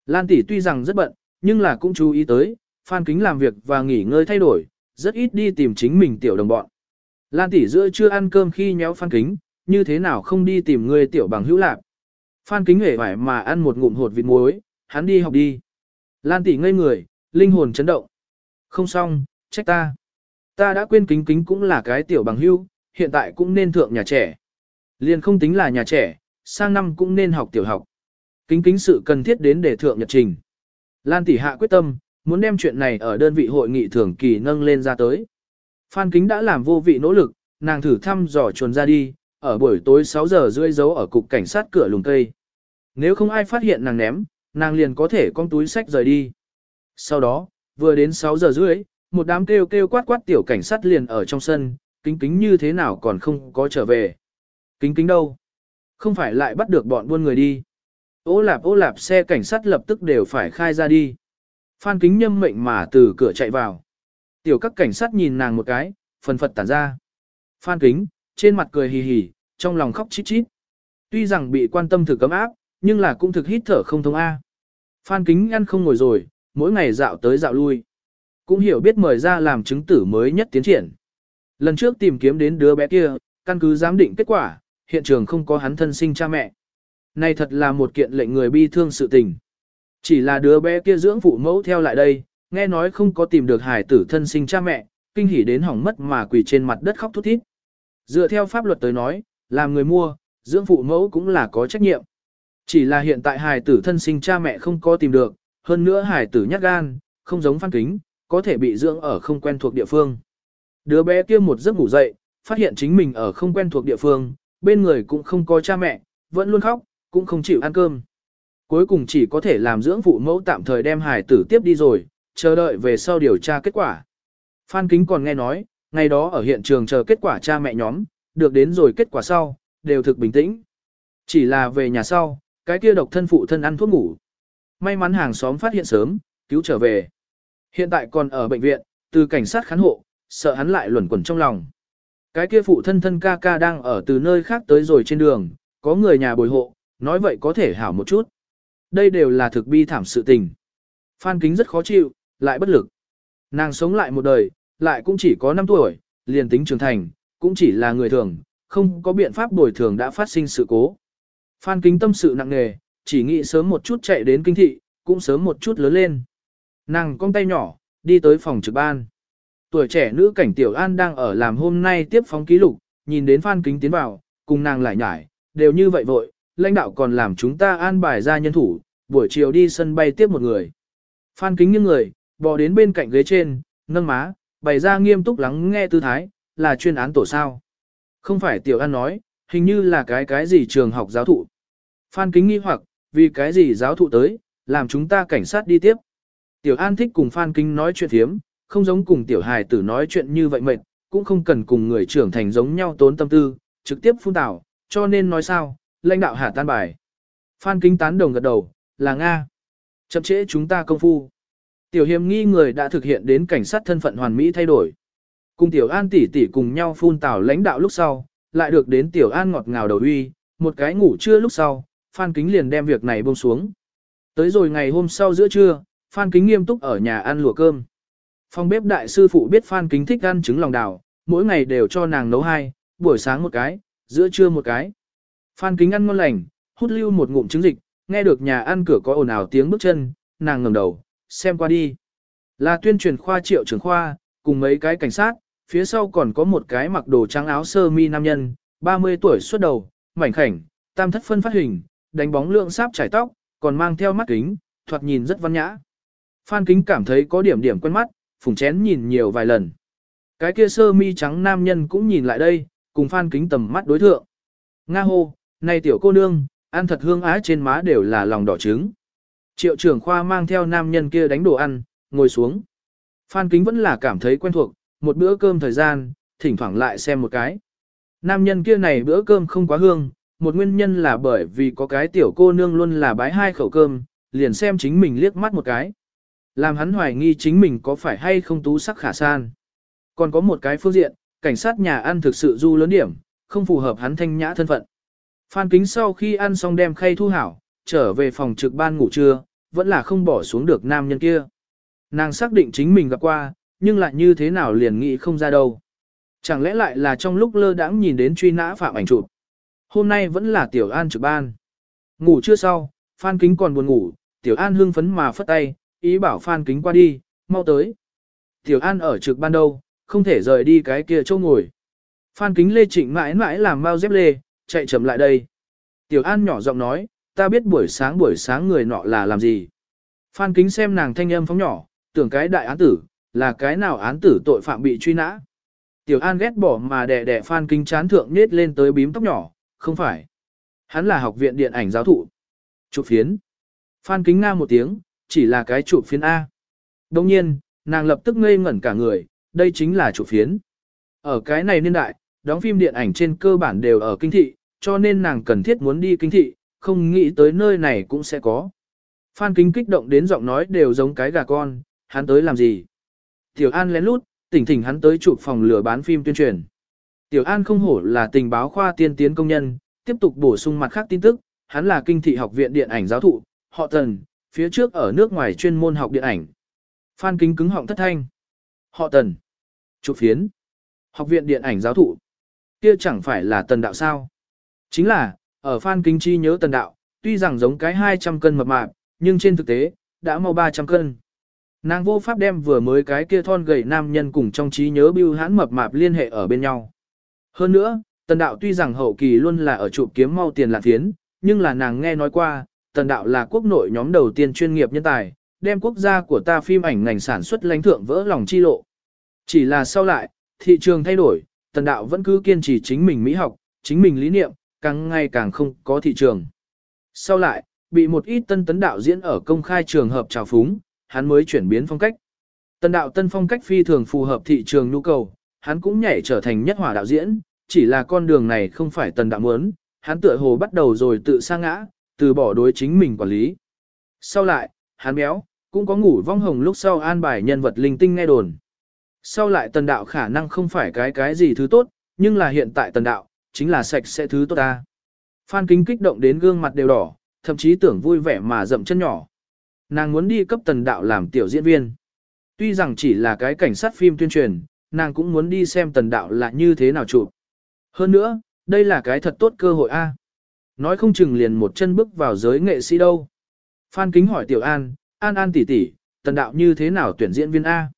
Lan tỷ tuy rằng rất bận, nhưng là cũng chú ý tới, Phan Kính làm việc và nghỉ ngơi thay đổi, rất ít đi tìm chính mình tiểu đồng bọn. Lan tỷ giữa chưa ăn cơm khi nhéo Phan Kính, như thế nào không đi tìm người tiểu bằng hữu lạc. Phan Kính hề hoài mà ăn một ngụm hột vịt muối, hắn đi học đi. Lan tỷ ngây người, linh hồn chấn động. Không xong, trách ta. Ta đã quên kính kính cũng là cái tiểu bằng hữu, hiện tại cũng nên thượng nhà trẻ. Liền không tính là nhà trẻ, sang năm cũng nên học tiểu học. Kính kính sự cần thiết đến để thượng nhật trình. Lan tỷ hạ quyết tâm, muốn đem chuyện này ở đơn vị hội nghị thường kỳ nâng lên ra tới. Phan kính đã làm vô vị nỗ lực, nàng thử thăm dò chuồn ra đi, ở buổi tối 6 giờ rưỡi giấu ở cục cảnh sát cửa lùng cây. Nếu không ai phát hiện nàng ném, nàng liền có thể con túi sách rời đi. Sau đó, vừa đến 6 giờ rưỡi, một đám kêu kêu quát quát tiểu cảnh sát liền ở trong sân, kính kính như thế nào còn không có trở về. Kính kính đâu? Không phải lại bắt được bọn buôn người đi. Ô lạp ô lạp xe cảnh sát lập tức đều phải khai ra đi. Phan kính nhâm mệnh mà từ cửa chạy vào. Tiểu các cảnh sát nhìn nàng một cái, phần phật tản ra. Phan kính, trên mặt cười hì hì, trong lòng khóc chít chít. Tuy rằng bị quan tâm thử cấm áp, nhưng là cũng thực hít thở không thông A. Phan kính ăn không ngồi rồi, mỗi ngày dạo tới dạo lui. Cũng hiểu biết mời ra làm chứng tử mới nhất tiến triển. Lần trước tìm kiếm đến đứa bé kia, căn cứ giám định kết quả, hiện trường không có hắn thân sinh cha mẹ. Này thật là một kiện lệnh người bi thương sự tình. Chỉ là đứa bé kia dưỡng phụ mẫu theo lại đây, nghe nói không có tìm được hải tử thân sinh cha mẹ, kinh hỉ đến hỏng mất mà quỳ trên mặt đất khóc thút thít. Dựa theo pháp luật tới nói, làm người mua, dưỡng phụ mẫu cũng là có trách nhiệm. Chỉ là hiện tại hài tử thân sinh cha mẹ không có tìm được, hơn nữa hài tử nhát gan, không giống phan kính, có thể bị dưỡng ở không quen thuộc địa phương. Đứa bé kia một giấc ngủ dậy, phát hiện chính mình ở không quen thuộc địa phương, bên người cũng không có cha mẹ, vẫn luôn khóc, cũng không chịu ăn cơm. Cuối cùng chỉ có thể làm dưỡng phụ mẫu tạm thời đem hải tử tiếp đi rồi, chờ đợi về sau điều tra kết quả. Phan Kính còn nghe nói, ngày đó ở hiện trường chờ kết quả cha mẹ nhóm, được đến rồi kết quả sau, đều thực bình tĩnh. Chỉ là về nhà sau, cái kia độc thân phụ thân ăn thuốc ngủ. May mắn hàng xóm phát hiện sớm, cứu trở về. Hiện tại còn ở bệnh viện, từ cảnh sát khán hộ, sợ hắn lại luẩn quẩn trong lòng. Cái kia phụ thân thân ca ca đang ở từ nơi khác tới rồi trên đường, có người nhà bồi hộ, nói vậy có thể hảo một chút. Đây đều là thực bi thảm sự tình. Phan Kính rất khó chịu, lại bất lực. Nàng sống lại một đời, lại cũng chỉ có 5 tuổi, liền tính trưởng thành, cũng chỉ là người thường, không có biện pháp bồi thường đã phát sinh sự cố. Phan Kính tâm sự nặng nề, chỉ nghĩ sớm một chút chạy đến kinh thị, cũng sớm một chút lớn lên. Nàng cong tay nhỏ, đi tới phòng trực ban. Tuổi trẻ nữ cảnh Tiểu An đang ở làm hôm nay tiếp phóng ký lục, nhìn đến Phan Kính tiến vào, cùng nàng lại nhải, đều như vậy vội, lãnh đạo còn làm chúng ta an bài ra nhân thủ, buổi chiều đi sân bay tiếp một người. Phan Kính những người, bò đến bên cạnh ghế trên, nâng má, bày ra nghiêm túc lắng nghe tư thái, là chuyên án tổ sao. Không phải Tiểu An nói, hình như là cái cái gì trường học giáo thụ. Phan Kính nghi hoặc, vì cái gì giáo thụ tới, làm chúng ta cảnh sát đi tiếp. Tiểu An thích cùng Phan Kính nói chuyện thiếm, không giống cùng Tiểu Hài tử nói chuyện như vậy mệt, cũng không cần cùng người trưởng thành giống nhau tốn tâm tư, trực tiếp phun tảo, cho nên nói sao, lãnh đạo hạ tan bài. Phan Kính tán đồng gật đầu, là Nga. Chậm trễ chúng ta công phu. Tiểu hiểm nghi người đã thực hiện đến cảnh sát thân phận hoàn mỹ thay đổi. Cùng Tiểu An tỷ tỷ cùng nhau phun tảo lãnh đạo lúc sau, lại được đến Tiểu An ngọt ngào đầu uy, một cái ngủ trưa lúc sau, Phan Kính liền đem việc này buông xuống. Tới rồi ngày hôm sau giữa trưa, Phan Kính nghiêm túc ở nhà ăn lùa cơm. Phòng bếp đại sư phụ biết Phan Kính thích ăn trứng lòng đào, mỗi ngày đều cho nàng nấu hai, buổi sáng một cái, giữa trưa một cái. Phan Kính ăn ngon lành, hút lưu một ngụm trứng dịch, nghe được nhà ăn cửa có ồn ào tiếng bước chân, nàng ngẩng đầu, xem qua đi. Là tuyên truyền khoa triệu trưởng khoa, cùng mấy cái cảnh sát, phía sau còn có một cái mặc đồ trắng áo sơ mi nam nhân, 30 tuổi xuất đầu, mảnh khảnh, tam thất phân phát hình, đánh bóng lượng sáp trải tóc, còn mang theo mắt kính, thoạt nhìn rất văn nhã. Phan Kính cảm thấy có điểm điểm quen mắt, phùng chén nhìn nhiều vài lần. Cái kia sơ mi trắng nam nhân cũng nhìn lại đây, cùng Phan Kính tầm mắt đối thượng. Nga hô, này tiểu cô nương, ăn thật hương á trên má đều là lòng đỏ trứng. Triệu trưởng khoa mang theo nam nhân kia đánh đồ ăn, ngồi xuống. Phan Kính vẫn là cảm thấy quen thuộc, một bữa cơm thời gian, thỉnh thoảng lại xem một cái. Nam nhân kia này bữa cơm không quá hương, một nguyên nhân là bởi vì có cái tiểu cô nương luôn là bái hai khẩu cơm, liền xem chính mình liếc mắt một cái. Làm hắn hoài nghi chính mình có phải hay không tú sắc khả san. Còn có một cái phương diện, cảnh sát nhà ăn thực sự du lớn điểm, không phù hợp hắn thanh nhã thân phận. Phan Kính sau khi ăn xong đem khay thu hảo, trở về phòng trực ban ngủ trưa, vẫn là không bỏ xuống được nam nhân kia. Nàng xác định chính mình gặp qua, nhưng lại như thế nào liền nghĩ không ra đâu. Chẳng lẽ lại là trong lúc lơ đãng nhìn đến truy nã phạm ảnh chụp. Hôm nay vẫn là Tiểu An trực ban. Ngủ trưa sau, Phan Kính còn buồn ngủ, Tiểu An hưng phấn mà phất tay, ý bảo Phan Kính qua đi, mau tới. Tiểu An ở trực ban đâu, không thể rời đi cái kia chỗ ngồi. Phan Kính Lê Trịnh mãi mãi làm mau dép lê, chạy chậm lại đây. Tiểu An nhỏ giọng nói, ta biết buổi sáng buổi sáng người nọ là làm gì. Phan Kính xem nàng thanh âm phóng nhỏ, tưởng cái đại án tử, là cái nào án tử tội phạm bị truy nã. Tiểu An ghét bỏ mà đẻ đẻ Phan Kính chán thượng nết lên tới bím tóc nhỏ, không phải. Hắn là học viện điện ảnh giáo thụ. Chụp phiến. Phan Kính Nga một tiếng, chỉ là cái chụp phiến A. Đồng nhiên, nàng lập tức ngây ngẩn cả người, đây chính là chụp phiến. Ở cái này niên đại, đóng phim điện ảnh trên cơ bản đều ở kinh thị, cho nên nàng cần thiết muốn đi kinh thị, không nghĩ tới nơi này cũng sẽ có. Phan Kính kích động đến giọng nói đều giống cái gà con, hắn tới làm gì? Tiểu An lén lút, tỉnh thỉnh hắn tới chụp phòng lửa bán phim tuyên truyền. Tiểu An không hổ là tình báo khoa tiên tiến công nhân, tiếp tục bổ sung mặt khác tin tức, hắn là kinh thị học viện điện ảnh giáo thụ, họ Tần, phía trước ở nước ngoài chuyên môn học điện ảnh. Phan Kính cứng họng thất thanh. Họ Tần. Chụp phiến. Học viện điện ảnh giáo thụ. Kia chẳng phải là Tần Đạo sao? Chính là, ở Phan kinh chi nhớ Tần Đạo, tuy rằng giống cái 200 cân mập mạp, nhưng trên thực tế, đã mau 300 cân. Nàng vô pháp đem vừa mới cái kia thon gầy nam nhân cùng trong trí nhớ bưu hãn mập mạp liên hệ ở bên nhau. Hơn nữa, tần đạo tuy rằng hậu kỳ luôn là ở trụ kiếm mau tiền lạc thiến, nhưng là nàng nghe nói qua, tần đạo là quốc nội nhóm đầu tiên chuyên nghiệp nhân tài, đem quốc gia của ta phim ảnh ngành sản xuất lãnh thượng vỡ lòng chi lộ. Chỉ là sau lại, thị trường thay đổi, tần đạo vẫn cứ kiên trì chính mình mỹ học, chính mình lý niệm, càng ngày càng không có thị trường. Sau lại, bị một ít tân tấn đạo diễn ở công khai trường hợp trào phúng, hắn mới chuyển biến phong cách. Tân đạo tân phong cách phi thường phù hợp thị trường nhu cầu, hắn cũng nhảy trở thành nhất hỏa đạo diễn, chỉ là con đường này không phải tần đạo muốn, hắn tựa hồ bắt đầu rồi tự sa ngã, từ bỏ đối chính mình quản lý. Sau lại, hắn béo, cũng có ngủ vong hồng lúc sau an bài nhân vật linh tinh nghe đồn. Sau lại tần đạo khả năng không phải cái cái gì thứ tốt, nhưng là hiện tại tần đạo, chính là sạch sẽ thứ tốt ta. Phan kính kích động đến gương mặt đều đỏ, thậm chí tưởng vui vẻ mà dậm chân nhỏ. Nàng muốn đi cấp tần đạo làm tiểu diễn viên. Tuy rằng chỉ là cái cảnh sát phim tuyên truyền, nàng cũng muốn đi xem tần đạo là như thế nào chụp. Hơn nữa, đây là cái thật tốt cơ hội a. Nói không chừng liền một chân bước vào giới nghệ sĩ đâu. Phan Kính hỏi Tiểu An, An An tỷ tỷ, tần đạo như thế nào tuyển diễn viên A?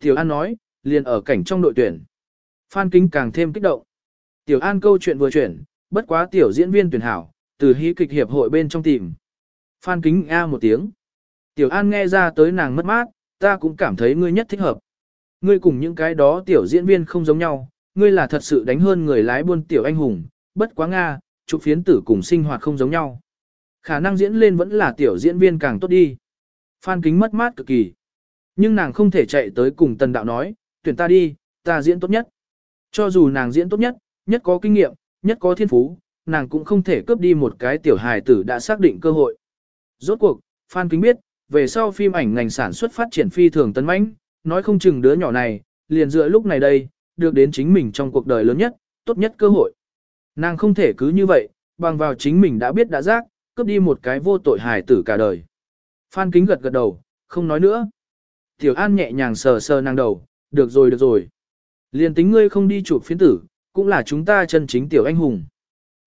Tiểu An nói, liền ở cảnh trong đội tuyển. Phan Kính càng thêm kích động. Tiểu An câu chuyện vừa chuyển, bất quá tiểu diễn viên tuyển hảo, từ hí kịch hiệp hội bên trong tìm. Phan Kính A một tiếng. Tiểu An nghe ra tới nàng mất mát, ta cũng cảm thấy ngươi nhất thích hợp. Ngươi cùng những cái đó tiểu diễn viên không giống nhau, ngươi là thật sự đánh hơn người lái buôn tiểu anh hùng, bất quá Nga, chụp phiến tử cùng sinh hoạt không giống nhau. Khả năng diễn lên vẫn là tiểu diễn viên càng tốt đi. Phan kính mất mát cực kỳ. Nhưng nàng không thể chạy tới cùng tần đạo nói, tuyển ta đi, ta diễn tốt nhất. Cho dù nàng diễn tốt nhất, nhất có kinh nghiệm, nhất có thiên phú, nàng cũng không thể cướp đi một cái tiểu hài tử đã xác định cơ hội. Rốt cuộc, Phan Kính biết, về sau phim ảnh ngành sản xuất phát triển phi thường tấn mãnh, nói không chừng đứa nhỏ này, liền dựa lúc này đây, được đến chính mình trong cuộc đời lớn nhất, tốt nhất cơ hội. Nàng không thể cứ như vậy, bằng vào chính mình đã biết đã giác, cướp đi một cái vô tội hài tử cả đời. Phan Kính gật gật đầu, không nói nữa. Tiểu An nhẹ nhàng sờ sờ nàng đầu, được rồi được rồi. Liền tính ngươi không đi chụp phiến tử, cũng là chúng ta chân chính tiểu anh hùng.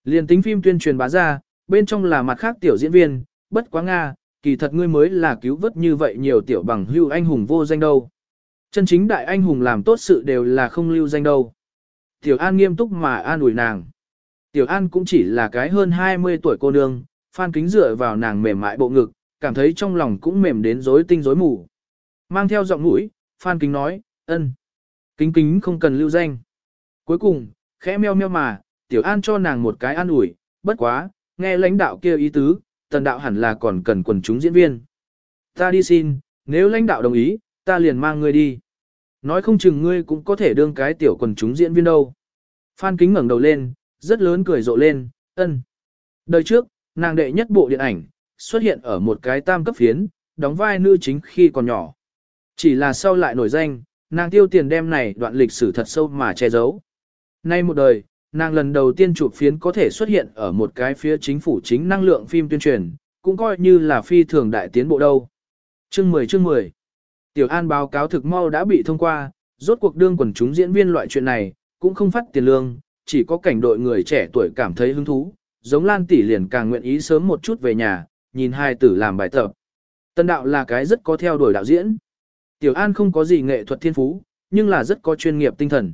Liền tính phim tuyên truyền bá ra, bên trong là mặt khác tiểu diễn viên, bất quá Nga, kỳ thật ngươi mới là cứu vớt như vậy nhiều tiểu bằng hưu anh hùng vô danh đâu. Chân chính đại anh hùng làm tốt sự đều là không lưu danh đâu. Tiểu An nghiêm túc mà an ủi nàng. Tiểu An cũng chỉ là cái hơn 20 tuổi cô nương, Phan Kính dựa vào nàng mềm mại bộ ngực, cảm thấy trong lòng cũng mềm đến rối tinh rối mù. Mang theo giọng mũi, Phan Kính nói, ân, kính kính không cần lưu danh. Cuối cùng, khẽ meo meo mà, Tiểu An cho nàng một cái an ủi, bất quá, nghe lãnh đạo kia ý tứ, tần đạo hẳn là còn cần quần chúng diễn viên. Ta đi xin, nếu lãnh đạo đồng ý, ta liền mang ngươi đi. Nói không chừng ngươi cũng có thể đương cái tiểu quần chúng diễn viên đâu. Phan Kính ngẩng đầu lên, rất lớn cười rộ lên, ân. Đời trước, nàng đệ nhất bộ điện ảnh, xuất hiện ở một cái tam cấp phiến, đóng vai nữ chính khi còn nhỏ. Chỉ là sau lại nổi danh, nàng tiêu tiền đem này đoạn lịch sử thật sâu mà che giấu. Nay một đời, nàng lần đầu tiên chụp phiến có thể xuất hiện ở một cái phía chính phủ chính năng lượng phim tuyên truyền, cũng coi như là phi thường đại tiến bộ đâu. Chương 10 chương 10 Tiểu An báo cáo thực mau đã bị thông qua, rốt cuộc đương quần chúng diễn viên loại chuyện này, cũng không phát tiền lương, chỉ có cảnh đội người trẻ tuổi cảm thấy hứng thú, giống Lan tỷ liền càng nguyện ý sớm một chút về nhà, nhìn hai tử làm bài tập. Tân đạo là cái rất có theo đuổi đạo diễn. Tiểu An không có gì nghệ thuật thiên phú, nhưng là rất có chuyên nghiệp tinh thần.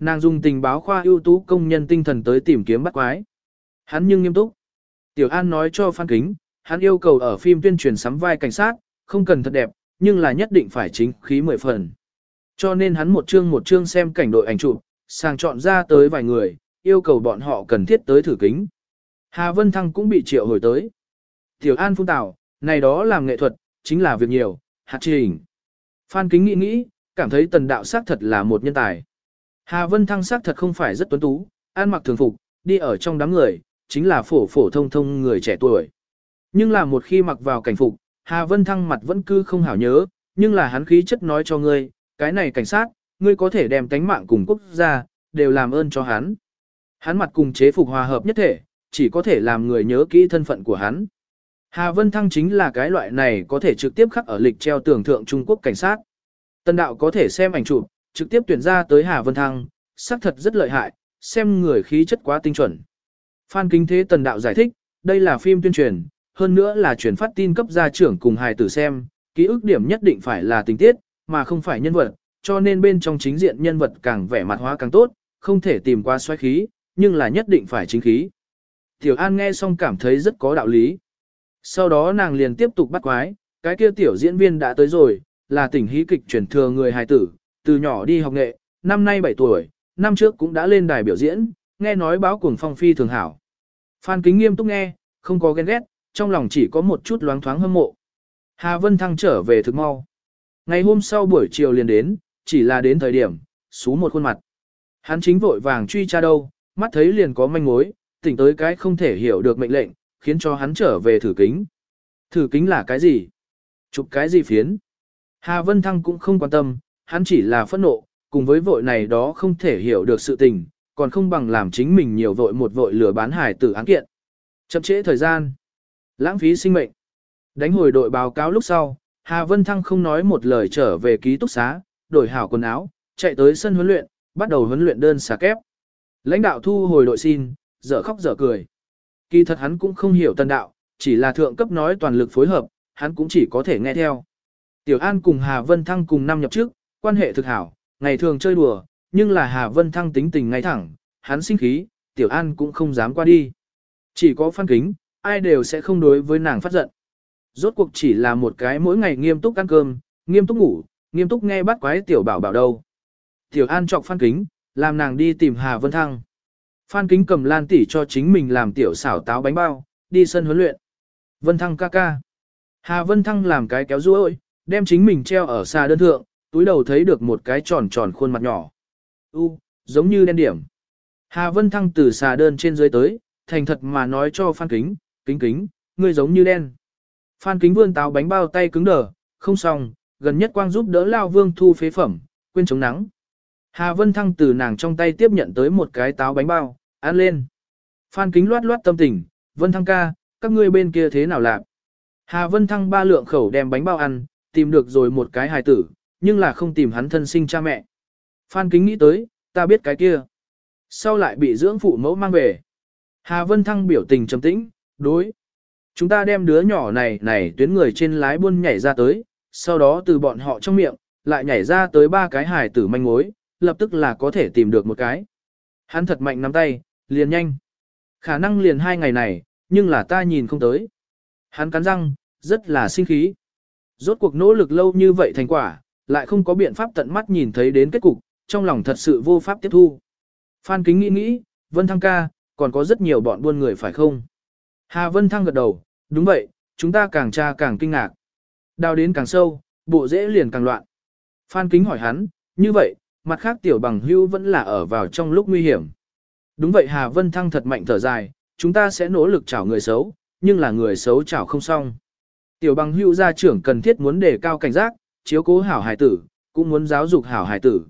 Nàng dùng tình báo khoa ưu tú công nhân tinh thần tới tìm kiếm bắt quái. Hắn nhưng nghiêm túc. Tiểu An nói cho Phan Kính, hắn yêu cầu ở phim tuyên truyền sắm vai cảnh sát, không cần thật đẹp, nhưng là nhất định phải chính khí mười phần. Cho nên hắn một chương một chương xem cảnh đội ảnh chụp, sàng chọn ra tới vài người, yêu cầu bọn họ cần thiết tới thử kính. Hà Vân Thăng cũng bị triệu hồi tới. Tiểu An phun tảo, này đó làm nghệ thuật, chính là việc nhiều, hạt trình. Phan Kính nghĩ nghĩ, cảm thấy tần đạo sắc thật là một nhân tài. Hà Vân Thăng sắc thật không phải rất tuấn tú, ăn mặc thường phục, đi ở trong đám người, chính là phổ phổ thông thông người trẻ tuổi. Nhưng là một khi mặc vào cảnh phục, Hà Vân Thăng mặt vẫn cứ không hảo nhớ, nhưng là hắn khí chất nói cho ngươi, cái này cảnh sát, ngươi có thể đem tánh mạng cùng quốc gia, đều làm ơn cho hắn. Hắn mặt cùng chế phục hòa hợp nhất thể, chỉ có thể làm người nhớ kỹ thân phận của hắn. Hà Vân Thăng chính là cái loại này có thể trực tiếp khắc ở lịch treo tưởng thượng Trung Quốc cảnh sát. Tân đạo có thể xem ảnh chụp, trực tiếp tuyển ra tới Hà Vân Thăng, xác thật rất lợi hại, xem người khí chất quá tinh chuẩn. Phan Kính Thế Tần đạo giải thích, đây là phim tuyên truyền, hơn nữa là truyền phát tin cấp gia trưởng cùng hài tử xem, ký ức điểm nhất định phải là tình tiết, mà không phải nhân vật, cho nên bên trong chính diện nhân vật càng vẻ mặt hóa càng tốt, không thể tìm qua xoáy khí, nhưng là nhất định phải chính khí. Tiểu An nghe xong cảm thấy rất có đạo lý. Sau đó nàng liền tiếp tục bắt quái, cái kia tiểu diễn viên đã tới rồi, là tỉnh hí kịch truyền thừa người hài tử, từ nhỏ đi học nghệ, năm nay 7 tuổi, năm trước cũng đã lên đài biểu diễn, nghe nói báo cuồng phong phi thường hảo. Phan Kính nghiêm túc nghe, không có ghen ghét, trong lòng chỉ có một chút loáng thoáng hâm mộ. Hà Vân Thăng trở về thực mau. Ngày hôm sau buổi chiều liền đến, chỉ là đến thời điểm, xú một khuôn mặt. Hắn chính vội vàng truy tra đâu, mắt thấy liền có manh mối, tỉnh tới cái không thể hiểu được mệnh lệnh, khiến cho hắn trở về thử kính. Thử kính là cái gì? Chụp cái gì phiến? Hà Vân Thăng cũng không quan tâm, hắn chỉ là phẫn nộ, cùng với vội này đó không thể hiểu được sự tình, còn không bằng làm chính mình nhiều vội một vội lừa bán hải tử án kiện. Chậm trễ thời gian, lãng phí sinh mệnh. Đánh hồi đội báo cáo lúc sau, Hà Vân Thăng không nói một lời trở về ký túc xá, đổi hảo quần áo, chạy tới sân huấn luyện, bắt đầu huấn luyện đơn xà kép. Lãnh đạo thu hồi đội xin, dở khóc dở cười. Kỳ thật hắn cũng không hiểu tân đạo, chỉ là thượng cấp nói toàn lực phối hợp, hắn cũng chỉ có thể nghe theo. Tiểu An cùng Hà Vân Thăng cùng năm nhập trước, quan hệ thực hảo, ngày thường chơi đùa, nhưng là Hà Vân Thăng tính tình ngay thẳng, hắn sinh khí, Tiểu An cũng không dám qua đi. Chỉ có phan kính, ai đều sẽ không đối với nàng phát giận. Rốt cuộc chỉ là một cái mỗi ngày nghiêm túc ăn cơm, nghiêm túc ngủ, nghiêm túc nghe bắt quái Tiểu Bảo bảo đâu. Tiểu An chọc phan kính, làm nàng đi tìm Hà Vân Thăng. Phan kính cầm lan tỉ cho chính mình làm tiểu xảo táo bánh bao, đi sân huấn luyện. Vân Thăng ca ca. Hà Vân Thăng làm cái kéo ruôi, đem chính mình treo ở xa đơn thượng, túi đầu thấy được một cái tròn tròn khuôn mặt nhỏ. U, giống như đen điểm. Hà Vân Thăng từ xà đơn trên dưới tới, thành thật mà nói cho Phan Kính, kính kính, ngươi giống như đen. Phan Kính vươn táo bánh bao tay cứng đờ, không xong, gần nhất quang giúp đỡ Lao Vương thu phế phẩm, quên chống nắng. Hà Vân Thăng từ nàng trong tay tiếp nhận tới một cái táo bánh bao, ăn lên. Phan Kính loát loát tâm tình, Vân Thăng ca, các ngươi bên kia thế nào làm? Hà Vân Thăng ba lượng khẩu đem bánh bao ăn, tìm được rồi một cái hài tử, nhưng là không tìm hắn thân sinh cha mẹ. Phan Kính nghĩ tới, ta biết cái kia. Sau lại bị dưỡng phụ mẫu mang về. Hà Vân Thăng biểu tình trầm tĩnh, đối. Chúng ta đem đứa nhỏ này này tuyến người trên lái buôn nhảy ra tới, sau đó từ bọn họ trong miệng, lại nhảy ra tới ba cái hài tử manh mối, lập tức là có thể tìm được một cái. Hắn thật mạnh nắm tay, liền nhanh. Khả năng liền hai ngày này, nhưng là ta nhìn không tới. Hắn cắn răng, rất là sinh khí. Rốt cuộc nỗ lực lâu như vậy thành quả, lại không có biện pháp tận mắt nhìn thấy đến kết cục, trong lòng thật sự vô pháp tiếp thu. Phan Kính nghĩ nghĩ, Vân Thăng ca, còn có rất nhiều bọn buôn người phải không? Hà Vân Thăng gật đầu, đúng vậy, chúng ta càng tra càng kinh ngạc. Đào đến càng sâu, bộ dễ liền càng loạn. Phan Kính hỏi hắn, như vậy, mặt khác tiểu bằng hưu vẫn là ở vào trong lúc nguy hiểm. Đúng vậy Hà Vân Thăng thật mạnh thở dài, chúng ta sẽ nỗ lực chảo người xấu, nhưng là người xấu chảo không xong. Tiểu bằng hưu gia trưởng cần thiết muốn đề cao cảnh giác, chiếu cố hảo hải tử, cũng muốn giáo dục hảo hải tử.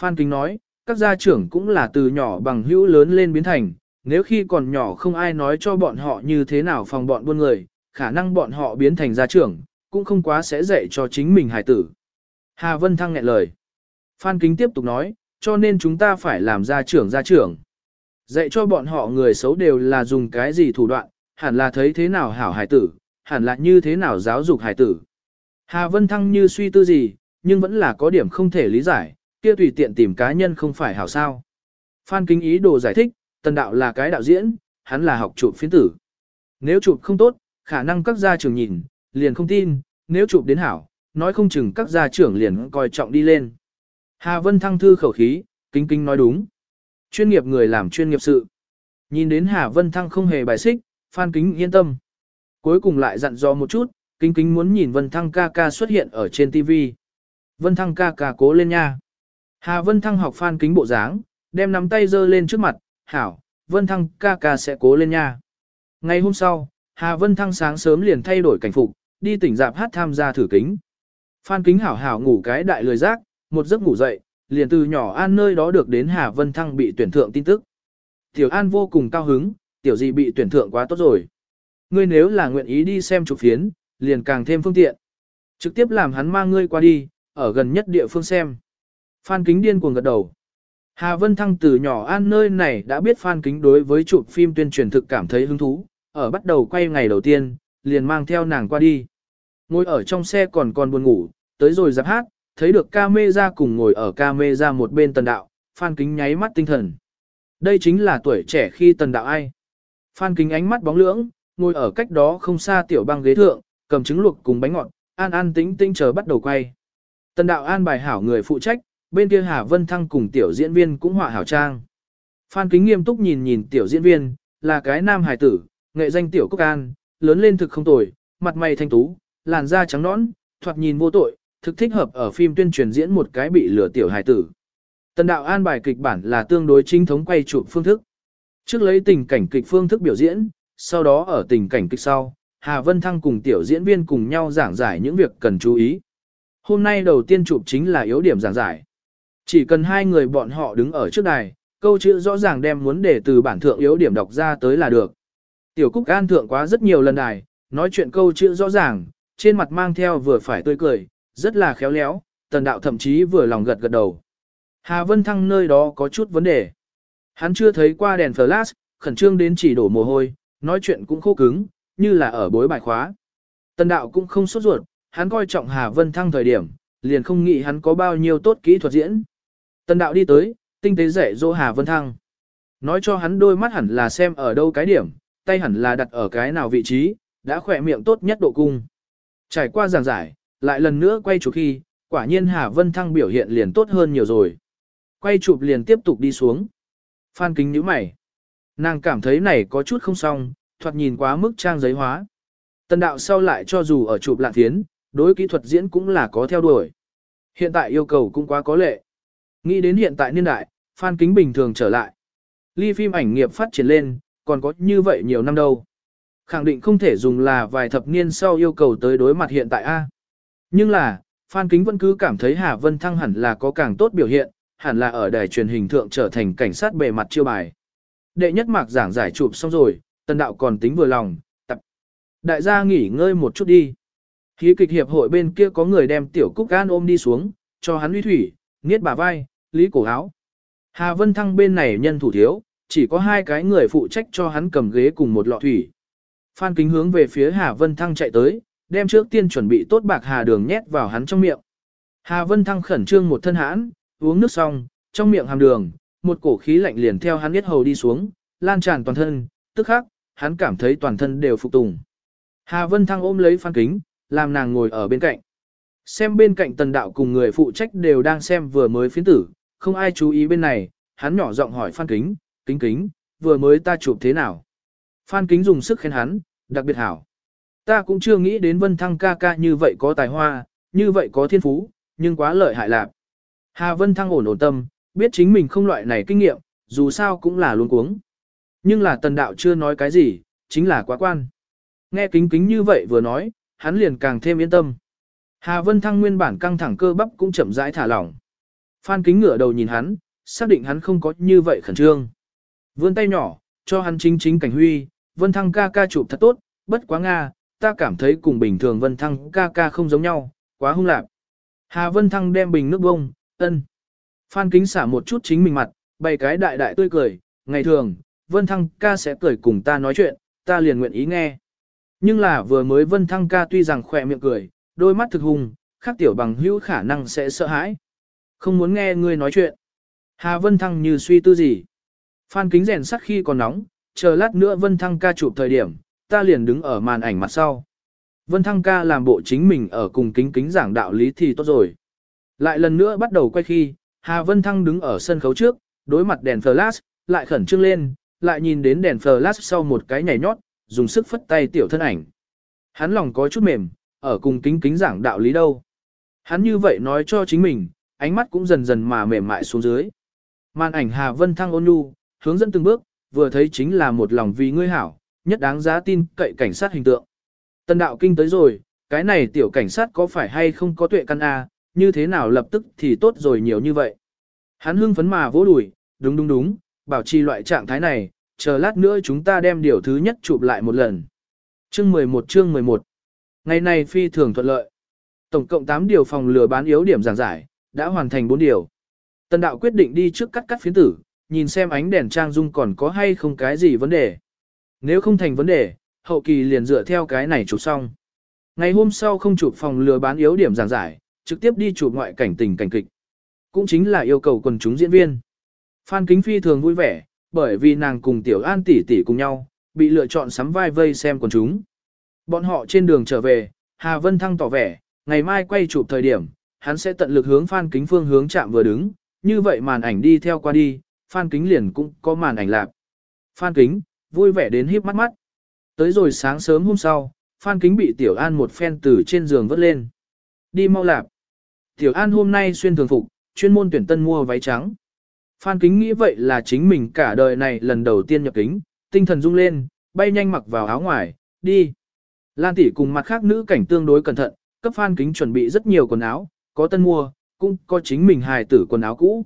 Phan Kính nói, các gia trưởng cũng là từ nhỏ bằng hữu lớn lên biến thành, nếu khi còn nhỏ không ai nói cho bọn họ như thế nào phòng bọn buôn người, khả năng bọn họ biến thành gia trưởng, cũng không quá sẽ dạy cho chính mình hải tử. Hà Vân Thăng nghẹn lời. Phan Kính tiếp tục nói, cho nên chúng ta phải làm gia trưởng gia trưởng. Dạy cho bọn họ người xấu đều là dùng cái gì thủ đoạn, hẳn là thấy thế nào hảo hải tử, hẳn là như thế nào giáo dục hải tử. Hà Vân Thăng như suy tư gì, nhưng vẫn là có điểm không thể lý giải, kia tùy tiện tìm cá nhân không phải hảo sao. Phan Kính ý đồ giải thích, tần đạo là cái đạo diễn, hắn là học chụp phiến tử. Nếu chụp không tốt, khả năng các gia trưởng nhìn, liền không tin, nếu chụp đến hảo, nói không chừng các gia trưởng liền coi trọng đi lên. Hà Vân Thăng thư khẩu khí, kính kính nói đúng. Chuyên nghiệp người làm chuyên nghiệp sự. Nhìn đến Hà Vân Thăng không hề bài xích, Phan Kính yên tâm. Cuối cùng lại dặn dò một chút, kính kính muốn nhìn Vân Thăng ca ca xuất hiện ở trên TV. Vân Thăng ca ca cố lên nha. Hà Vân Thăng học Phan Kính bộ dáng, đem nắm tay giơ lên trước mặt, hảo, Vân Thăng ca ca sẽ cố lên nha. Ngày hôm sau, Hà Vân Thăng sáng sớm liền thay đổi cảnh phục, đi tỉnh dạp hát tham gia thử kính. Phan Kính hảo hảo ngủ cái đại lười giác, một giấc ngủ dậy, liền từ nhỏ an nơi đó được đến Hà Vân Thăng bị tuyển thượng tin tức. Tiểu An vô cùng cao hứng, tiểu gì bị tuyển thượng quá tốt rồi. Ngươi nếu là nguyện ý đi xem chụp phiến, liền càng thêm phương tiện. Trực tiếp làm hắn mang ngươi qua đi, ở gần nhất địa phương xem. Phan Kính điên cuồng gật đầu. Hà Vân Thăng từ nhỏ an nơi này đã biết Phan Kính đối với chụp phim tuyên truyền thực cảm thấy hứng thú, ở bắt đầu quay ngày đầu tiên, liền mang theo nàng qua đi. Ngồi ở trong xe còn còn buồn ngủ, tới rồi giáp hát, thấy được ca mê ra cùng ngồi ở ca mê ra một bên tần đạo, Phan Kính nháy mắt tinh thần. Đây chính là tuổi trẻ khi tần đạo ai. Phan Kính ánh mắt bóng lưỡng, ngồi ở cách đó không xa tiểu băng ghế thượng, cầm trứng luộc cùng bánh ngọt, an an tĩnh tĩnh chờ bắt đầu quay. Tần đạo an bài hảo người phụ trách, bên kia Hà Vân Thăng cùng tiểu diễn viên cũng họa hảo trang. Phan Kính nghiêm túc nhìn nhìn tiểu diễn viên, là cái nam hài tử, nghệ danh tiểu Cúc An, lớn lên thực không tồi, mặt mày thanh tú, làn da trắng nõn, thoạt nhìn vô tội, thực thích hợp ở phim tuyên truyền diễn một cái bị lừa tiểu hài tử. Tần đạo an bài kịch bản là tương đối chính thống quay chụp phương thức. Trước lấy tình cảnh kịch phương thức biểu diễn, sau đó ở tình cảnh kịch sau, Hà Vân Thăng cùng tiểu diễn viên cùng nhau giảng giải những việc cần chú ý. Hôm nay đầu tiên chụp chính là yếu điểm giảng giải. Chỉ cần hai người bọn họ đứng ở trước đài, câu chữ rõ ràng đem muốn để từ bản thượng yếu điểm đọc ra tới là được. Tiểu Cúc An thượng quá rất nhiều lần đài, nói chuyện câu chữ rõ ràng, trên mặt mang theo vừa phải tươi cười, rất là khéo léo, tần đạo thậm chí vừa lòng gật gật đầu. Hà Vân Thăng nơi đó có chút vấn đề. Hắn chưa thấy qua đèn flash, khẩn trương đến chỉ đổ mồ hôi, nói chuyện cũng khô cứng, như là ở bối bài khóa. Tần đạo cũng không sốt ruột, hắn coi trọng Hà Vân Thăng thời điểm, liền không nghĩ hắn có bao nhiêu tốt kỹ thuật diễn. Tần đạo đi tới, tinh tế dạy dỗ Hà Vân Thăng. Nói cho hắn đôi mắt hẳn là xem ở đâu cái điểm, tay hẳn là đặt ở cái nào vị trí, đã khỏe miệng tốt nhất độ cung. Trải qua giảng giải, lại lần nữa quay chụp khi, quả nhiên Hà Vân Thăng biểu hiện liền tốt hơn nhiều rồi. Quay chụp liền tiếp tục đi xuống. Phan kính nhíu mày. Nàng cảm thấy này có chút không xong, thoạt nhìn quá mức trang giấy hóa. Tần đạo sau lại cho dù ở chụp lạn thiến, đối kỹ thuật diễn cũng là có theo đuổi. Hiện tại yêu cầu cũng quá có lệ. Nghĩ đến hiện tại niên đại, Phan kính bình thường trở lại. Ly phim ảnh nghiệp phát triển lên, còn có như vậy nhiều năm đâu. Khẳng định không thể dùng là vài thập niên sau yêu cầu tới đối mặt hiện tại A. Nhưng là, Phan Kính vẫn cứ cảm thấy Hà Vân Thăng hẳn là có càng tốt biểu hiện, hẳn là ở đài truyền hình thượng trở thành cảnh sát bề mặt chiêu bài. Đệ nhất mạc giảng giải chụp xong rồi, tần đạo còn tính vừa lòng, tập. Đại gia nghỉ ngơi một chút đi. Khí kịch hiệp hội bên kia có người đem tiểu cúc gan ôm đi xuống, cho hắn uy thủy, niết bà vai, lý cổ áo. Hà Vân Thăng bên này nhân thủ thiếu, chỉ có hai cái người phụ trách cho hắn cầm ghế cùng một lọ thủy. Phan Kính hướng về phía Hà Vân Thăng chạy tới, đem trước tiên chuẩn bị tốt bạc hà đường nhét vào hắn trong miệng. Hà Vân Thăng khẩn trương một thân hãn, uống nước xong, trong miệng hàm đường, một cổ khí lạnh liền theo hắn biết hầu đi xuống, lan tràn toàn thân, tức khắc, hắn cảm thấy toàn thân đều phục tùng. Hà Vân Thăng ôm lấy Phan Kính, làm nàng ngồi ở bên cạnh. Xem bên cạnh tần đạo cùng người phụ trách đều đang xem vừa mới phiến tử, không ai chú ý bên này, hắn nhỏ giọng hỏi Phan Kính, kính kính, vừa mới ta chụp thế nào? Phan Kính dùng sức khen hắn, đặc biệt hảo. Ta cũng chưa nghĩ đến Vân Thăng ca ca như vậy có tài hoa, như vậy có thiên phú, nhưng quá lợi hại lạc. Hà Vân Thăng ổn ổn tâm, biết chính mình không loại này kinh nghiệm, dù sao cũng là luôn cuống. Nhưng là tần đạo chưa nói cái gì, chính là quá quan. Nghe kính kính như vậy vừa nói, hắn liền càng thêm yên tâm. Hà Vân Thăng nguyên bản căng thẳng cơ bắp cũng chậm rãi thả lỏng. Phan kính ngửa đầu nhìn hắn, xác định hắn không có như vậy khẩn trương. Vươn tay nhỏ, cho hắn chính chính cảnh huy, Vân Thăng ca ca chụp thật tốt, bất quá Nga, ta cảm thấy cùng bình thường Vân Thăng ca ca không giống nhau, quá hung lạc. Hà Vân Thăng đem bình nước bông, ân. Phan kính xả một chút chính mình mặt, bày cái đại đại tươi cười, ngày thường, Vân Thăng ca sẽ cười cùng ta nói chuyện, ta liền nguyện ý nghe. Nhưng là vừa mới Vân Thăng ca tuy rằng khỏe miệng cười, đôi mắt thực hùng, khác tiểu bằng hữu khả năng sẽ sợ hãi. Không muốn nghe ngươi nói chuyện. Hà Vân Thăng như suy tư gì. Phan kính rèn sắt khi còn nóng, chờ lát nữa Vân Thăng ca chụp thời điểm, ta liền đứng ở màn ảnh mặt sau. Vân Thăng ca làm bộ chính mình ở cùng kính kính giảng đạo lý thì tốt rồi. Lại lần nữa bắt đầu quay khi, Hà Vân Thăng đứng ở sân khấu trước, đối mặt đèn flash, lại khẩn trương lên, lại nhìn đến đèn flash sau một cái nhảy nhót, dùng sức phất tay tiểu thân ảnh. Hắn lòng có chút mềm, ở cùng kính kính giảng đạo lý đâu. Hắn như vậy nói cho chính mình, ánh mắt cũng dần dần mà mềm mại xuống dưới. Màn ảnh Hà Vân Thăng ôn nhu, hướng dẫn từng bước, vừa thấy chính là một lòng vì ngươi hảo, nhất đáng giá tin cậy cảnh sát hình tượng. Tân đạo kinh tới rồi, cái này tiểu cảnh sát có phải hay không có tuệ căn A, như thế nào lập tức thì tốt rồi nhiều như vậy. Hắn hưng phấn mà vỗ đùi, đúng đúng đúng, bảo trì loại trạng thái này, chờ lát nữa chúng ta đem điều thứ nhất chụp lại một lần. Chương 11 chương 11 Ngày này phi thường thuận lợi. Tổng cộng 8 điều phòng lừa bán yếu điểm giảng giải, đã hoàn thành 4 điều. Tần đạo quyết định đi trước cắt cắt phiến tử, nhìn xem ánh đèn trang dung còn có hay không cái gì vấn đề. Nếu không thành vấn đề, hậu kỳ liền dựa theo cái này chụp xong. Ngày hôm sau không chụp phòng lừa bán yếu điểm giảng giải, trực tiếp đi chụp ngoại cảnh tình cảnh kịch. Cũng chính là yêu cầu quần chúng diễn viên. Phan Kính Phi thường vui vẻ, bởi vì nàng cùng Tiểu An tỷ tỷ cùng nhau, bị lựa chọn sắm vai vây xem quần chúng. Bọn họ trên đường trở về, Hà Vân Thăng tỏ vẻ, ngày mai quay chụp thời điểm, hắn sẽ tận lực hướng Phan Kính phương hướng chạm vừa đứng, như vậy màn ảnh đi theo qua đi, Phan Kính liền cũng có màn ảnh lạc. Phan Kính, vui vẻ đến híp mắt mắt. Tới rồi sáng sớm hôm sau, Phan Kính bị Tiểu An một phen từ trên giường vớt lên. Đi mau lạp. Tiểu An hôm nay xuyên thường phục, chuyên môn tuyển tân mua váy trắng. Phan Kính nghĩ vậy là chính mình cả đời này lần đầu tiên nhập kính, tinh thần rung lên, bay nhanh mặc vào áo ngoài, đi. Lan tỷ cùng mặt khác nữ cảnh tương đối cẩn thận, cấp Phan Kính chuẩn bị rất nhiều quần áo, có tân mua, cũng có chính mình hài tử quần áo cũ.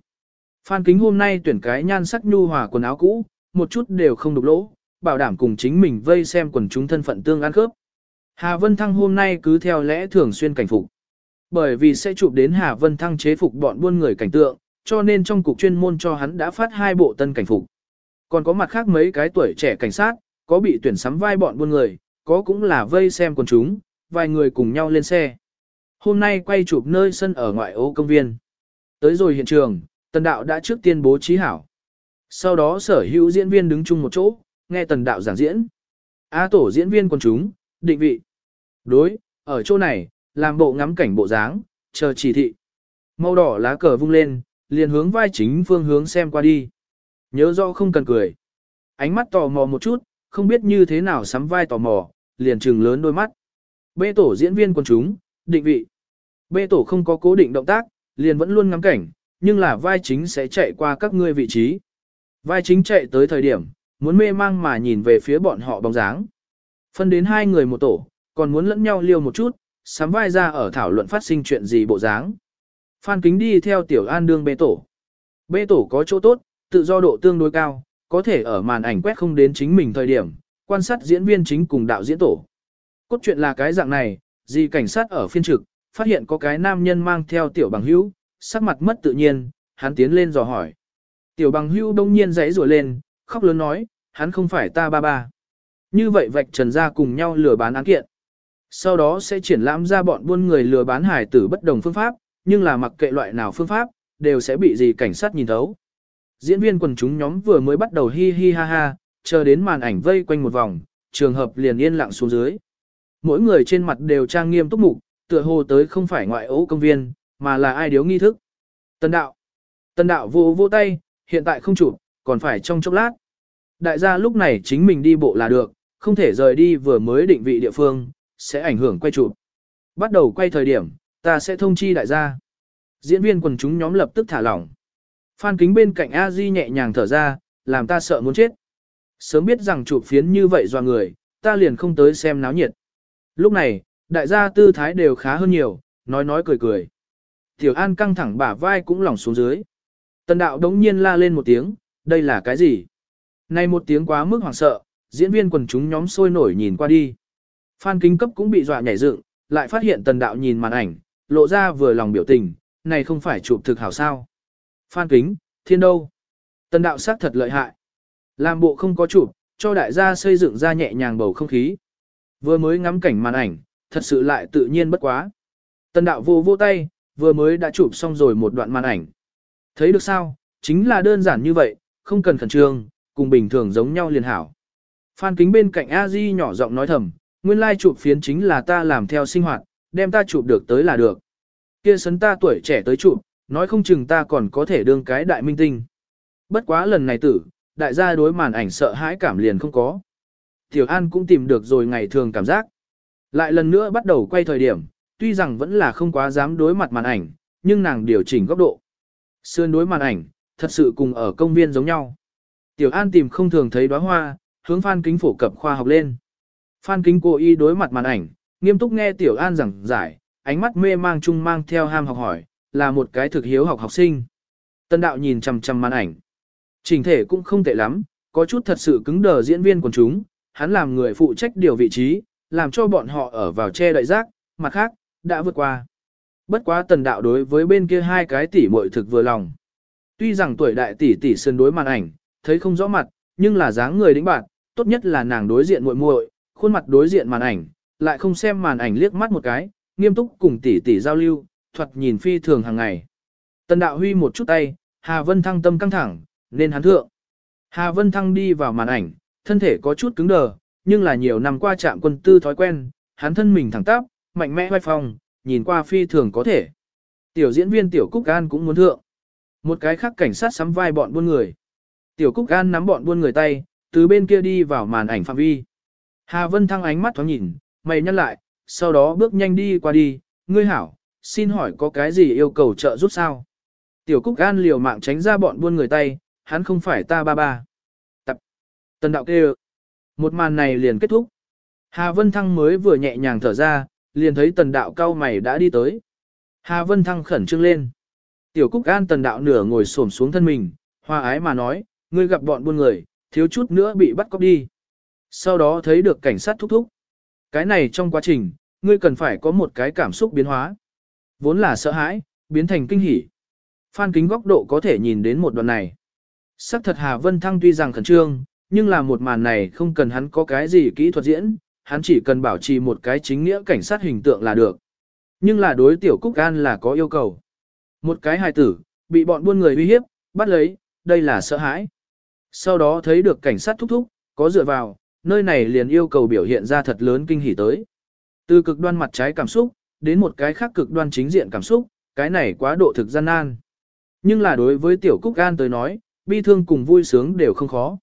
Phan Kính hôm nay tuyển cái nhan sắc nhu hòa quần áo cũ, một chút đều không đục lỗ, bảo đảm cùng chính mình vây xem quần chúng thân phận tương ăn khớp. Hà Vân Thăng hôm nay cứ theo lẽ thường xuyên cảnh phục. Bởi vì sẽ chụp đến Hà Vân Thăng chế phục bọn buôn người cảnh tượng, cho nên trong cục chuyên môn cho hắn đã phát hai bộ tân cảnh phục. Còn có mặt khác mấy cái tuổi trẻ cảnh sát, có bị tuyển sắm vai bọn buôn người, có cũng là vây xem quần chúng, vài người cùng nhau lên xe. Hôm nay quay chụp nơi sân ở ngoại ô công viên. Tới rồi hiện trường, tần đạo đã trước tiên bố trí hảo. Sau đó sở hữu diễn viên đứng chung một chỗ, nghe tần đạo giảng diễn. A tổ diễn viên quần chúng, định vị. Đối, ở chỗ này, làm bộ ngắm cảnh bộ dáng, chờ chỉ thị. Màu đỏ lá cờ vung lên, liền hướng vai chính phương hướng xem qua đi. Nhớ rõ không cần cười. Ánh mắt tò mò một chút, không biết như thế nào sắm vai tò mò, liền trừng lớn đôi mắt. Bê tổ diễn viên quần chúng, định vị. Bê tổ không có cố định động tác, liền vẫn luôn ngắm cảnh, nhưng là vai chính sẽ chạy qua các ngươi vị trí. Vai chính chạy tới thời điểm, muốn mê mang mà nhìn về phía bọn họ bóng dáng. Phân đến hai người một tổ, còn muốn lẫn nhau liêu một chút, sắm vai ra ở thảo luận phát sinh chuyện gì bộ dáng. Phan Kính đi theo Tiểu An đương bê tổ. Bê tổ có chỗ tốt, tự do độ tương đối cao, có thể ở màn ảnh quét không đến chính mình thời điểm, quan sát diễn viên chính cùng đạo diễn tổ. Cốt truyện là cái dạng này, gì cảnh sát ở phiên trực, phát hiện có cái nam nhân mang theo tiểu bằng hữu, sắc mặt mất tự nhiên, hắn tiến lên dò hỏi. Tiểu bằng hữu đông nhiên giãy rủa lên, khóc lớn nói, hắn không phải ta ba ba. Như vậy vạch trần ra cùng nhau lừa bán án kiện. Sau đó sẽ triển lãm ra bọn buôn người lừa bán hải tử bất đồng phương pháp, nhưng là mặc kệ loại nào phương pháp, đều sẽ bị gì cảnh sát nhìn thấu. Diễn viên quần chúng nhóm vừa mới bắt đầu hi hi ha ha, chờ đến màn ảnh vây quanh một vòng, trường hợp liền yên lặng xuống dưới. Mỗi người trên mặt đều trang nghiêm túc mục, tựa hồ tới không phải ngoại ấu công viên, mà là ai điếu nghi thức. Tân đạo. Tân đạo vô vô tay, hiện tại không chụp, còn phải trong chốc lát. Đại gia lúc này chính mình đi bộ là được, không thể rời đi vừa mới định vị địa phương, sẽ ảnh hưởng quay chụp. Bắt đầu quay thời điểm, ta sẽ thông chi đại gia. Diễn viên quần chúng nhóm lập tức thả lỏng. Phan kính bên cạnh A Di nhẹ nhàng thở ra, làm ta sợ muốn chết. Sớm biết rằng chụp phiến như vậy do người, ta liền không tới xem náo nhiệt. Lúc này, đại gia tư thái đều khá hơn nhiều, nói nói cười cười. Tiểu An căng thẳng bả vai cũng lỏng xuống dưới. Tần đạo đống nhiên la lên một tiếng, đây là cái gì? Này một tiếng quá mức hoảng sợ, diễn viên quần chúng nhóm sôi nổi nhìn qua đi. Phan kính cấp cũng bị dọa nhảy dựng, lại phát hiện tần đạo nhìn màn ảnh, lộ ra vừa lòng biểu tình, này không phải chụp thực hảo sao. Phan kính, thiên đâu? Tần đạo sắc thật lợi hại. Làm bộ không có chụp, cho đại gia xây dựng ra nhẹ nhàng bầu không khí. Vừa mới ngắm cảnh màn ảnh, thật sự lại tự nhiên bất quá. Tần đạo vô vô tay, vừa mới đã chụp xong rồi một đoạn màn ảnh. Thấy được sao, chính là đơn giản như vậy, không cần khẩn trương, cùng bình thường giống nhau liền hảo. Phan kính bên cạnh A Di nhỏ giọng nói thầm, nguyên lai chụp phiến chính là ta làm theo sinh hoạt, đem ta chụp được tới là được. Kia sấn ta tuổi trẻ tới chụp, nói không chừng ta còn có thể đương cái đại minh tinh. Bất quá lần này tử, đại gia đối màn ảnh sợ hãi cảm liền không có. Tiểu An cũng tìm được rồi ngày thường cảm giác. Lại lần nữa bắt đầu quay thời điểm, tuy rằng vẫn là không quá dám đối mặt màn ảnh, nhưng nàng điều chỉnh góc độ. Sườn đối màn ảnh, thật sự cùng ở công viên giống nhau. Tiểu An tìm không thường thấy đóa hoa, hướng Phan Kính phổ cập khoa học lên. Phan Kính cố ý đối mặt màn ảnh, nghiêm túc nghe Tiểu An giảng giải, ánh mắt mê mang chung mang theo ham học hỏi, là một cái thực hiếu học học sinh. Tân đạo nhìn chằm chằm màn ảnh. Trình thể cũng không tệ lắm, có chút thật sự cứng đờ diễn viên của chúng, hắn làm người phụ trách điều vị trí, làm cho bọn họ ở vào che đậy rác, mặt khác, đã vượt qua. Bất quá tần đạo đối với bên kia hai cái tỷ muội thực vừa lòng. Tuy rằng tuổi đại tỷ tỷ sơn đối màn ảnh, thấy không rõ mặt, nhưng là dáng người đĩnh bạn, tốt nhất là nàng đối diện muội muội, khuôn mặt đối diện màn ảnh, lại không xem màn ảnh liếc mắt một cái, nghiêm túc cùng tỷ tỷ giao lưu, thuật nhìn phi thường hàng ngày. Tần đạo huy một chút tay, Hà Vân Thăng tâm căng thẳng, nên hắn thượng. Hà Vân Thăng đi vào màn ảnh, thân thể có chút cứng đờ, nhưng là nhiều năm qua chạm quân tư thói quen, hắn thân mình thẳng tắp, mạnh mẽ vai phong, nhìn qua phi thường có thể. Tiểu diễn viên Tiểu Cúc An cũng muốn thượng. Một cái khác cảnh sát sắm vai bọn buôn người. Tiểu Cúc An nắm bọn buôn người tay, từ bên kia đi vào màn ảnh phạm vi. Hà Vân Thăng ánh mắt thoáng nhìn, mày nhăn lại, sau đó bước nhanh đi qua đi, ngươi hảo, xin hỏi có cái gì yêu cầu trợ giúp sao? Tiểu Cúc An liều mạng tránh ra bọn buôn người tay, hắn không phải ta ba ba. Tập. Tần đạo kêu. Một màn này liền kết thúc. Hà Vân Thăng mới vừa nhẹ nhàng thở ra, liền thấy tần đạo cao mày đã đi tới. Hà Vân Thăng khẩn trương lên. Tiểu Cúc An tần đạo nửa ngồi xổm xuống thân mình, hoa ái mà nói, ngươi gặp bọn buôn người, thiếu chút nữa bị bắt cóc đi. Sau đó thấy được cảnh sát thúc thúc. Cái này trong quá trình, ngươi cần phải có một cái cảm xúc biến hóa. Vốn là sợ hãi, biến thành kinh hỉ. Phan kính góc độ có thể nhìn đến một đoạn này. Sắc thật Hà Vân Thăng tuy rằng khẩn trương, nhưng là một màn này không cần hắn có cái gì kỹ thuật diễn, hắn chỉ cần bảo trì một cái chính nghĩa cảnh sát hình tượng là được. Nhưng là đối tiểu Cúc An là có yêu cầu. Một cái hài tử, bị bọn buôn người uy hiếp, bắt lấy, đây là sợ hãi. Sau đó thấy được cảnh sát thúc thúc, có dựa vào, nơi này liền yêu cầu biểu hiện ra thật lớn kinh hỉ tới. Từ cực đoan mặt trái cảm xúc, đến một cái khác cực đoan chính diện cảm xúc, cái này quá độ thực gian nan. Nhưng là đối với tiểu Cúc An tới nói, bi thương cùng vui sướng đều không khó.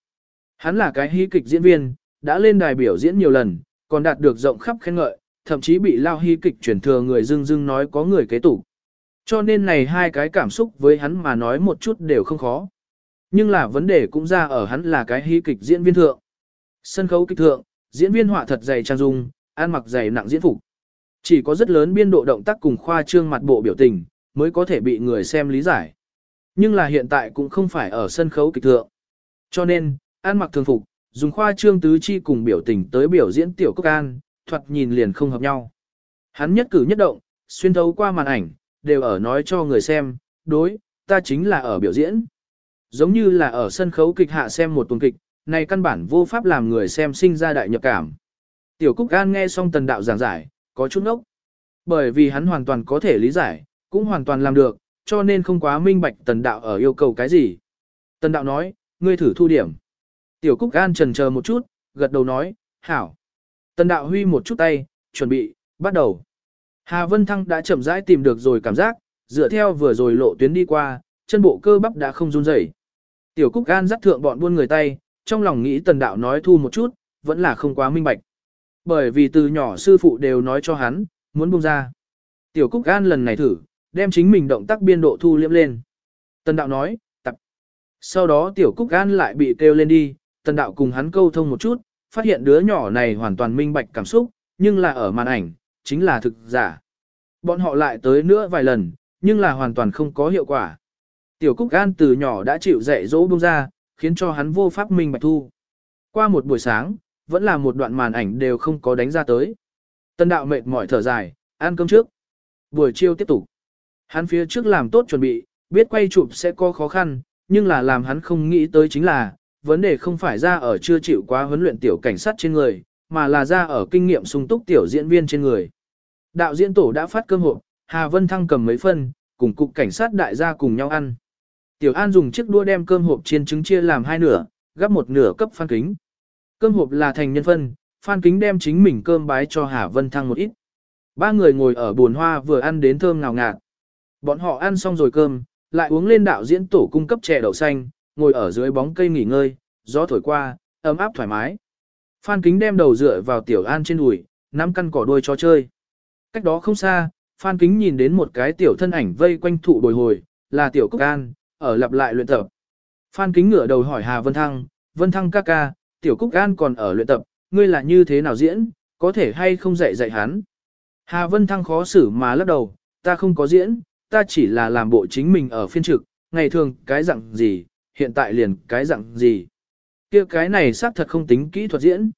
Hắn là cái hí kịch diễn viên, đã lên đài biểu diễn nhiều lần, còn đạt được rộng khắp khen ngợi, thậm chí bị lao hí kịch chuyển thừa người dưng dưng nói có người kế tục. Cho nên này hai cái cảm xúc với hắn mà nói một chút đều không khó. Nhưng là vấn đề cũng ra ở hắn là cái hí kịch diễn viên thượng. Sân khấu kịch thượng, diễn viên họa thật dày trang dung, ăn mặc dày nặng diễn phục. Chỉ có rất lớn biên độ động tác cùng khoa trương mặt bộ biểu tình, mới có thể bị người xem lý giải. Nhưng là hiện tại cũng không phải ở sân khấu kịch thượng. Cho nên, ăn mặc thường phục, dùng khoa trương tứ chi cùng biểu tình tới biểu diễn tiểu cốc an, thoạt nhìn liền không hợp nhau. Hắn nhất cử nhất động, xuyên thấu qua màn ảnh, đều ở nói cho người xem, đối, ta chính là ở biểu diễn. Giống như là ở sân khấu kịch hạ xem một tuần kịch, này căn bản vô pháp làm người xem sinh ra đại nhập cảm. Tiểu Cúc An nghe xong tần đạo giảng giải, có chút ngốc. Bởi vì hắn hoàn toàn có thể lý giải, cũng hoàn toàn làm được, cho nên không quá minh bạch tần đạo ở yêu cầu cái gì. Tần đạo nói, ngươi thử thu điểm. Tiểu Cúc An trần chờ một chút, gật đầu nói, hảo. Tần đạo huy một chút tay, chuẩn bị, bắt đầu. Hà Vân Thăng đã chậm rãi tìm được rồi cảm giác, dựa theo vừa rồi lộ tuyến đi qua, chân bộ cơ bắp đã không run rẩy. Tiểu Cúc An dắt thượng bọn buôn người tay, trong lòng nghĩ tần đạo nói thu một chút, vẫn là không quá minh bạch. Bởi vì từ nhỏ sư phụ đều nói cho hắn, muốn buông ra. Tiểu Cúc gan lần này thử, đem chính mình động tác biên độ thu liễm lên. Tần đạo nói, tập. Sau đó Tiểu Cúc gan lại bị kêu lên đi, tần đạo cùng hắn câu thông một chút, phát hiện đứa nhỏ này hoàn toàn minh bạch cảm xúc, nhưng là ở màn ảnh, chính là thực giả. Bọn họ lại tới nữa vài lần, nhưng là hoàn toàn không có hiệu quả. Tiểu Cúc gan từ nhỏ đã chịu dạy dỗ buông ra, khiến cho hắn vô pháp minh bạch thu. Qua một buổi sáng, vẫn là một đoạn màn ảnh đều không có đánh ra tới. Tân đạo mệt mỏi thở dài, ăn cơm trước. Buổi chiều tiếp tục. Hắn phía trước làm tốt chuẩn bị, biết quay chụp sẽ có khó khăn, nhưng là làm hắn không nghĩ tới chính là, vấn đề không phải ra ở chưa chịu quá huấn luyện tiểu cảnh sát trên người, mà là ra ở kinh nghiệm sung túc tiểu diễn viên trên người. Đạo diễn tổ đã phát cơm hộp, Hà Vân Thăng cầm mấy phân, cùng cục cảnh sát đại gia cùng nhau ăn. Tiểu An dùng chiếc đũa đem cơm hộp chiên trứng chia làm hai nửa, gắp một nửa cấp Phan Kính. Cơm hộp là thành nhân phân, Phan Kính đem chính mình cơm bái cho Hà Vân Thăng một ít. Ba người ngồi ở buồn hoa vừa ăn đến thơm ngào ngạt. Bọn họ ăn xong rồi cơm, lại uống lên đạo diễn tổ cung cấp chè đậu xanh, ngồi ở dưới bóng cây nghỉ ngơi, gió thổi qua, ấm áp thoải mái. Phan Kính đem đầu dựa vào Tiểu An trên đùi, nắm căn cỏ đuôi cho chơi. Cách đó không xa, Phan Kính nhìn đến một cái tiểu thân ảnh vây quanh thụ bồi hồi, là Tiểu Cúc An, ở lặp lại luyện tập. Phan Kính ngửa đầu hỏi Hà Vân Thăng, Vân Thăng ca ca, Tiểu Cúc An còn ở luyện tập, ngươi là như thế nào diễn, có thể hay không dạy dạy hắn. Hà Vân Thăng khó xử mà lắc đầu, ta không có diễn, ta chỉ là làm bộ chính mình ở phiên trực, ngày thường cái dạng gì, hiện tại liền cái dạng gì. kia cái này xác thật không tính kỹ thuật diễn.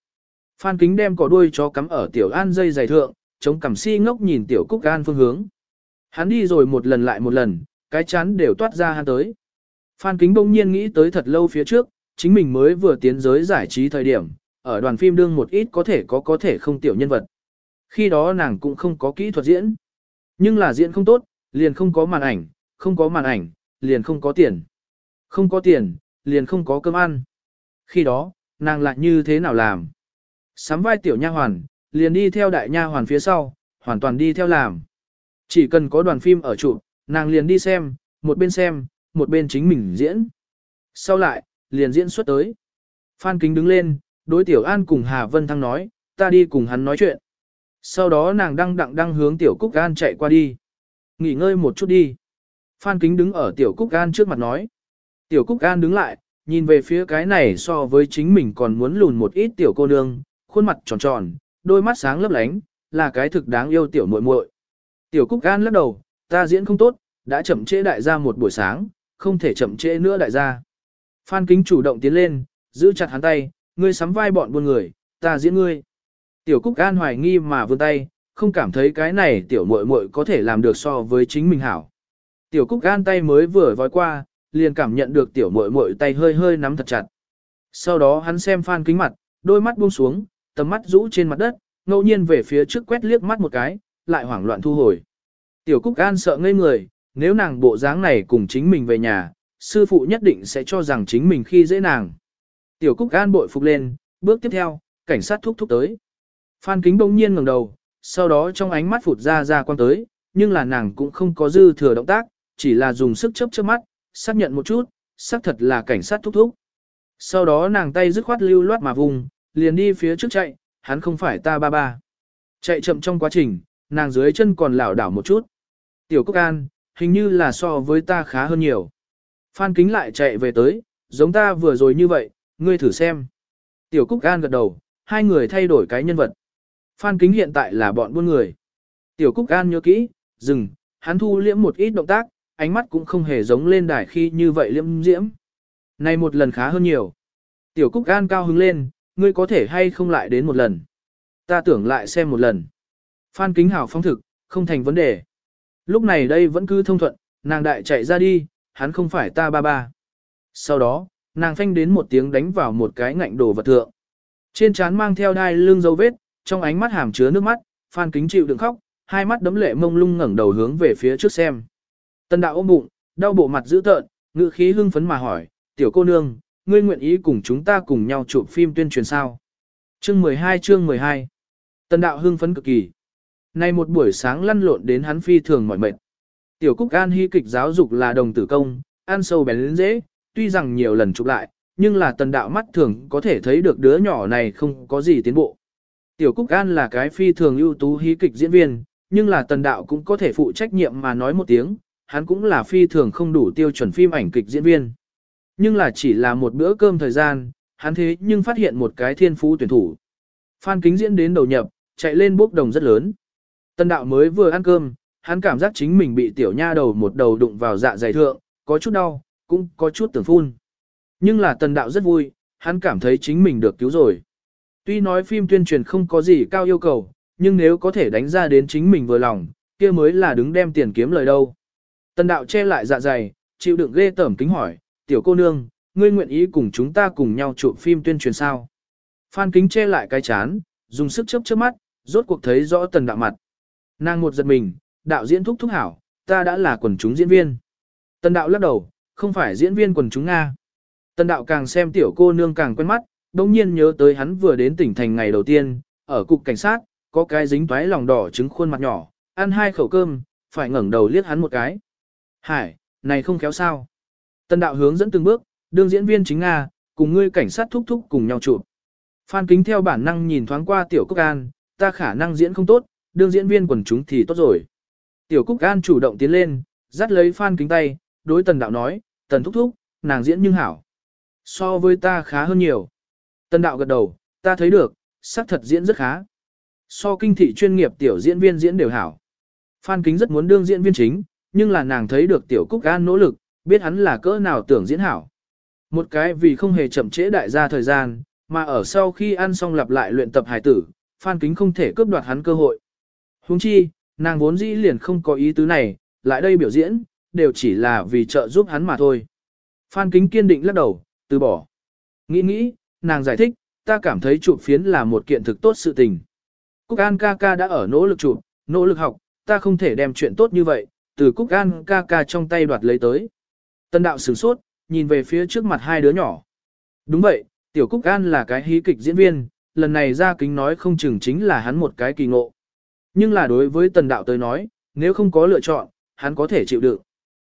Phan Kính đem cỏ đuôi cho cắm ở Tiểu An dây dày thượng, chống cằm si ngốc nhìn Tiểu Cúc An phương hướng. Hắn đi rồi một lần lại một lần, cái chán đều toát ra hắn tới. Phan Kính bỗng nhiên nghĩ tới thật lâu phía trước, chính mình mới vừa tiến giới giải trí thời điểm, ở đoàn phim đương một ít có thể có có thể không tiểu nhân vật. Khi đó nàng cũng không có kỹ thuật diễn. Nhưng là diễn không tốt, liền không có màn ảnh, không có màn ảnh, liền không có tiền. Không có tiền, liền không có cơm ăn. Khi đó, nàng lại như thế nào làm? Sắm vai tiểu nha hoàn, liền đi theo đại nha hoàn phía sau, hoàn toàn đi theo làm. Chỉ cần có đoàn phim ở trụ, nàng liền đi xem, một bên xem, một bên chính mình diễn. Sau lại, liền diễn xuất tới. Phan Kính đứng lên, đối Tiểu An cùng Hà Vân Thăng nói, ta đi cùng hắn nói chuyện. Sau đó nàng đăng đặng đăng hướng Tiểu Cúc An chạy qua đi. Nghỉ ngơi một chút đi. Phan Kính đứng ở Tiểu Cúc An trước mặt nói. Tiểu Cúc An đứng lại, nhìn về phía cái này so với chính mình còn muốn lùn một ít tiểu cô nương, khuôn mặt tròn tròn, đôi mắt sáng lấp lánh, là cái thực đáng yêu tiểu muội muội. Tiểu Cúc An lắc đầu, ta diễn không tốt, đã chậm trễ đại gia một buổi sáng, không thể chậm trễ nữa đại gia. Phan Kính chủ động tiến lên, giữ chặt hắn tay, ngươi sắm vai bọn buôn người, ta diễn ngươi. Tiểu Cúc An hoài nghi mà vươn tay, không cảm thấy cái này tiểu muội muội có thể làm được so với chính mình hảo. Tiểu Cúc An tay mới vừa vói qua, liền cảm nhận được tiểu muội muội tay hơi hơi nắm thật chặt. Sau đó hắn xem Phan Kính mặt, đôi mắt buông xuống, tầm mắt rũ trên mặt đất, ngẫu nhiên về phía trước quét liếc mắt một cái, lại hoảng loạn thu hồi. Tiểu Cúc An sợ ngây người, nếu nàng bộ dáng này cùng chính mình về nhà, sư phụ nhất định sẽ cho rằng chính mình khi dễ nàng. Tiểu Cúc An bội phục lên, bước tiếp theo, cảnh sát thúc thúc tới. Phan Kính bỗng nhiên ngẩng đầu, sau đó trong ánh mắt phụt ra ra quan tới, nhưng là nàng cũng không có dư thừa động tác, chỉ là dùng sức chớp chớp mắt, xác nhận một chút, xác thật là cảnh sát thúc thúc. Sau đó nàng tay dứt khoát lưu loát mà vùng, liền đi phía trước chạy, hắn không phải ta ba ba. Chạy chậm trong quá trình, nàng dưới chân còn lảo đảo một chút. Tiểu Cúc An, hình như là so với ta khá hơn nhiều. Phan Kính lại chạy về tới, giống ta vừa rồi như vậy, ngươi thử xem. Tiểu Cúc An gật đầu, hai người thay đổi cái nhân vật. Phan Kính hiện tại là bọn buôn người. Tiểu Cúc An nhớ kỹ, dừng, hắn thu liễm một ít động tác, ánh mắt cũng không hề giống lên đài khi như vậy liễm diễm. Này một lần khá hơn nhiều. Tiểu Cúc An cao hứng lên, ngươi có thể hay không lại đến một lần. Ta tưởng lại xem một lần. Phan Kính Hảo phong thực, không thành vấn đề. Lúc này đây vẫn cứ thông thuận, nàng đại chạy ra đi, hắn không phải ta ba ba. Sau đó, nàng phanh đến một tiếng đánh vào một cái ngạnh đồ vật thượng. Trên trán mang theo đai lưng dấu vết, trong ánh mắt hàm chứa nước mắt, Phan Kính chịu đựng khóc, hai mắt đấm lệ mông lung ngẩng đầu hướng về phía trước xem. Tân đạo ôm bụng, đau bộ mặt dữ tợn, ngữ khí hưng phấn mà hỏi, tiểu cô nương, ngươi nguyện ý cùng chúng ta cùng nhau chụp phim tuyên truyền sao? Chương 12 chương 12 Tân đạo hưng phấn cực kỳ. Nay một buổi sáng lăn lộn đến hắn phi thường mỏi mệt. Tiểu Cúc An hy kịch giáo dục là đồng tử công, ăn sâu bén lên dễ, tuy rằng nhiều lần chụp lại, nhưng là tần đạo mắt thường có thể thấy được đứa nhỏ này không có gì tiến bộ. Tiểu Cúc An là cái phi thường ưu tú hí kịch diễn viên, nhưng là tần đạo cũng có thể phụ trách nhiệm mà nói một tiếng, hắn cũng là phi thường không đủ tiêu chuẩn phim ảnh kịch diễn viên. Nhưng là chỉ là một bữa cơm thời gian, hắn thế nhưng phát hiện một cái thiên phú tuyển thủ. Phan kính diễn đến đầu nhập, chạy lên bốc đồng rất lớn. Tần đạo mới vừa ăn cơm, hắn cảm giác chính mình bị tiểu nha đầu một đầu đụng vào dạ dày thượng, có chút đau, cũng có chút tưởng phun. Nhưng là tần đạo rất vui, hắn cảm thấy chính mình được cứu rồi. Tuy nói phim tuyên truyền không có gì cao yêu cầu, nhưng nếu có thể đánh ra đến chính mình vừa lòng, kia mới là đứng đem tiền kiếm lời đâu. Tần đạo che lại dạ dày, chịu đựng ghê tởm kính hỏi, tiểu cô nương, ngươi nguyện ý cùng chúng ta cùng nhau chụp phim tuyên truyền sao? Phan kính che lại cái chán, dùng sức chớp chớp mắt, rốt cuộc thấy rõ tần đạo mặt. Nàng một giật mình, đạo diễn thúc thúc hảo, ta đã là quần chúng diễn viên. Tần đạo lắc đầu, không phải diễn viên quần chúng Nga. Tần đạo càng xem tiểu cô nương càng quen mắt, đồng nhiên nhớ tới hắn vừa đến tỉnh thành ngày đầu tiên, ở cục cảnh sát, có cái dính toái lòng đỏ trứng khuôn mặt nhỏ, ăn hai khẩu cơm, phải ngẩng đầu liếc hắn một cái. Hải, này không khéo sao. Tần đạo hướng dẫn từng bước, đương diễn viên chính Nga, cùng ngươi cảnh sát thúc thúc cùng nhau chụp. Phan kính theo bản năng nhìn thoáng qua tiểu cốc an, ta khả năng diễn không tốt, đương diễn viên quần chúng thì tốt rồi. Tiểu Cúc An chủ động tiến lên, dắt lấy Phan Kính tay, đối tần đạo nói, tần thúc thúc, nàng diễn nhưng hảo. So với ta khá hơn nhiều. Tần đạo gật đầu, ta thấy được, sắc thật diễn rất khá. So kinh thị chuyên nghiệp tiểu diễn viên diễn đều hảo. Phan Kính rất muốn đương diễn viên chính, nhưng là nàng thấy được tiểu Cúc An nỗ lực, biết hắn là cỡ nào tưởng diễn hảo. Một cái vì không hề chậm trễ đại gia thời gian, mà ở sau khi ăn xong lặp lại luyện tập hài tử, Phan Kính không thể cướp đoạt hắn cơ hội. Huống chi, nàng vốn dĩ liền không có ý tứ này, lại đây biểu diễn, đều chỉ là vì trợ giúp hắn mà thôi. Phan Kính kiên định lắc đầu, từ bỏ. Nghĩ nghĩ, nàng giải thích, ta cảm thấy chụp phiến là một kiện thực tốt sự tình. Cúc An ca ca đã ở nỗ lực chụp, nỗ lực học, ta không thể đem chuyện tốt như vậy, từ Cúc An ca ca trong tay đoạt lấy tới. Tân đạo sửng sốt, nhìn về phía trước mặt hai đứa nhỏ. Đúng vậy, Tiểu Cúc An là cái hí kịch diễn viên, lần này ra kính nói không chừng chính là hắn một cái kỳ ngộ. Nhưng là đối với tần đạo tới nói, nếu không có lựa chọn, hắn có thể chịu đựng.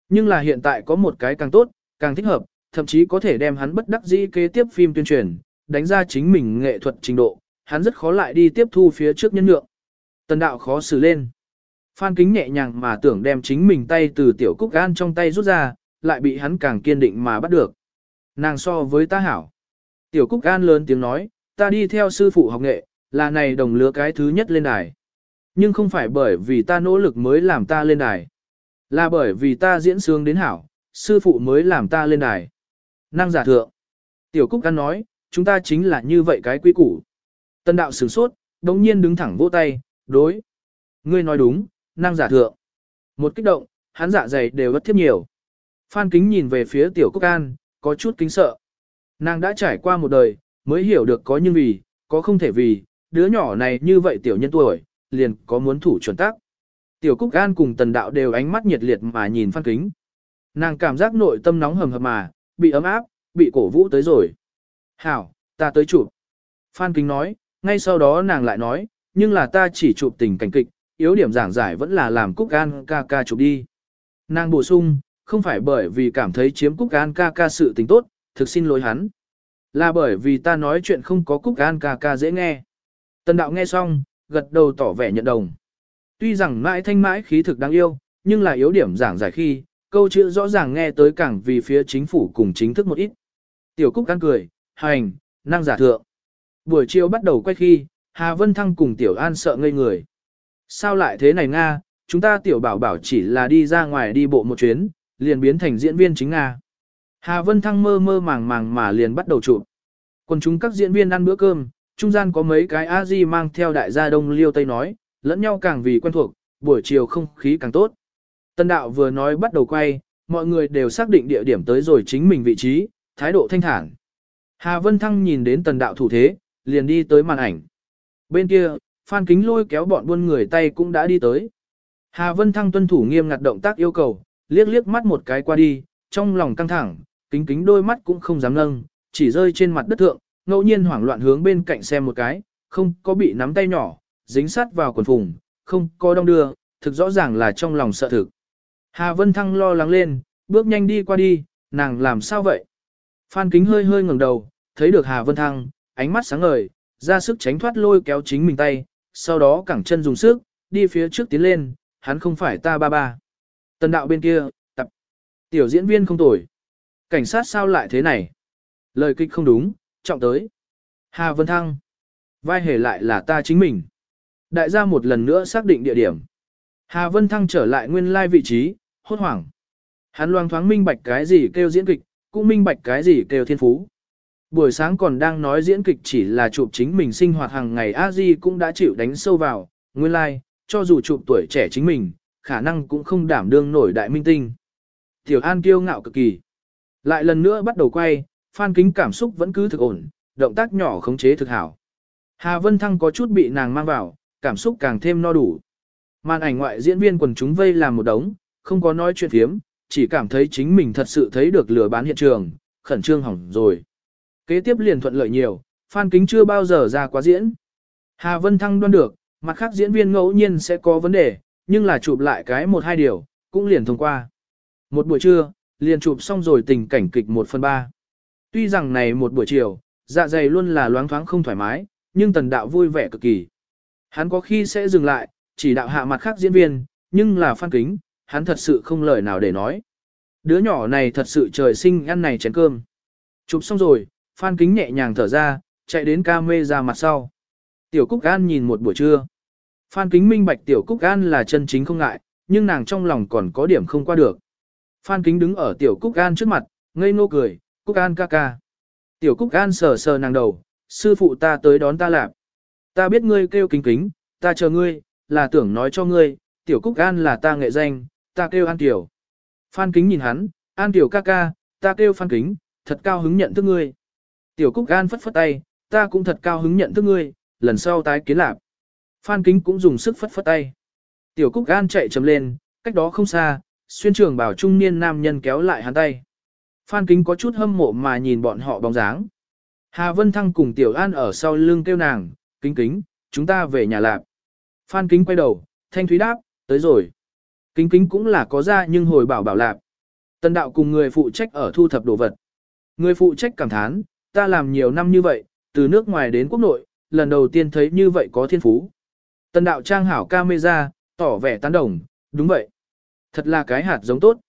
Nhưng là hiện tại có một cái càng tốt, càng thích hợp, thậm chí có thể đem hắn bất đắc dĩ kế tiếp phim tuyên truyền, đánh ra chính mình nghệ thuật trình độ, hắn rất khó lại đi tiếp thu phía trước nhân lượng. Tần đạo khó xử lên. Phan kính nhẹ nhàng mà tưởng đem chính mình tay từ tiểu cúc gan trong tay rút ra, lại bị hắn càng kiên định mà bắt được. Nàng so với ta hảo. Tiểu cúc gan lớn tiếng nói, ta đi theo sư phụ học nghệ, là này đồng lứa cái thứ nhất lên đài. Nhưng không phải bởi vì ta nỗ lực mới làm ta lên đài. Là bởi vì ta diễn sướng đến hảo, sư phụ mới làm ta lên đài. Năng giả thượng. Tiểu Cúc Căn nói, chúng ta chính là như vậy cái quy củ. Tân đạo sửng sốt, đống nhiên đứng thẳng vỗ tay, đối. Ngươi nói đúng, năng giả thượng. Một kích động, hắn dạ dày đều bất thiếp nhiều. Phan kính nhìn về phía tiểu Cúc An, có chút kính sợ. Nàng đã trải qua một đời, mới hiểu được có nhưng vì, có không thể vì, đứa nhỏ này như vậy tiểu nhân tuổi, liền có muốn thủ chuẩn tắc. Tiểu Cúc An cùng tần đạo đều ánh mắt nhiệt liệt mà nhìn Phan Kính. Nàng cảm giác nội tâm nóng hầm hập mà, bị ấm áp, bị cổ vũ tới rồi. Hảo, ta tới chụp. Phan Kính nói, ngay sau đó nàng lại nói, nhưng là ta chỉ chụp tình cảnh kịch, yếu điểm giảng giải vẫn là làm Cúc An ca ca chụp đi. Nàng bổ sung, không phải bởi vì cảm thấy chiếm Cúc An ca ca sự tình tốt, thực xin lỗi hắn. Là bởi vì ta nói chuyện không có Cúc An ca ca dễ nghe. Tần đạo nghe xong, gật đầu tỏ vẻ nhận đồng. Tuy rằng mãi thanh mãi khí thực đáng yêu, nhưng là yếu điểm giảng giải khi, câu chữ rõ ràng nghe tới càng vì phía chính phủ cùng chính thức một ít. Tiểu Cúc ăn cười, hành, năng giả thượng. Buổi chiều bắt đầu quay khi, Hà Vân Thăng cùng Tiểu An sợ ngây người. Sao lại thế này Nga, chúng ta Tiểu Bảo Bảo chỉ là đi ra ngoài đi bộ một chuyến, liền biến thành diễn viên chính Nga. Hà Vân Thăng mơ mơ màng màng mà liền bắt đầu chụp. Còn chúng các diễn viên ăn bữa cơm, trung gian có mấy cái a di mang theo đại gia đông liêu tây nói, lẫn nhau càng vì quen thuộc, buổi chiều không khí càng tốt. Tân đạo vừa nói bắt đầu quay, mọi người đều xác định địa điểm tới rồi chính mình vị trí, thái độ thanh thản. Hà Vân Thăng nhìn đến tần đạo thủ thế, liền đi tới màn ảnh. Bên kia, Phan Kính lôi kéo bọn buôn người tay cũng đã đi tới. Hà Vân Thăng tuân thủ nghiêm ngặt động tác yêu cầu, liếc liếc mắt một cái qua đi, trong lòng căng thẳng, kính kính đôi mắt cũng không dám nâng, chỉ rơi trên mặt đất thượng, ngẫu nhiên hoảng loạn hướng bên cạnh xem một cái, không có bị nắm tay nhỏ, dính sát vào quần phùng, không có đong đưa, thực rõ ràng là trong lòng sợ thực. Hà Vân Thăng lo lắng lên, bước nhanh đi qua đi, nàng làm sao vậy? Phan Kính hơi hơi ngẩng đầu, thấy được Hà Vân Thăng, ánh mắt sáng ngời, ra sức tránh thoát lôi kéo chính mình tay, sau đó cẳng chân dùng sức, đi phía trước tiến lên, hắn không phải ta ba ba. Tần đạo bên kia, tập. Tiểu diễn viên không tồi. Cảnh sát sao lại thế này? Lời kịch không đúng, trọng tới. Hà Vân Thăng. Vai hề lại là ta chính mình. Đại gia một lần nữa xác định địa điểm. Hà Vân Thăng trở lại nguyên lai vị trí, hốt hoảng. Hắn loang thoáng minh bạch cái gì kêu diễn kịch, cũng minh bạch cái gì kêu thiên phú. Buổi sáng còn đang nói diễn kịch chỉ là chụp chính mình sinh hoạt hàng ngày a di cũng đã chịu đánh sâu vào, nguyên lai, cho dù chụp tuổi trẻ chính mình, khả năng cũng không đảm đương nổi đại minh tinh. Tiểu An kiêu ngạo cực kỳ. Lại lần nữa bắt đầu quay, Phan Kính cảm xúc vẫn cứ thực ổn, động tác nhỏ khống chế thực hảo. Hà Vân Thăng có chút bị nàng mang vào, cảm xúc càng thêm no đủ. Màn ảnh ngoại diễn viên quần chúng vây làm một đống, không có nói chuyện phiếm, chỉ cảm thấy chính mình thật sự thấy được lừa bán hiện trường, khẩn trương hỏng rồi. Kế tiếp liền thuận lợi nhiều, Phan Kính chưa bao giờ ra quá diễn. Hà Vân Thăng đoan được, mặt khác diễn viên ngẫu nhiên sẽ có vấn đề, nhưng là chụp lại cái một hai điều, cũng liền thông qua. Một buổi trưa, liền chụp xong rồi tình cảnh kịch một phần ba. Tuy rằng này một buổi chiều, dạ dày luôn là loáng thoáng không thoải mái, nhưng tần đạo vui vẻ cực kỳ. Hắn có khi sẽ dừng lại, chỉ đạo hạ mặt khác diễn viên, nhưng là phan kính, hắn thật sự không lời nào để nói. Đứa nhỏ này thật sự trời sinh ăn này chén cơm. Chụp xong rồi, phan kính nhẹ nhàng thở ra, chạy đến ca mê ra mặt sau. Tiểu Cúc An nhìn một buổi trưa. Phan Kính minh bạch Tiểu Cúc An là chân chính không ngại, nhưng nàng trong lòng còn có điểm không qua được. Phan Kính đứng ở Tiểu Cúc An trước mặt, ngây ngô cười, Cúc An ca ca. Tiểu Cúc An sờ sờ nàng đầu, sư phụ ta tới đón ta lạp. Ta biết ngươi kêu kính kính, ta chờ ngươi, là tưởng nói cho ngươi, Tiểu Cúc An là ta nghệ danh, ta kêu An Tiểu. Phan Kính nhìn hắn, An Tiểu ca ca, ta kêu Phan Kính, thật cao hứng nhận thức ngươi. Tiểu Cúc An phất phất tay, ta cũng thật cao hứng nhận thức ngươi, lần sau tái kiến lạp. Phan Kính cũng dùng sức phất phất tay. Tiểu Cúc An chạy chấm lên, cách đó không xa, xuyên trường bảo trung niên nam nhân kéo lại hắn tay. Phan Kính có chút hâm mộ mà nhìn bọn họ bóng dáng. Hà Vân Thăng cùng Tiểu An ở sau lưng kêu nàng, kính kính, chúng ta về nhà lạp. Phan Kính quay đầu, Thanh Thúy đáp, tới rồi. Kính kính cũng là có ra nhưng hồi bảo bảo lạp. Tân đạo cùng người phụ trách ở thu thập đồ vật. Người phụ trách cảm thán, ta làm nhiều năm như vậy, từ nước ngoài đến quốc nội, lần đầu tiên thấy như vậy có thiên phú. Tân đạo trang hảo camera, tỏ vẻ tán đồng, đúng vậy. Thật là cái hạt giống tốt.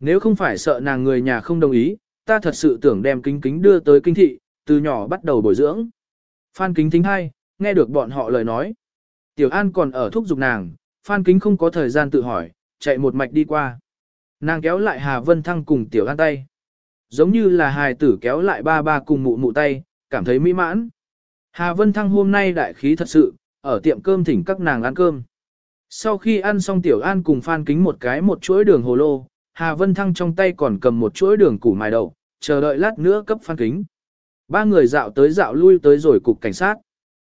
Nếu không phải sợ nàng người nhà không đồng ý, ta thật sự tưởng đem kính kính đưa tới kinh thị, từ nhỏ bắt đầu bồi dưỡng. Phan kính thính hay, nghe được bọn họ lời nói. Tiểu An còn ở thúc giục nàng, Phan kính không có thời gian tự hỏi, chạy một mạch đi qua. Nàng kéo lại Hà Vân Thăng cùng Tiểu An tay. Giống như là hài tử kéo lại ba ba cùng mụ mụ tay, cảm thấy mỹ mãn. Hà Vân Thăng hôm nay đại khí thật sự, ở tiệm cơm thỉnh các nàng ăn cơm. Sau khi ăn xong Tiểu An cùng Phan Kính một cái một chuỗi đường hồ lô, Hà Vân Thăng trong tay còn cầm một chuỗi đường củ mài đậu, chờ đợi lát nữa cấp Phan Kính. Ba người dạo tới dạo lui tới rồi cục cảnh sát.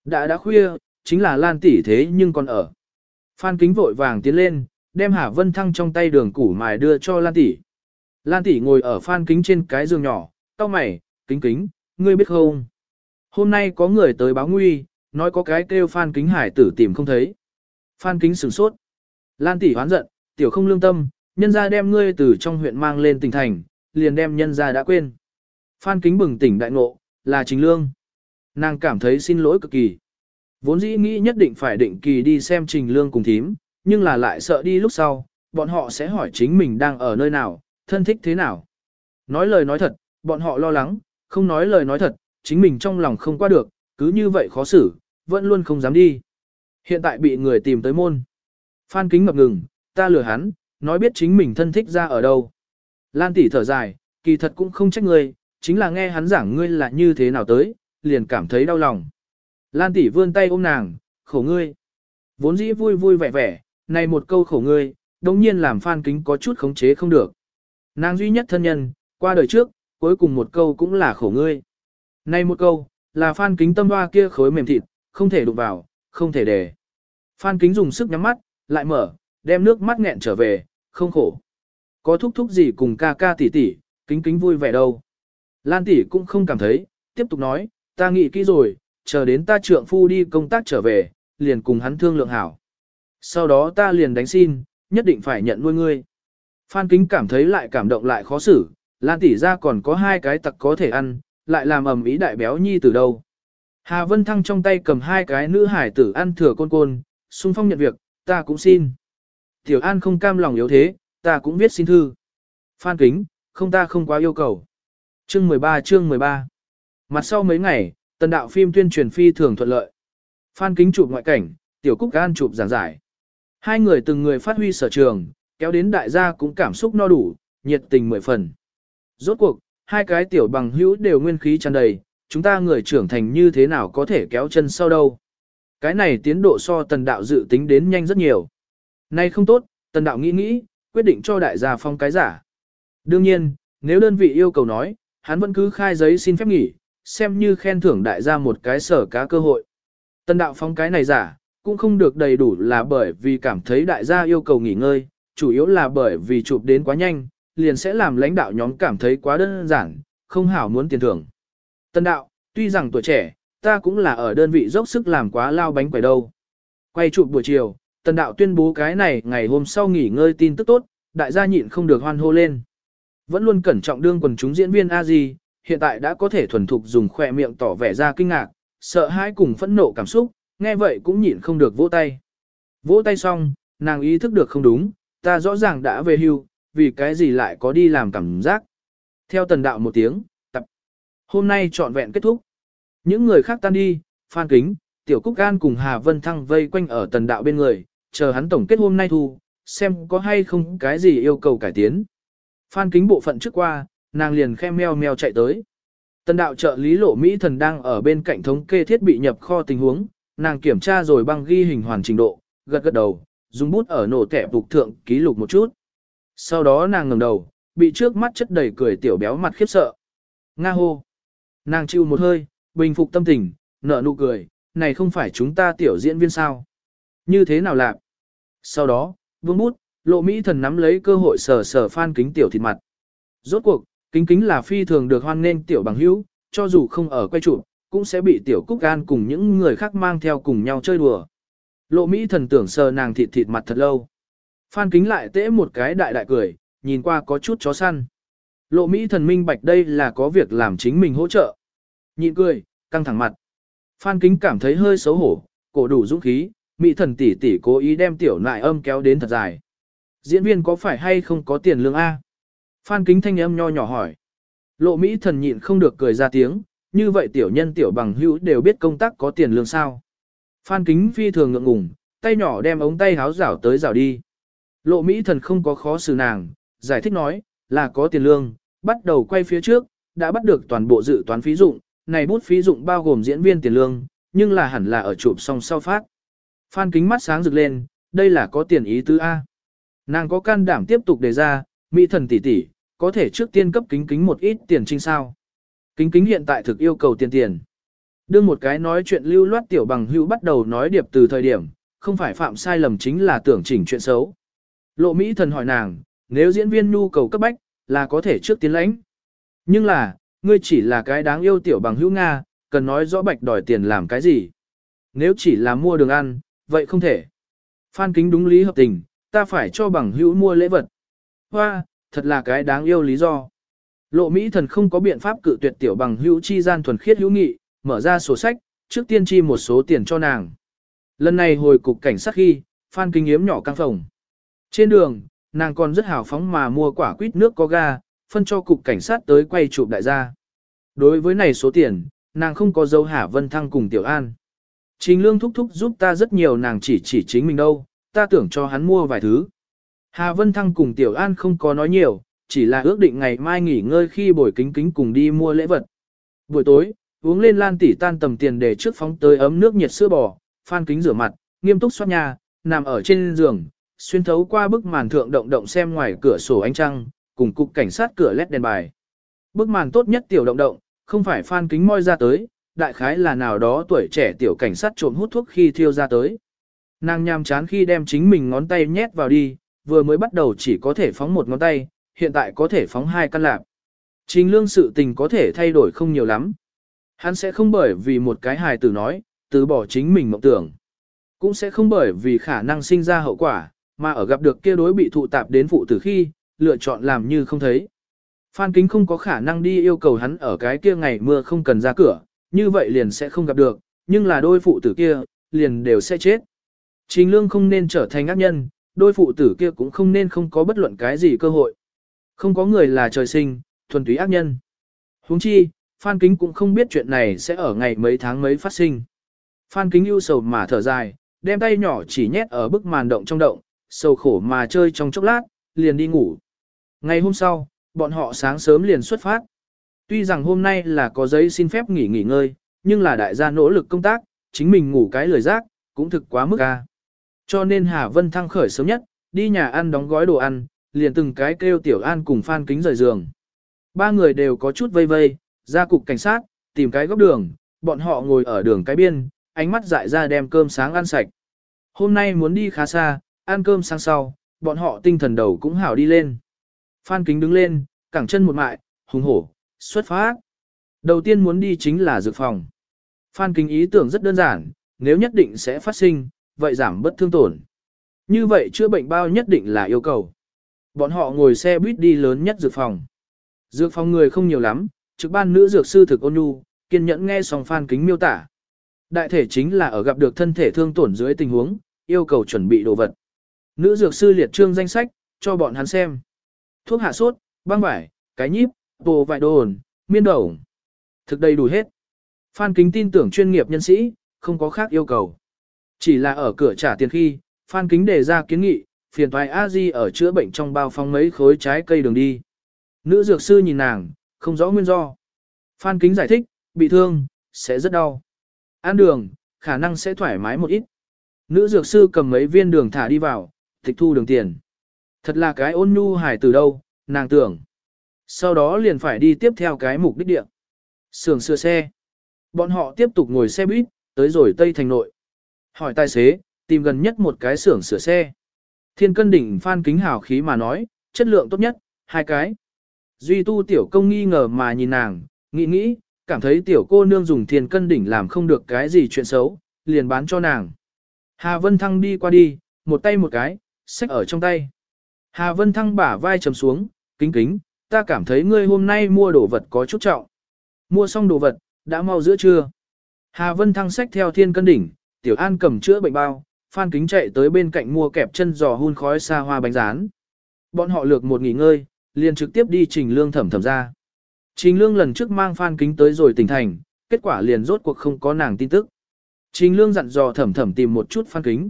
Đã đã khuya, chính là Lan tỷ thế nhưng còn ở. Phan Kính vội vàng tiến lên, đem Hà Vân Thăng trong tay đường củ mài đưa cho Lan tỷ. Lan tỷ ngồi ở Phan Kính trên cái giường nhỏ, cau mày, "Kính Kính, ngươi biết không? Hôm nay có người tới báo nguy, nói có cái kêu Phan Kính Hải tử tìm không thấy." Phan Kính sửng sốt. Lan tỷ hoán giận, "Tiểu không lương tâm, nhân gia đem ngươi từ trong huyện mang lên tỉnh thành, liền đem nhân gia đã quên." Phan Kính bừng tỉnh đại ngộ, là Trình Lương. Nàng cảm thấy xin lỗi cực kỳ. Vốn dĩ nghĩ nhất định phải định kỳ đi xem Trình Lương cùng thím, nhưng là lại sợ đi lúc sau, bọn họ sẽ hỏi chính mình đang ở nơi nào, thân thích thế nào. Nói lời nói thật, bọn họ lo lắng, không nói lời nói thật, chính mình trong lòng không qua được, cứ như vậy khó xử, vẫn luôn không dám đi. Hiện tại bị người tìm tới môn. Phan kính ngập ngừng, ta lừa hắn, nói biết chính mình thân thích ra ở đâu. Lan tỷ thở dài, kỳ thật cũng không trách ngươi, chính là nghe hắn giảng ngươi là như thế nào tới, liền cảm thấy đau lòng. Lan tỷ vươn tay ôm nàng, khổ ngươi. Vốn dĩ vui vui vẻ vẻ, này một câu khổ ngươi, đồng nhiên làm Phan Kính có chút khống chế không được. Nàng duy nhất thân nhân, qua đời trước, cuối cùng một câu cũng là khổ ngươi. Này một câu, là Phan Kính tâm hoa kia khối mềm thịt, không thể đụng vào, không thể để. Phan Kính dùng sức nhắm mắt, lại mở, đem nước mắt nghẹn trở về, không khổ. Có thúc thúc gì cùng ca ca tỷ tỷ, kính kính vui vẻ đâu. Lan tỷ cũng không cảm thấy, tiếp tục nói, ta nghĩ kỹ rồi, chờ đến ta trượng phu đi công tác trở về, liền cùng hắn thương lượng hảo. Sau đó ta liền đánh xin, nhất định phải nhận nuôi ngươi. Phan Kính cảm thấy lại cảm động lại khó xử, Lan tỷ ra còn có hai cái tặc có thể ăn, lại làm ầm ý đại béo nhi từ đâu. Hà Vân Thăng trong tay cầm hai cái nữ hải tử ăn thừa côn côn, xung phong nhận việc, ta cũng xin. Tiểu An không cam lòng yếu thế, ta cũng viết xin thư. Phan Kính, không ta không quá yêu cầu. Chương 13 chương 13 Mặt sau mấy ngày, tần đạo phim tuyên truyền phi thường thuận lợi. Phan Kính chụp ngoại cảnh, Tiểu Cúc An chụp giảng giải. Hai người từng người phát huy sở trường, kéo đến đại gia cũng cảm xúc no đủ, nhiệt tình mười phần. Rốt cuộc, hai cái tiểu bằng hữu đều nguyên khí tràn đầy, chúng ta người trưởng thành như thế nào có thể kéo chân sau đâu. Cái này tiến độ so tần đạo dự tính đến nhanh rất nhiều. Nay không tốt, tần đạo nghĩ nghĩ, quyết định cho đại gia phong cái giả. Đương nhiên, nếu đơn vị yêu cầu nói, hắn vẫn cứ khai giấy xin phép nghỉ, xem như khen thưởng đại gia một cái sở cá cơ hội. Tần đạo phong cái này giả, cũng không được đầy đủ là bởi vì cảm thấy đại gia yêu cầu nghỉ ngơi, chủ yếu là bởi vì chụp đến quá nhanh, liền sẽ làm lãnh đạo nhóm cảm thấy quá đơn giản, không hảo muốn tiền thưởng. Tân đạo, tuy rằng tuổi trẻ, ta cũng là ở đơn vị dốc sức làm quá lao bánh quẩy đâu. Quay chụp buổi chiều, Tần đạo tuyên bố cái này ngày hôm sau nghỉ ngơi tin tức tốt, đại gia nhịn không được hoan hô lên. Vẫn luôn cẩn trọng đương quần chúng diễn viên a di, hiện tại đã có thể thuần thục dùng khỏe miệng tỏ vẻ ra kinh ngạc, sợ hãi cùng phẫn nộ cảm xúc, nghe vậy cũng nhịn không được vỗ tay. Vỗ tay xong, nàng ý thức được không đúng, ta rõ ràng đã về hưu, vì cái gì lại có đi làm cảm giác. Theo tần đạo một tiếng, tập. Hôm nay trọn vẹn kết thúc. Những người khác tan đi, Phan Kính, Tiểu Cúc An cùng Hà Vân Thăng vây quanh ở tần đạo bên người, chờ hắn tổng kết hôm nay thu, xem có hay không cái gì yêu cầu cải tiến. Phan Kính bộ phận trước qua, nàng liền khe meo meo chạy tới. Tần đạo trợ lý lộ Mỹ thần đang ở bên cạnh thống kê thiết bị nhập kho tình huống, nàng kiểm tra rồi băng ghi hình hoàn trình độ, gật gật đầu, dùng bút ở nổ kẻ phục thượng ký lục một chút. Sau đó nàng ngẩng đầu, bị trước mắt chất đầy cười tiểu béo mặt khiếp sợ. Nga hô. Nàng chịu một hơi, bình phục tâm tình, nở nụ cười, này không phải chúng ta tiểu diễn viên sao. Như thế nào lạc? Sau đó, vương bút, lộ Mỹ thần nắm lấy cơ hội sờ sờ phan kính tiểu thịt mặt. Rốt cuộc, kính kính là phi thường được hoan nghênh tiểu bằng hữu, cho dù không ở quay trụ, cũng sẽ bị tiểu cúc gan cùng những người khác mang theo cùng nhau chơi đùa. Lộ Mỹ thần tưởng sờ nàng thịt thịt mặt thật lâu. Phan kính lại tễ một cái đại đại cười, nhìn qua có chút chó săn. Lộ Mỹ thần minh bạch đây là có việc làm chính mình hỗ trợ. Nhịn cười, căng thẳng mặt. Phan kính cảm thấy hơi xấu hổ, cổ đủ dũng khí, Mỹ thần tỷ tỷ cố ý đem tiểu nại âm kéo đến thật dài. Diễn viên có phải hay không có tiền lương A? Phan kính thanh âm nho nhỏ hỏi. Lộ Mỹ thần nhịn không được cười ra tiếng, như vậy tiểu nhân tiểu bằng hữu đều biết công tác có tiền lương sao. Phan kính phi thường ngượng ngùng, tay nhỏ đem ống tay háo rảo tới rảo đi. Lộ Mỹ thần không có khó xử nàng, giải thích nói, là có tiền lương, bắt đầu quay phía trước, đã bắt được toàn bộ dự toán phí dụng, này bút phí dụng bao gồm diễn viên tiền lương, nhưng là hẳn là ở chụp xong sau phát. Phan kính mắt sáng rực lên, đây là có tiền ý tứ A. Nàng có can đảm tiếp tục đề ra, Mỹ thần tỷ tỷ, có thể trước tiên cấp kính kính một ít tiền trinh sao. Kính kính hiện tại thực yêu cầu tiền tiền. Đương một cái nói chuyện lưu loát tiểu bằng hữu bắt đầu nói điệp từ thời điểm, không phải phạm sai lầm chính là tưởng chỉnh chuyện xấu. Lộ Mỹ thần hỏi nàng, nếu diễn viên nhu cầu cấp bách, là có thể trước tiến lãnh. Nhưng là, ngươi chỉ là cái đáng yêu tiểu bằng hữu Nga, cần nói rõ bạch đòi tiền làm cái gì. Nếu chỉ là mua đường ăn, vậy không thể. Phan kính đúng lý hợp tình, ta phải cho bằng hữu mua lễ vật. Hoa, thật là cái đáng yêu lý do. Lộ Mỹ thần không có biện pháp cự tuyệt tiểu bằng hữu chi gian thuần khiết hữu nghị, mở ra sổ sách, trước tiên chi một số tiền cho nàng. Lần này hồi cục cảnh sát khi, Phan Kinh Yếm nhỏ căng phòng. Trên đường, nàng còn rất hào phóng mà mua quả quýt nước có ga, phân cho cục cảnh sát tới quay chụp đại gia. Đối với này số tiền, nàng không có dấu hả Vân Thăng cùng Tiểu An. Trình lương thúc thúc giúp ta rất nhiều nàng chỉ chỉ chính mình đâu, ta tưởng cho hắn mua vài thứ. Hà Vân Thăng cùng Tiểu An không có nói nhiều, chỉ là ước định ngày mai nghỉ ngơi khi buổi kính kính cùng đi mua lễ vật. Buổi tối, uống lên lan tỉ tan tầm tiền để trước phóng tới ấm nước nhiệt sữa bò, phan kính rửa mặt, nghiêm túc xoát nhà, nằm ở trên giường, xuyên thấu qua bức màn thượng động động xem ngoài cửa sổ ánh trăng, cùng cục cảnh sát cửa lét đèn bài. Bức màn tốt nhất tiểu động động, không phải phan kính moi ra tới, đại khái là nào đó tuổi trẻ tiểu cảnh sát trộm hút thuốc khi thiêu ra tới. Nàng nhàm chán khi đem chính mình ngón tay nhét vào đi, vừa mới bắt đầu chỉ có thể phóng một ngón tay, hiện tại có thể phóng hai căn lạp. Trình lương sự tình có thể thay đổi không nhiều lắm. Hắn sẽ không bởi vì một cái hài tử nói, từ bỏ chính mình mộng tưởng. Cũng sẽ không bởi vì khả năng sinh ra hậu quả, mà ở gặp được kia đối bị thụ tạp đến phụ tử khi, lựa chọn làm như không thấy. Phan Kính không có khả năng đi yêu cầu hắn ở cái kia ngày mưa không cần ra cửa, như vậy liền sẽ không gặp được, nhưng là đôi phụ tử kia, liền đều sẽ chết. Trình lương không nên trở thành ác nhân, đôi phụ tử kia cũng không nên không có bất luận cái gì cơ hội. Không có người là trời sinh, thuần túy ác nhân. huống chi, Phan Kính cũng không biết chuyện này sẽ ở ngày mấy tháng mấy phát sinh. Phan Kính ưu sầu mà thở dài, đem tay nhỏ chỉ nhét ở bức màn động trong động, sầu khổ mà chơi trong chốc lát, liền đi ngủ. Ngày hôm sau, bọn họ sáng sớm liền xuất phát. Tuy rằng hôm nay là có giấy xin phép nghỉ nghỉ ngơi, nhưng là đại gia nỗ lực công tác, chính mình ngủ cái lời rác, cũng thực quá mức ca. Cho nên Hà Vân thăng khởi sớm nhất, đi nhà ăn đóng gói đồ ăn, liền từng cái kêu Tiểu An cùng Phan Kính rời giường. Ba người đều có chút vây vây, ra cục cảnh sát, tìm cái góc đường, bọn họ ngồi ở đường cái biên, ánh mắt dại ra đem cơm sáng ăn sạch. Hôm nay muốn đi khá xa, ăn cơm sáng sau, bọn họ tinh thần đầu cũng hảo đi lên. Phan Kính đứng lên, cẳng chân một mại, hùng hổ, xuất phát. Đầu tiên muốn đi chính là dược phòng. Phan Kính ý tưởng rất đơn giản, nếu nhất định sẽ phát sinh, vậy giảm bất thương tổn. Như vậy chữa bệnh bao nhất định là yêu cầu. Bọn họ ngồi xe buýt đi lớn nhất dược phòng. Dược phòng người không nhiều lắm, trực ban nữ dược sư thực ôn nhu, kiên nhẫn nghe xong Phan Kính miêu tả. Đại thể chính là ở gặp được thân thể thương tổn dưới tình huống, yêu cầu chuẩn bị đồ vật. Nữ dược sư liệt trương danh sách, cho bọn hắn xem. Thuốc hạ sốt, băng vải, cái nhíp, bồ vải đồ miên đồng. Thực đầy đủ hết. Phan Kính tin tưởng chuyên nghiệp nhân sĩ, không có khác yêu cầu. Chỉ là ở cửa trả tiền khi, Phan Kính đề ra kiến nghị, phiền toái a di ở chữa bệnh trong bao phong mấy khối trái cây đường đi. Nữ dược sư nhìn nàng, không rõ nguyên do. Phan Kính giải thích, bị thương, sẽ rất đau. Ăn đường, khả năng sẽ thoải mái một ít. Nữ dược sư cầm mấy viên đường thả đi vào, tịch thu đường tiền. Thật là cái ôn nhu hải từ đâu, nàng tưởng. Sau đó liền phải đi tiếp theo cái mục đích địa. Sưởng sửa xe. Bọn họ tiếp tục ngồi xe buýt, tới rồi Tây Thành Nội. Hỏi tài xế, tìm gần nhất một cái xưởng sửa xe. Thiên cân đỉnh phan kính hào khí mà nói, chất lượng tốt nhất, hai cái. Duy tu tiểu công nghi ngờ mà nhìn nàng, nghĩ nghĩ, cảm thấy tiểu cô nương dùng thiên cân đỉnh làm không được cái gì chuyện xấu, liền bán cho nàng. Hà Vân Thăng đi qua đi, một tay một cái, sách ở trong tay. Hà Vân Thăng bả vai trầm xuống, kính kính, ta cảm thấy ngươi hôm nay mua đồ vật có chút trọng. Mua xong đồ vật, đã mau giữa trưa. Hà Vân Thăng sách theo thiên cân đỉnh, Tiểu An cầm chữa bệnh bao, Phan Kính chạy tới bên cạnh mua kẹp chân giò hun khói xa hoa bánh rán. Bọn họ lược một nghỉ ngơi, liền trực tiếp đi Trình Lương thẩm thẩm ra. Trình Lương lần trước mang Phan Kính tới rồi tỉnh thành, kết quả liền rốt cuộc không có nàng tin tức. Trình Lương dặn dò thẩm thẩm tìm một chút Phan Kính.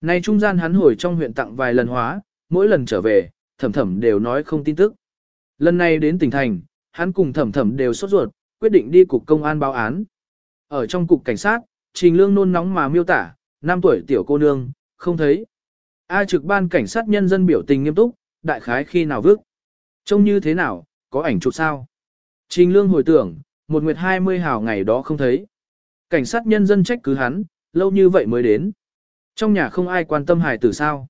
Nay trung gian hắn hồi trong huyện tặng vài lần hóa, mỗi lần trở về, thẩm thẩm đều nói không tin tức. Lần này đến tỉnh thành, hắn cùng thẩm thẩm đều sốt ruột, quyết định đi cục công an báo án. Ở trong cục cảnh sát, Trình Lương nôn nóng mà miêu tả, 5 tuổi tiểu cô nương, không thấy. A trực ban cảnh sát nhân dân biểu tình nghiêm túc, đại khái khi nào vước. Trông như thế nào, có ảnh chụp sao? Trình Lương hồi tưởng, một nguyệt 20 hào ngày đó không thấy. Cảnh sát nhân dân trách cứ hắn, lâu như vậy mới đến. Trong nhà không ai quan tâm hài tử sao.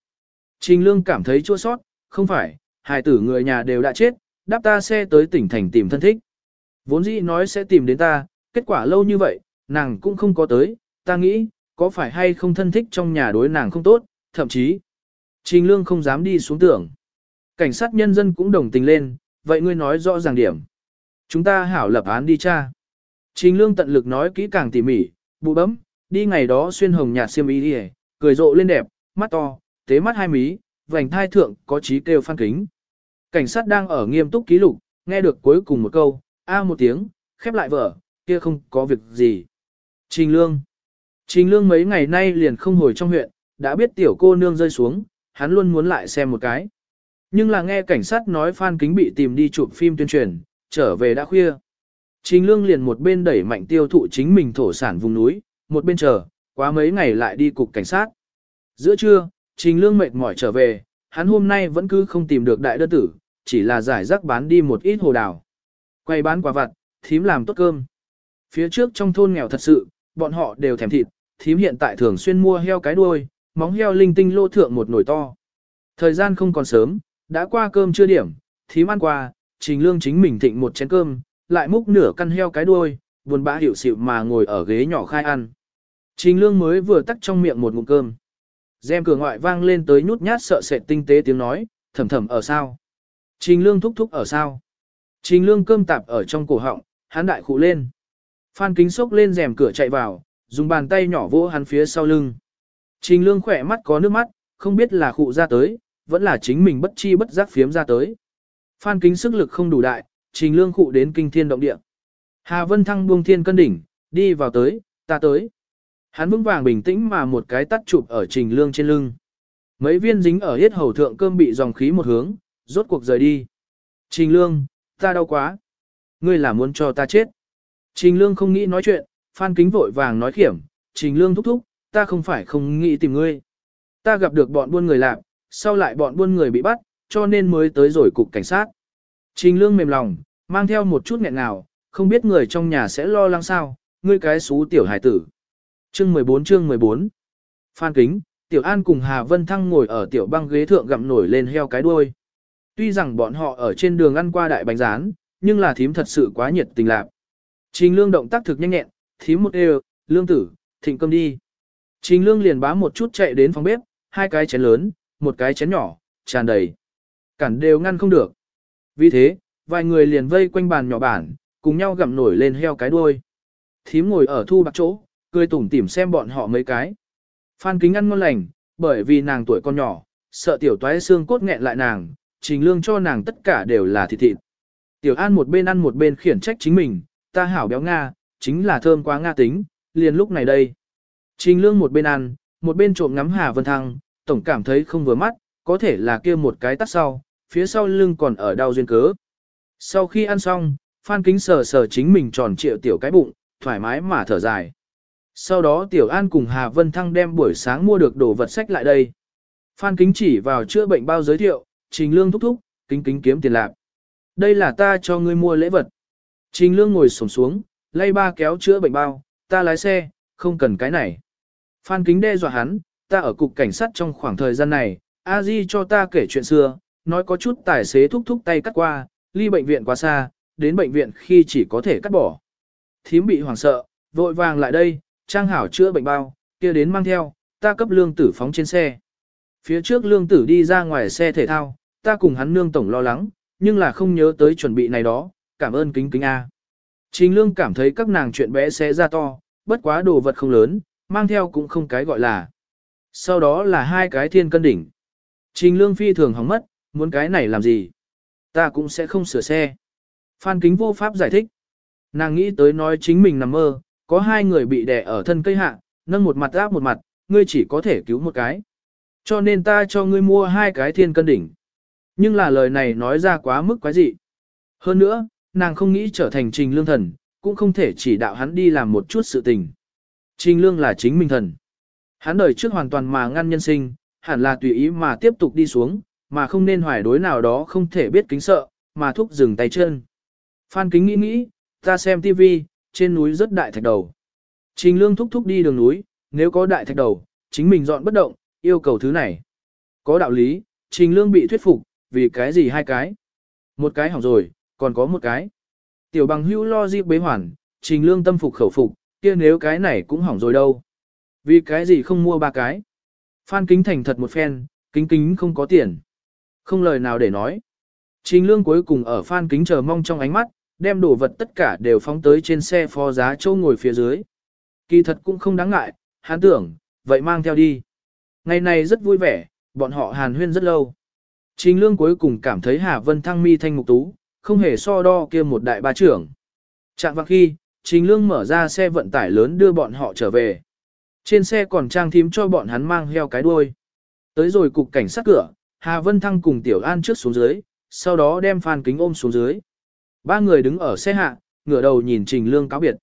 Trình Lương cảm thấy chua sót, không phải, hài tử người nhà đều đã chết, đáp ta xe tới tỉnh thành tìm thân thích. Vốn dĩ nói sẽ tìm đến ta, kết quả lâu như vậy, nàng cũng không có tới, ta nghĩ, có phải hay không thân thích trong nhà đối nàng không tốt, thậm chí, Trình Lương không dám đi xuống tưởng. Cảnh sát nhân dân cũng đồng tình lên, vậy ngươi nói rõ ràng điểm. Chúng ta hảo lập án đi cha. Trình Lương tận lực nói kỹ càng tỉ mỉ, bụ bấm, đi ngày đó xuyên hồng nhạt xiêm y đi cười rộ lên đẹp, mắt to, tế mắt hai mí, vành thai thượng có trí kêu phan kính. Cảnh sát đang ở nghiêm túc ký lục, nghe được cuối cùng một câu, a một tiếng, khép lại vở, kia không có việc gì. Trình Lương Trình Lương mấy ngày nay liền không hồi trong huyện, đã biết tiểu cô nương rơi xuống, hắn luôn muốn lại xem một cái. Nhưng là nghe cảnh sát nói Phan Kính bị tìm đi chụp phim tuyên truyền, trở về đã khuya. Trình Lương liền một bên đẩy mạnh tiêu thụ chính mình thổ sản vùng núi, một bên chờ, quá mấy ngày lại đi cục cảnh sát. Giữa trưa, Trình Lương mệt mỏi trở về, hắn hôm nay vẫn cứ không tìm được đại đơn tử, chỉ là giải rác bán đi một ít hồ đào. Quay bán quả vặt, thím làm tốt cơm. Phía trước trong thôn nghèo thật sự, bọn họ đều thèm thịt, thím hiện tại thường xuyên mua heo cái đuôi, móng heo linh tinh lô thượng một nồi to. Thời gian không còn sớm, đã qua cơm chưa điểm, thím ăn qua, trình lương chính mình thịnh một chén cơm, lại múc nửa căn heo cái đuôi, buồn bã hiểu xịu mà ngồi ở ghế nhỏ khai ăn. Trình lương mới vừa tắt trong miệng một ngụm cơm. Dèm cửa ngoại vang lên tới nhút nhát sợ sệt tinh tế tiếng nói, thầm thầm ở sao. Trình lương thúc thúc ở sao. Trình lương cơm tạp ở trong cổ họng, hắn đại khụ lên. Phan kính sốc lên rèm cửa chạy vào, dùng bàn tay nhỏ vỗ hắn phía sau lưng. Trình lương khỏe mắt có nước mắt, không biết là khụ ra tới, vẫn là chính mình bất chi bất giác phiếm ra tới. Phan kính sức lực không đủ đại, trình lương khụ đến kinh thiên động địa. Hà Vân Thăng buông thiên cân đỉnh, đi vào tới, ta tới. Hắn vững vàng bình tĩnh mà một cái tắt chụp ở trình lương trên lưng. Mấy viên dính ở hết hầu thượng cơm bị dòng khí một hướng, rốt cuộc rời đi. Trình lương, ta đau quá. Ngươi là muốn cho ta chết. Trình lương không nghĩ nói chuyện, Phan Kính vội vàng nói khiểm, Trình lương thúc thúc, ta không phải không nghĩ tìm ngươi. Ta gặp được bọn buôn người lạc, sau lại bọn buôn người bị bắt, cho nên mới tới rồi cục cảnh sát. Trình lương mềm lòng, mang theo một chút nghẹn ngào, không biết người trong nhà sẽ lo lắng sao, ngươi cái xú tiểu hải tử. Chương 14 chương 14 Phan Kính, Tiểu An cùng Hà Vân Thăng ngồi ở tiểu băng ghế thượng gặm nổi lên heo cái đuôi. Tuy rằng bọn họ ở trên đường ăn qua đại bánh rán, nhưng là thím thật sự quá nhiệt tình lạc. Trình lương động tác thực nhanh nhẹn, thím một đều, lương tử, thịnh cơm đi. Trình lương liền bám một chút chạy đến phòng bếp, hai cái chén lớn, một cái chén nhỏ, tràn đầy. Cản đều ngăn không được. Vì thế, vài người liền vây quanh bàn nhỏ bản, cùng nhau gặm nổi lên heo cái đuôi. Thím ngồi ở thu bạc chỗ, cười tủm tỉm xem bọn họ mấy cái. Phan kính ăn ngon lành, bởi vì nàng tuổi con nhỏ, sợ tiểu toái xương cốt nghẹn lại nàng, trình lương cho nàng tất cả đều là thịt thịt. Tiểu An một bên ăn một bên khiển trách chính mình, ta hảo béo Nga, chính là thơm quá Nga tính, liền lúc này đây. Trình lương một bên ăn, một bên trộm ngắm Hà Vân Thăng, tổng cảm thấy không vừa mắt, có thể là kia một cái tắt sau, phía sau lưng còn ở đau duyên cớ. Sau khi ăn xong, Phan Kính sờ sờ chính mình tròn triệu tiểu cái bụng, thoải mái mà thở dài. Sau đó Tiểu An cùng Hà Vân Thăng đem buổi sáng mua được đồ vật sách lại đây. Phan Kính chỉ vào chữa bệnh bao giới thiệu, Trình Lương thúc thúc, kính kính kiếm tiền lạc. Đây là ta cho ngươi mua lễ vật. Trình Lương ngồi sổm xuống, lay ba kéo chữa bệnh bao, ta lái xe, không cần cái này. Phan Kính đe dọa hắn, ta ở cục cảnh sát trong khoảng thời gian này, a di cho ta kể chuyện xưa, nói có chút tài xế thúc thúc tay cắt qua, ly bệnh viện quá xa, đến bệnh viện khi chỉ có thể cắt bỏ. Thím bị hoảng sợ, vội vàng lại đây, trang hảo chữa bệnh bao, kia đến mang theo, ta cấp lương tử phóng trên xe. Phía trước lương tử đi ra ngoài xe thể thao, ta cùng hắn nương tổng lo lắng, nhưng là không nhớ tới chuẩn bị này đó, cảm ơn kính kính A. Trình lương cảm thấy các nàng chuyện bé sẽ ra to, bất quá đồ vật không lớn, mang theo cũng không cái gọi là. Sau đó là hai cái thiên cân đỉnh. Trình lương phi thường hóng mất, muốn cái này làm gì? Ta cũng sẽ không sửa xe. Phan kính vô pháp giải thích. Nàng nghĩ tới nói chính mình nằm mơ, có hai người bị đè ở thân cây hạ, nâng một mặt áp một mặt, ngươi chỉ có thể cứu một cái. Cho nên ta cho ngươi mua hai cái thiên cân đỉnh. Nhưng là lời này nói ra quá mức quái dị. Hơn nữa, nàng không nghĩ trở thành trình lương thần, cũng không thể chỉ đạo hắn đi làm một chút sự tình. Trình lương là chính mình thần. Hắn đời trước hoàn toàn mà ngăn nhân sinh, hẳn là tùy ý mà tiếp tục đi xuống, mà không nên hoài đối nào đó không thể biết kính sợ, mà thúc dừng tay chân. Phan kính nghĩ nghĩ, ta xem tivi, trên núi rất đại thạch đầu. Trình lương thúc thúc đi đường núi, nếu có đại thạch đầu, chính mình dọn bất động, yêu cầu thứ này. Có đạo lý, trình lương bị thuyết phục, vì cái gì hai cái. Một cái hỏng rồi, còn có một cái. Tiểu bằng hữu lo dịp bế hoàn, trình lương tâm phục khẩu phục, kia nếu cái này cũng hỏng rồi đâu. Vì cái gì không mua ba cái. Phan kính thành thật một phen, kính kính không có tiền. Không lời nào để nói. Trình lương cuối cùng ở phan kính chờ mong trong ánh mắt, đem đồ vật tất cả đều phóng tới trên xe phó giá châu ngồi phía dưới. Kỳ thật cũng không đáng ngại, hắn tưởng, vậy mang theo đi. Ngày này rất vui vẻ, bọn họ hàn huyên rất lâu. Trình lương cuối cùng cảm thấy Hà Vân Thăng mi thanh mục tú, không hề so đo kia một đại ba trưởng. Chạm vào khi, Trình lương mở ra xe vận tải lớn đưa bọn họ trở về. Trên xe còn trang thím cho bọn hắn mang heo cái đuôi. Tới rồi cục cảnh sát cửa, Hà Vân Thăng cùng Tiểu An trước xuống dưới, sau đó đem Phan Kính ôm xuống dưới. Ba người đứng ở xe hạ, ngửa đầu nhìn Trình Lương cáo biệt.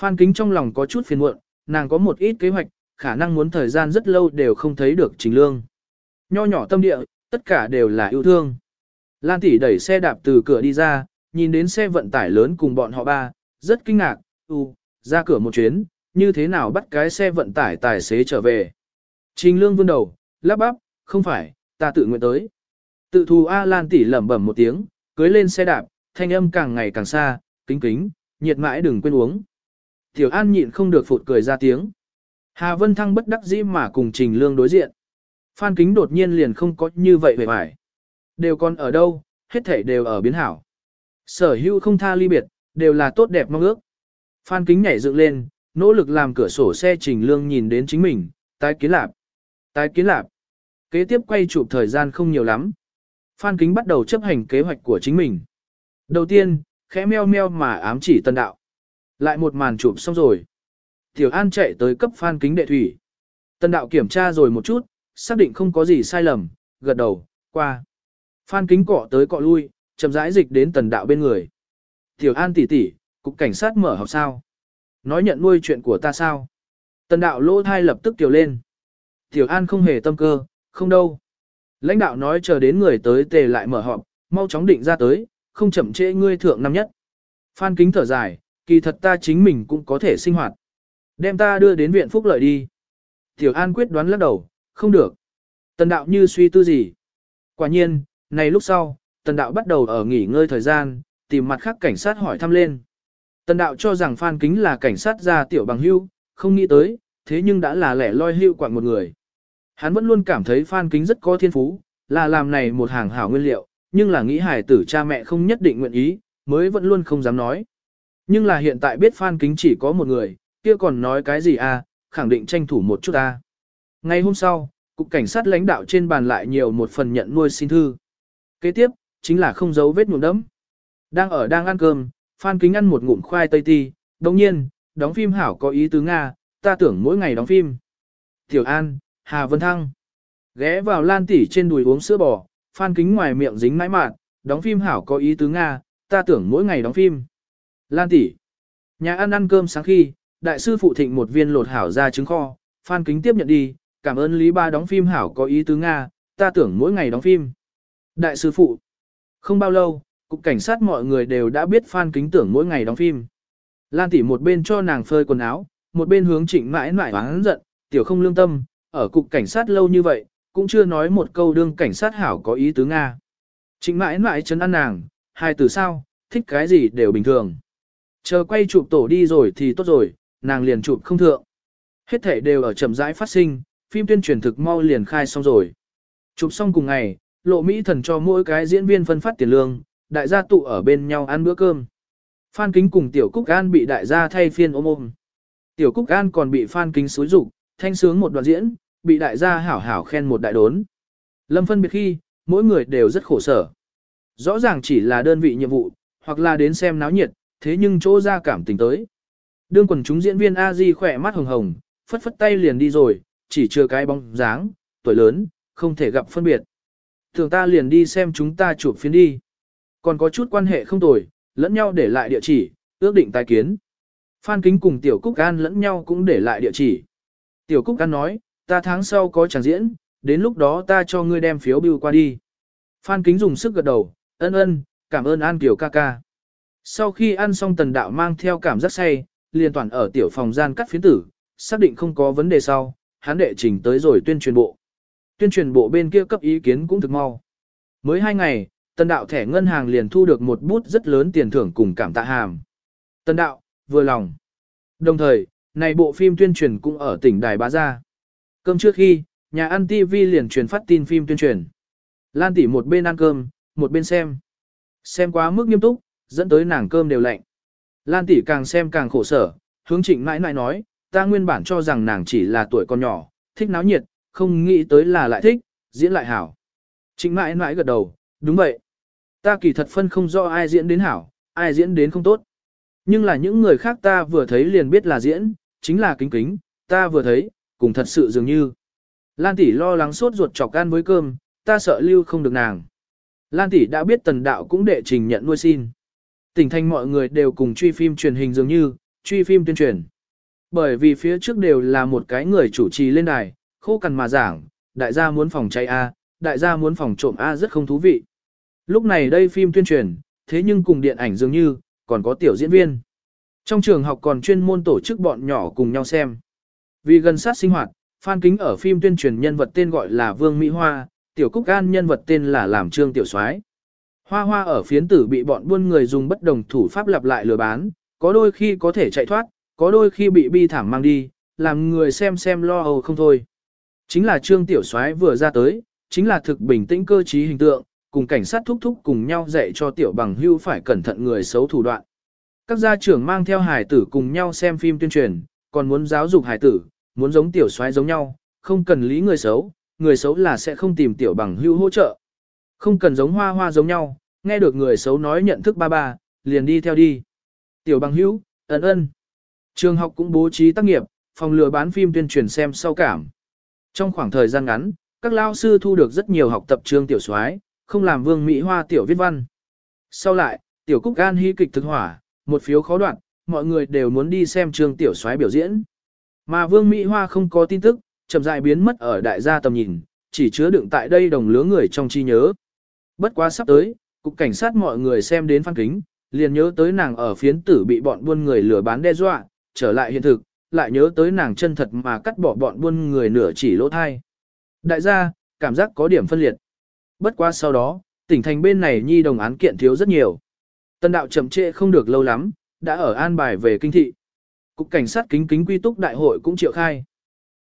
Phan Kính trong lòng có chút phiền muộn, nàng có một ít kế hoạch, khả năng muốn thời gian rất lâu đều không thấy được Trình Lương. Nho nhỏ tâm địa, tất cả đều là yêu thương. Lan tỷ đẩy xe đạp từ cửa đi ra, nhìn đến xe vận tải lớn cùng bọn họ ba, rất kinh ngạc, u, ra cửa một chuyến, như thế nào bắt cái xe vận tải tài xế trở về. Trình Lương vươn đầu, lắp bắp, không phải, ta tự nguyện tới. Tự thù A Lan tỷ lẩm bẩm một tiếng, cưới lên xe đạp, thanh âm càng ngày càng xa, kính kính, nhiệt mãi đừng quên uống. Tiểu An nhịn không được phụt cười ra tiếng. Hà Vân Thăng bất đắc dĩ mà cùng Trình Lương đối diện. Phan Kính đột nhiên liền không có như vậy về vải. Đều còn ở đâu, hết thể đều ở biến hảo. Sở hữu không tha ly biệt, đều là tốt đẹp mong ước. Phan Kính nhảy dựng lên, nỗ lực làm cửa sổ xe Trình Lương nhìn đến chính mình, tái kiến lạp. Tái kiến lạp. Kế tiếp quay chụp thời gian không nhiều lắm. Phan Kính bắt đầu chấp hành kế hoạch của chính mình. Đầu tiên, khẽ meo meo mà ám chỉ tân đạo. Lại một màn chụp xong rồi. Tiểu An chạy tới cấp Phan Kính đệ thủy. Tân đạo kiểm tra rồi một chút, xác định không có gì sai lầm, gật đầu, qua. Phan Kính cọ tới cọ lui, chậm rãi dịch đến tần đạo bên người. Tiểu An tỷ tỷ, cục cảnh sát mở học sao? Nói nhận nuôi chuyện của ta sao? Tần đạo lỗ thai lập tức tiểu lên. Tiểu An không hề tâm cơ, không đâu. Lãnh đạo nói chờ đến người tới tề lại mở họp, mau chóng định ra tới, không chậm trễ ngươi thượng năm nhất. Phan kính thở dài, kỳ thật ta chính mình cũng có thể sinh hoạt. Đem ta đưa đến viện phúc lợi đi. Tiểu An quyết đoán lắc đầu, không được. Tần đạo như suy tư gì. Quả nhiên, này lúc sau, tần đạo bắt đầu ở nghỉ ngơi thời gian, tìm mặt khác cảnh sát hỏi thăm lên. Tần đạo cho rằng Phan Kính là cảnh sát gia tiểu bằng hưu, không nghĩ tới, thế nhưng đã là lẻ loi hưu quạng một người. Hắn vẫn luôn cảm thấy Phan Kính rất có thiên phú, là làm này một hàng hảo nguyên liệu, nhưng là nghĩ hải tử cha mẹ không nhất định nguyện ý, mới vẫn luôn không dám nói. Nhưng là hiện tại biết Phan Kính chỉ có một người, kia còn nói cái gì à, khẳng định tranh thủ một chút à. Ngay hôm sau, cục cảnh sát lãnh đạo trên bàn lại nhiều một phần nhận nuôi xin thư. Kế tiếp, chính là không giấu vết nhuộm đấm. Đang ở đang ăn cơm, Phan Kính ăn một ngụm khoai tây ti, đồng nhiên, đóng phim hảo có ý tứ Nga, ta tưởng mỗi ngày đóng phim. Tiểu An, Hà Vân Thăng. Ghé vào lan tỉ trên đùi uống sữa bò, phan kính ngoài miệng dính mãi mạn, đóng phim hảo có ý tứ Nga, ta tưởng mỗi ngày đóng phim. Lan tỉ. Nhà ăn ăn cơm sáng khi, đại sư phụ thịnh một viên lột hảo ra trứng kho, phan kính tiếp nhận đi, cảm ơn Lý Ba đóng phim hảo có ý tứ Nga, ta tưởng mỗi ngày đóng phim. Đại sư phụ. Không bao lâu, cục cảnh sát mọi người đều đã biết phan kính tưởng mỗi ngày đóng phim. Lan tỉ một bên cho nàng phơi quần áo, một bên hướng trịnh mãi mãi oán giận, tiểu không lương tâm, ở cục cảnh sát lâu như vậy, cũng chưa nói một câu đương cảnh sát hảo có ý tứ Nga. Trịnh mãi mãi chấn ăn nàng, hai từ sao, thích cái gì đều bình thường. Chờ quay chụp tổ đi rồi thì tốt rồi, nàng liền chụp không thượng. Hết thể đều ở chậm rãi phát sinh, phim tuyên truyền thực mau liền khai xong rồi. Chụp xong cùng ngày, lộ Mỹ thần cho mỗi cái diễn viên phân phát tiền lương, đại gia tụ ở bên nhau ăn bữa cơm. Phan Kính cùng Tiểu Cúc An bị đại gia thay phiên ôm ôm. Tiểu Cúc An còn bị Phan Kính xúi rụng, thanh sướng một đoạn diễn, bị đại gia hảo hảo khen một đại đốn. Lâm phân biệt khi, mỗi người đều rất khổ sở. Rõ ràng chỉ là đơn vị nhiệm vụ, hoặc là đến xem náo nhiệt, thế nhưng chỗ ra cảm tình tới. Đương quần chúng diễn viên A Di khỏe mắt hồng hồng, phất phất tay liền đi rồi, chỉ chưa cái bóng dáng, tuổi lớn, không thể gặp phân biệt. Thường ta liền đi xem chúng ta chụp phiến đi. Còn có chút quan hệ không tồi, lẫn nhau để lại địa chỉ, ước định tài kiến. Phan Kính cùng Tiểu Cúc An lẫn nhau cũng để lại địa chỉ. Tiểu Cúc An nói, ta tháng sau có chẳng diễn, đến lúc đó ta cho ngươi đem phiếu bưu qua đi. Phan Kính dùng sức gật đầu, ân ân, cảm ơn An Kiều ca ca. Sau khi ăn xong tần đạo mang theo cảm giác say, liền toàn ở tiểu phòng gian cắt phiến tử, xác định không có vấn đề sau, hắn đệ trình tới rồi tuyên truyền bộ. Tuyên truyền bộ bên kia cấp ý kiến cũng thực mau. Mới hai ngày, tần đạo thẻ ngân hàng liền thu được một bút rất lớn tiền thưởng cùng cảm tạ hàm. Tần đạo, vừa lòng. Đồng thời, này bộ phim tuyên truyền cũng ở tỉnh Đài Bá Gia. Cơm trước khi, nhà ăn TV liền truyền phát tin phim tuyên truyền. Lan tỷ một bên ăn cơm, một bên xem. Xem quá mức nghiêm túc, dẫn tới nàng cơm đều lạnh. Lan tỷ càng xem càng khổ sở, hướng trịnh mãi mãi nói, ta nguyên bản cho rằng nàng chỉ là tuổi con nhỏ, thích náo nhiệt, không nghĩ tới là lại thích, diễn lại hảo. Trịnh mãi mãi gật đầu, đúng vậy. Ta kỳ thật phân không rõ ai diễn đến hảo, ai diễn đến không tốt. Nhưng là những người khác ta vừa thấy liền biết là diễn, chính là kính kính, ta vừa thấy, cùng thật sự dường như. Lan tỷ lo lắng sốt ruột chọc gan với cơm, ta sợ lưu không được nàng. Lan tỷ đã biết tần đạo cũng đệ trình nhận nuôi xin. Tỉnh thành mọi người đều cùng truy phim truyền hình dường như, truy phim tuyên truyền. Bởi vì phía trước đều là một cái người chủ trì lên đài, khô cằn mà giảng, đại gia muốn phòng cháy A, đại gia muốn phòng trộm A rất không thú vị. Lúc này đây phim tuyên truyền, thế nhưng cùng điện ảnh dường như, còn có tiểu diễn viên. Trong trường học còn chuyên môn tổ chức bọn nhỏ cùng nhau xem. Vì gần sát sinh hoạt, Phan Kính ở phim tuyên truyền nhân vật tên gọi là Vương Mỹ Hoa, Tiểu Cúc An nhân vật tên là làm Trương Tiểu Soái. Hoa hoa ở phiến tử bị bọn buôn người dùng bất đồng thủ pháp lặp lại lừa bán, có đôi khi có thể chạy thoát, có đôi khi bị bi thảm mang đi, làm người xem xem lo âu không thôi. Chính là Trương Tiểu Soái vừa ra tới, chính là thực bình tĩnh cơ trí hình tượng, cùng cảnh sát thúc thúc cùng nhau dạy cho Tiểu Bằng Hưu phải cẩn thận người xấu thủ đoạn. Các gia trưởng mang theo hải tử cùng nhau xem phim tuyên truyền, còn muốn giáo dục hải tử, muốn giống Tiểu Soái giống nhau, không cần lý người xấu, người xấu là sẽ không tìm Tiểu Bằng Hưu hỗ trợ. Không cần giống hoa hoa giống nhau, nghe được người xấu nói nhận thức ba ba, liền đi theo đi. Tiểu bằng hưu, ấn ân. Trường học cũng bố trí tác nghiệp, phòng lừa bán phim tuyên truyền xem sau cảm. Trong khoảng thời gian ngắn, các lao sư thu được rất nhiều học tập trường tiểu soái, không làm vương Mỹ Hoa tiểu viết văn. Sau lại, tiểu cúc gan hy kịch thực hỏa, một phiếu khó đoạn, mọi người đều muốn đi xem trường tiểu soái biểu diễn. Mà vương Mỹ Hoa không có tin tức, chậm rãi biến mất ở đại gia tầm nhìn, chỉ chứa đựng tại đây đồng lứa người trong chi nhớ. Bất quá sắp tới, cục cảnh sát mọi người xem đến phan kính, liền nhớ tới nàng ở phiến tử bị bọn buôn người lừa bán đe dọa, trở lại hiện thực, lại nhớ tới nàng chân thật mà cắt bỏ bọn buôn người nửa chỉ lỗ thai. Đại gia, cảm giác có điểm phân liệt. Bất quá sau đó, tỉnh thành bên này nhi đồng án kiện thiếu rất nhiều. Tân đạo chậm trễ không được lâu lắm, đã ở an bài về kinh thị. Cục cảnh sát kính kính quy túc đại hội cũng triệu khai.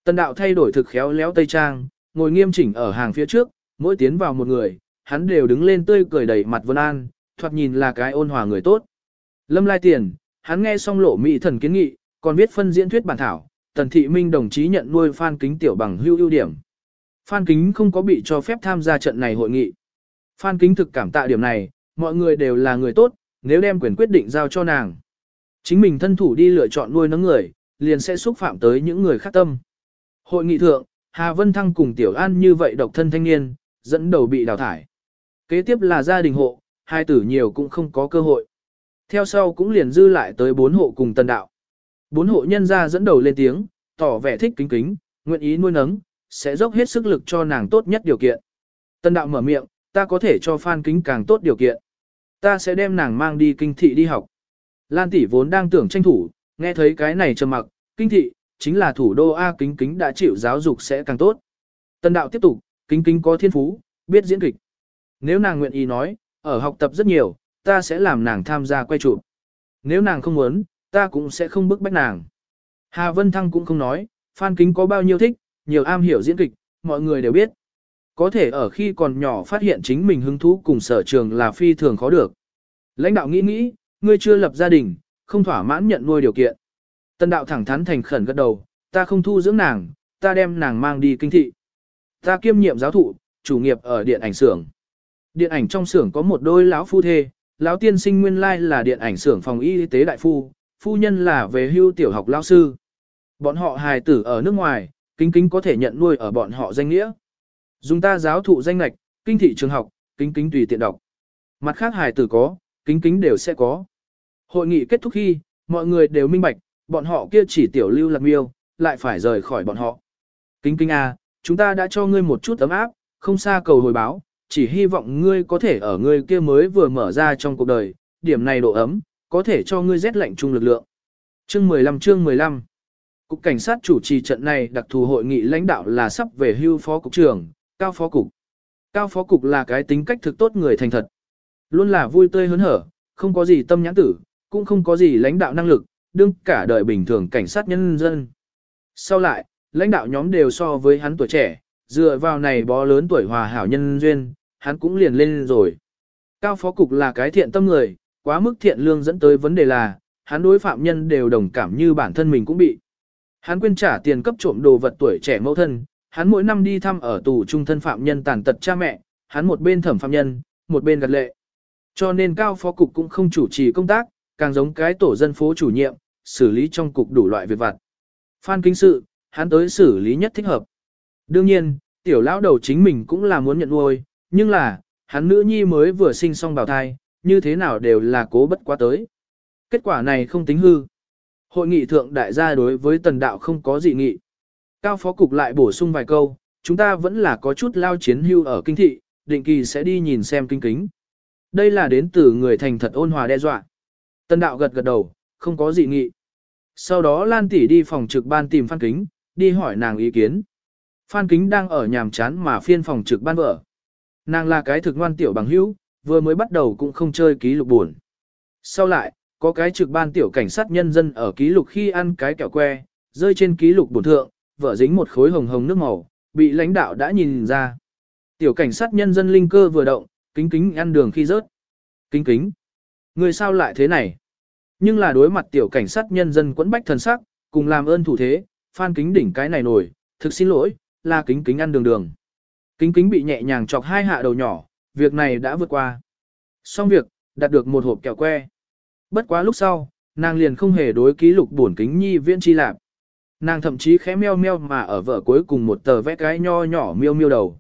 Tân đạo thay đổi thực khéo léo tây trang, ngồi nghiêm chỉnh ở hàng phía trước, mỗi tiến vào một người, hắn đều đứng lên tươi cười đầy mặt vân an, thoạt nhìn là cái ôn hòa người tốt. Lâm Lai Tiền, hắn nghe xong lộ mỹ thần kiến nghị, còn viết phân diễn thuyết bản thảo, Tần Thị Minh đồng chí nhận nuôi Phan Kính tiểu bằng hưu ưu điểm. Phan Kính không có bị cho phép tham gia trận này hội nghị. Phan Kính thực cảm tạ điểm này, mọi người đều là người tốt, nếu đem quyền quyết định giao cho nàng. Chính mình thân thủ đi lựa chọn nuôi nấng người, liền sẽ xúc phạm tới những người khác tâm. Hội nghị thượng, Hà Vân Thăng cùng Tiểu An như vậy độc thân thanh niên, dẫn đầu bị đào thải. Kế tiếp là gia đình hộ, hai tử nhiều cũng không có cơ hội. Theo sau cũng liền dư lại tới bốn hộ cùng tân đạo. Bốn hộ nhân gia dẫn đầu lên tiếng, tỏ vẻ thích kính kính, nguyện ý nuôi nấng, sẽ dốc hết sức lực cho nàng tốt nhất điều kiện. Tân đạo mở miệng, ta có thể cho Phan Kính càng tốt điều kiện. Ta sẽ đem nàng mang đi kinh thị đi học. Lan tỷ vốn đang tưởng tranh thủ, nghe thấy cái này trầm mặc, kinh thị, chính là thủ đô A kính kính đã chịu giáo dục sẽ càng tốt. Tân đạo tiếp tục, kính kính có thiên phú, biết diễn kịch. Nếu nàng nguyện ý nói, ở học tập rất nhiều, ta sẽ làm nàng tham gia quay chụp. Nếu nàng không muốn, ta cũng sẽ không bức bách nàng. Hà Vân Thăng cũng không nói, Phan Kính có bao nhiêu thích, nhiều am hiểu diễn kịch, mọi người đều biết. Có thể ở khi còn nhỏ phát hiện chính mình hứng thú cùng sở trường là phi thường khó được. Lãnh đạo nghĩ nghĩ, ngươi chưa lập gia đình, không thỏa mãn nhận nuôi điều kiện. Tân đạo thẳng thắn thành khẩn gật đầu, ta không thu dưỡng nàng, ta đem nàng mang đi kinh thị. Ta kiêm nhiệm giáo thụ, chủ nghiệp ở điện ảnh xưởng. Điện ảnh trong xưởng có một đôi lão phu thê, lão tiên sinh nguyên lai là điện ảnh xưởng phòng y tế đại phu, phu nhân là về hưu tiểu học lao sư. Bọn họ hài tử ở nước ngoài, kính kính có thể nhận nuôi ở bọn họ danh nghĩa. Dùng ta giáo thụ danh lạch, kinh thị trường học, kính kính tùy tiện đọc. Mặt khác hài tử có, kính kính đều sẽ có. Hội nghị kết thúc khi, mọi người đều minh bạch, bọn họ kia chỉ tiểu lưu lạc miêu, lại phải rời khỏi bọn họ. Kính kính à, chúng ta đã cho ngươi một chút ấm áp, không xa cầu hồi báo, chỉ hy vọng ngươi có thể ở ngươi kia mới vừa mở ra trong cuộc đời, điểm này độ ấm, có thể cho ngươi rét lạnh chung lực lượng. Chương 15 chương 15 Cục cảnh sát chủ trì trận này đặc thù hội nghị lãnh đạo là sắp về hưu phó cục trưởng, cao phó cục. Cao phó cục là cái tính cách thực tốt người thành thật. Luôn là vui tươi hớn hở, không có gì tâm nhãn tử, cũng không có gì lãnh đạo năng lực, đương cả đời bình thường cảnh sát nhân dân. Sau lại, lãnh đạo nhóm đều so với hắn tuổi trẻ, dựa vào này bó lớn tuổi hòa hảo nhân duyên, hắn cũng liền lên rồi. Cao phó cục là cái thiện tâm người, quá mức thiện lương dẫn tới vấn đề là, hắn đối phạm nhân đều đồng cảm như bản thân mình cũng bị. Hắn quên trả tiền cấp trộm đồ vật tuổi trẻ mẫu thân, hắn mỗi năm đi thăm ở tù trung thân phạm nhân tàn tật cha mẹ, hắn một bên thẩm phạm nhân, một bên gật lệ. Cho nên cao phó cục cũng không chủ trì công tác, càng giống cái tổ dân phố chủ nhiệm, xử lý trong cục đủ loại việc vặt. Phan kính sự, hắn tới xử lý nhất thích hợp. Đương nhiên, tiểu lão đầu chính mình cũng là muốn nhận nuôi, nhưng là, hắn nữ nhi mới vừa sinh xong bào thai, như thế nào đều là cố bất quá tới. Kết quả này không tính hư. Hội nghị thượng đại gia đối với tần đạo không có dị nghị. Cao phó cục lại bổ sung vài câu, chúng ta vẫn là có chút lao chiến hưu ở kinh thị, định kỳ sẽ đi nhìn xem kinh kính. Đây là đến từ người thành thật ôn hòa đe dọa. Tần đạo gật gật đầu, không có dị nghị. Sau đó Lan tỷ đi phòng trực ban tìm Phan Kính, đi hỏi nàng ý kiến. Phan Kính đang ở nhàm chán mà phiên phòng trực ban vợ. Nàng là cái thực ngoan tiểu bằng hữu, vừa mới bắt đầu cũng không chơi ký lục buồn. Sau lại, có cái trực ban tiểu cảnh sát nhân dân ở ký lục khi ăn cái kẹo que, rơi trên ký lục bổn thượng, vợ dính một khối hồng hồng nước màu, bị lãnh đạo đã nhìn ra. Tiểu cảnh sát nhân dân linh cơ vừa động, kính kính ăn đường khi rớt. Kính kính. Người sao lại thế này? Nhưng là đối mặt tiểu cảnh sát nhân dân quẫn bách thần sắc, cùng làm ơn thủ thế, phan kính đỉnh cái này nổi, thực xin lỗi, là kính kính ăn đường đường. Kính kính bị nhẹ nhàng chọc hai hạ đầu nhỏ, việc này đã vượt qua. Xong việc, đạt được một hộp kẹo que. Bất quá lúc sau, nàng liền không hề đối ký lục buồn kính nhi viễn chi lạp. Nàng thậm chí khẽ meo meo mà ở vợ cuối cùng một tờ vẽ cái nho nhỏ miêu miêu đầu.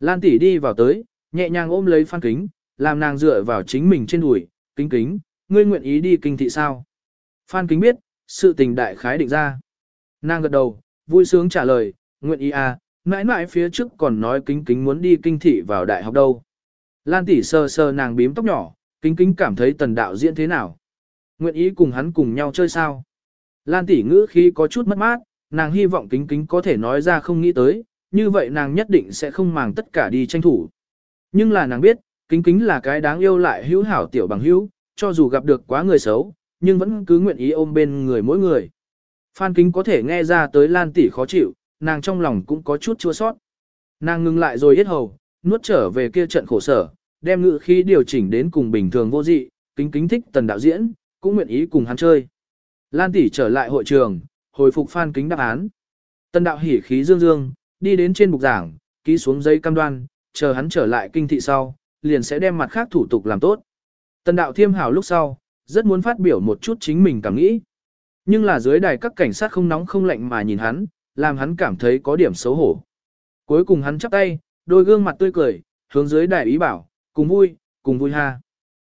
Lan tỷ đi vào tới, nhẹ nhàng ôm lấy phan kính, làm nàng dựa vào chính mình trên đùi, kính kính, ngươi nguyện ý đi kinh thị sao? Phan kính biết, sự tình đại khái định ra. Nàng gật đầu, vui sướng trả lời, nguyện ý à, mãi mãi phía trước còn nói kính kính muốn đi kinh thị vào đại học đâu. Lan tỷ sơ sơ nàng bím tóc nhỏ, kính kính cảm thấy tần đạo diễn thế nào. Nguyện ý cùng hắn cùng nhau chơi sao. Lan tỷ ngữ khi có chút mất mát, nàng hy vọng kính kính có thể nói ra không nghĩ tới, như vậy nàng nhất định sẽ không màng tất cả đi tranh thủ. Nhưng là nàng biết, kính kính là cái đáng yêu lại hữu hảo tiểu bằng hữu, cho dù gặp được quá người xấu, nhưng vẫn cứ nguyện ý ôm bên người mỗi người. Phan kính có thể nghe ra tới Lan tỷ khó chịu, nàng trong lòng cũng có chút chua sót. Nàng ngừng lại rồi yết hầu, nuốt trở về kia trận khổ sở, đem ngự khí điều chỉnh đến cùng bình thường vô dị, kính kính thích tần đạo diễn, cũng nguyện ý cùng hắn chơi. Lan tỷ trở lại hội trường, hồi phục phan kính đáp án. Tần đạo hỉ khí dương dương, đi đến trên bục giảng, ký xuống giấy cam đoan, chờ hắn trở lại kinh thị sau, liền sẽ đem mặt khác thủ tục làm tốt. Tần đạo thiêm hảo lúc sau, rất muốn phát biểu một chút chính mình cảm nghĩ. Nhưng là dưới đài các cảnh sát không nóng không lạnh mà nhìn hắn, làm hắn cảm thấy có điểm xấu hổ. Cuối cùng hắn chắp tay, đôi gương mặt tươi cười, hướng dưới đài ý bảo, cùng vui, cùng vui ha.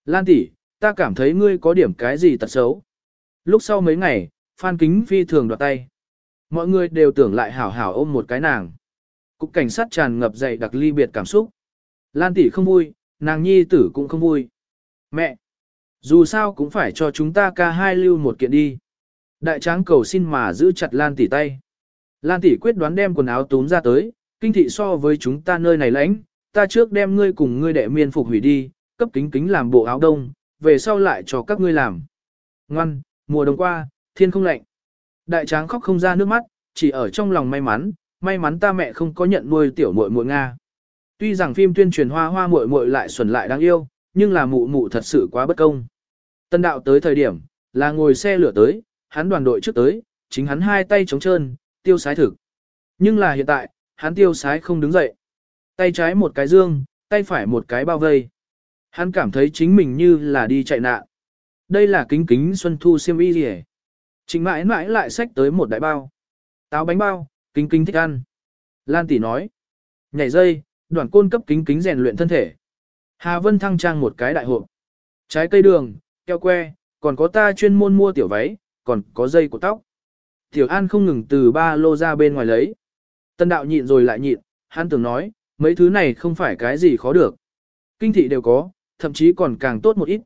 Lan tỷ, ta cảm thấy ngươi có điểm cái gì tật xấu. Lúc sau mấy ngày, Phan Kính Phi thường đoạt tay. Mọi người đều tưởng lại hảo hảo ôm một cái nàng. Cục cảnh sát tràn ngập dậy đặc ly biệt cảm xúc. Lan tỷ không vui, nàng nhi tử cũng không vui. Mẹ! Dù sao cũng phải cho chúng ta ca hai lưu một kiện đi. Đại tráng cầu xin mà giữ chặt Lan tỷ tay. Lan tỷ quyết đoán đem quần áo túm ra tới, kinh thị so với chúng ta nơi này lãnh, ta trước đem ngươi cùng ngươi đệ miên phục hủy đi, cấp kính kính làm bộ áo đông, về sau lại cho các ngươi làm. Ngoan, mùa đông qua, thiên không lạnh. Đại tráng khóc không ra nước mắt, chỉ ở trong lòng may mắn, may mắn ta mẹ không có nhận nuôi tiểu muội muội Nga. Tuy rằng phim tuyên truyền hoa hoa muội muội lại xuẩn lại đáng yêu, nhưng là mụ mụ thật sự quá bất công. Tân đạo tới thời điểm, là ngồi xe lửa tới, hắn đoàn đội trước tới, chính hắn hai tay trống trơn, tiêu sái thực. Nhưng là hiện tại, hắn tiêu sái không đứng dậy. Tay trái một cái dương, tay phải một cái bao vây. Hắn cảm thấy chính mình như là đi chạy nạn. Đây là kính kính xuân thu siêm y gì Chính Trình mãi mãi lại xách tới một đại bao. Táo bánh bao, kính kính thích ăn. Lan tỷ nói. Nhảy dây, đoàn côn cấp kính kính rèn luyện thân thể. Hà Vân thăng trang một cái đại hộp. Trái cây đường, keo que, còn có ta chuyên môn mua tiểu váy, còn có dây của tóc. Tiểu An không ngừng từ ba lô ra bên ngoài lấy. Tân đạo nhịn rồi lại nhịn, hắn tưởng nói, mấy thứ này không phải cái gì khó được. Kinh thị đều có, thậm chí còn càng tốt một ít.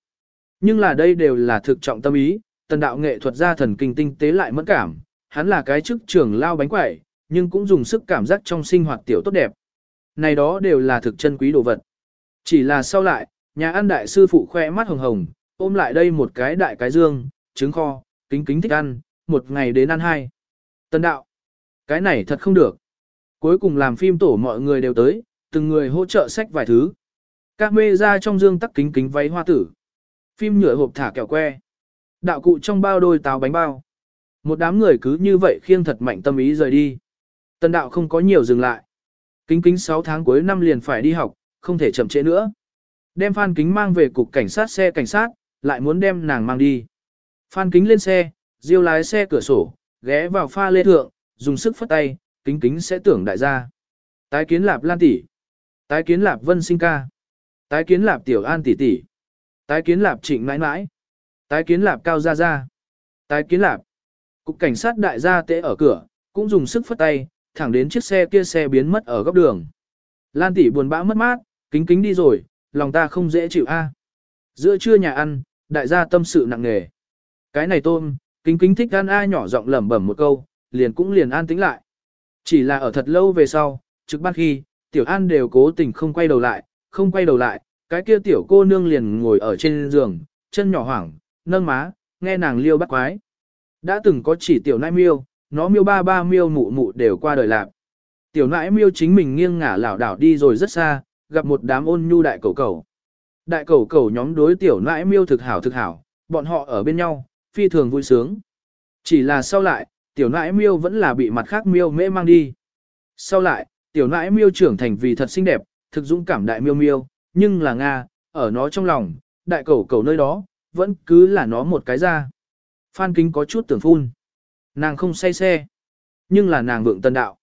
Nhưng là đây đều là thực trọng tâm ý, tần đạo nghệ thuật gia thần kinh tinh tế lại mẫn cảm, hắn là cái chức trưởng lao bánh quẩy, nhưng cũng dùng sức cảm giác trong sinh hoạt tiểu tốt đẹp. Này đó đều là thực chân quý đồ vật. Chỉ là sau lại, nhà ăn đại sư phụ khoe mắt hồng hồng, ôm lại đây một cái đại cái dương, trứng kho, kính kính thích ăn, một ngày đến ăn hai. tân đạo, cái này thật không được. Cuối cùng làm phim tổ mọi người đều tới, từng người hỗ trợ sách vài thứ. Các mê ra trong dương tắc kính kính váy hoa tử. Phim nhựa hộp thả kẹo que. Đạo cụ trong bao đôi táo bánh bao. Một đám người cứ như vậy khiêng thật mạnh tâm ý rời đi. tân đạo không có nhiều dừng lại. Kính kính 6 tháng cuối năm liền phải đi học, không thể chậm trễ nữa. Đem Phan Kính mang về cục cảnh sát xe cảnh sát, lại muốn đem nàng mang đi. Phan Kính lên xe, diêu lái xe cửa sổ, ghé vào pha lê thượng, dùng sức phất tay, kính kính sẽ tưởng đại gia. Tái kiến lạp lan tỷ, tái kiến lạp vân sinh ca, tái kiến lạp tiểu an tỷ tỷ, tái kiến lạp trịnh mãi mãi, tái kiến lạp cao gia gia, tái kiến lạp. Cục cảnh sát đại gia tễ ở cửa, cũng dùng sức phất tay, thẳng đến chiếc xe kia xe biến mất ở góc đường. Lan tỷ buồn bã mất mát, kính kính đi rồi, lòng ta không dễ chịu a. Giữa trưa nhà ăn, đại gia tâm sự nặng nề. Cái này tôm, kính kính thích ăn a nhỏ giọng lẩm bẩm một câu, liền cũng liền an tĩnh lại. Chỉ là ở thật lâu về sau, trực ban khi, tiểu an đều cố tình không quay đầu lại, không quay đầu lại, cái kia tiểu cô nương liền ngồi ở trên giường, chân nhỏ hoảng, nâng má, nghe nàng liêu bắt quái. Đã từng có chỉ tiểu nai miêu, nó miêu ba ba miêu mụ mụ đều qua đời lạc. Tiểu nãi miêu chính mình nghiêng ngả lảo đảo đi rồi rất xa, gặp một đám ôn nhu đại cầu cầu. Đại cầu cầu nhóm đối tiểu nãi miêu thực hảo thực hảo, bọn họ ở bên nhau, phi thường vui sướng. Chỉ là sau lại, tiểu nãi miêu vẫn là bị mặt khác miêu mễ mang đi. Sau lại, tiểu nãi miêu trưởng thành vì thật xinh đẹp, thực dũng cảm đại miêu miêu, nhưng là Nga, ở nó trong lòng, đại cầu cầu nơi đó, vẫn cứ là nó một cái ra. Phan Kính có chút tưởng phun. Nàng không say xe, nhưng là nàng vượng tân đạo.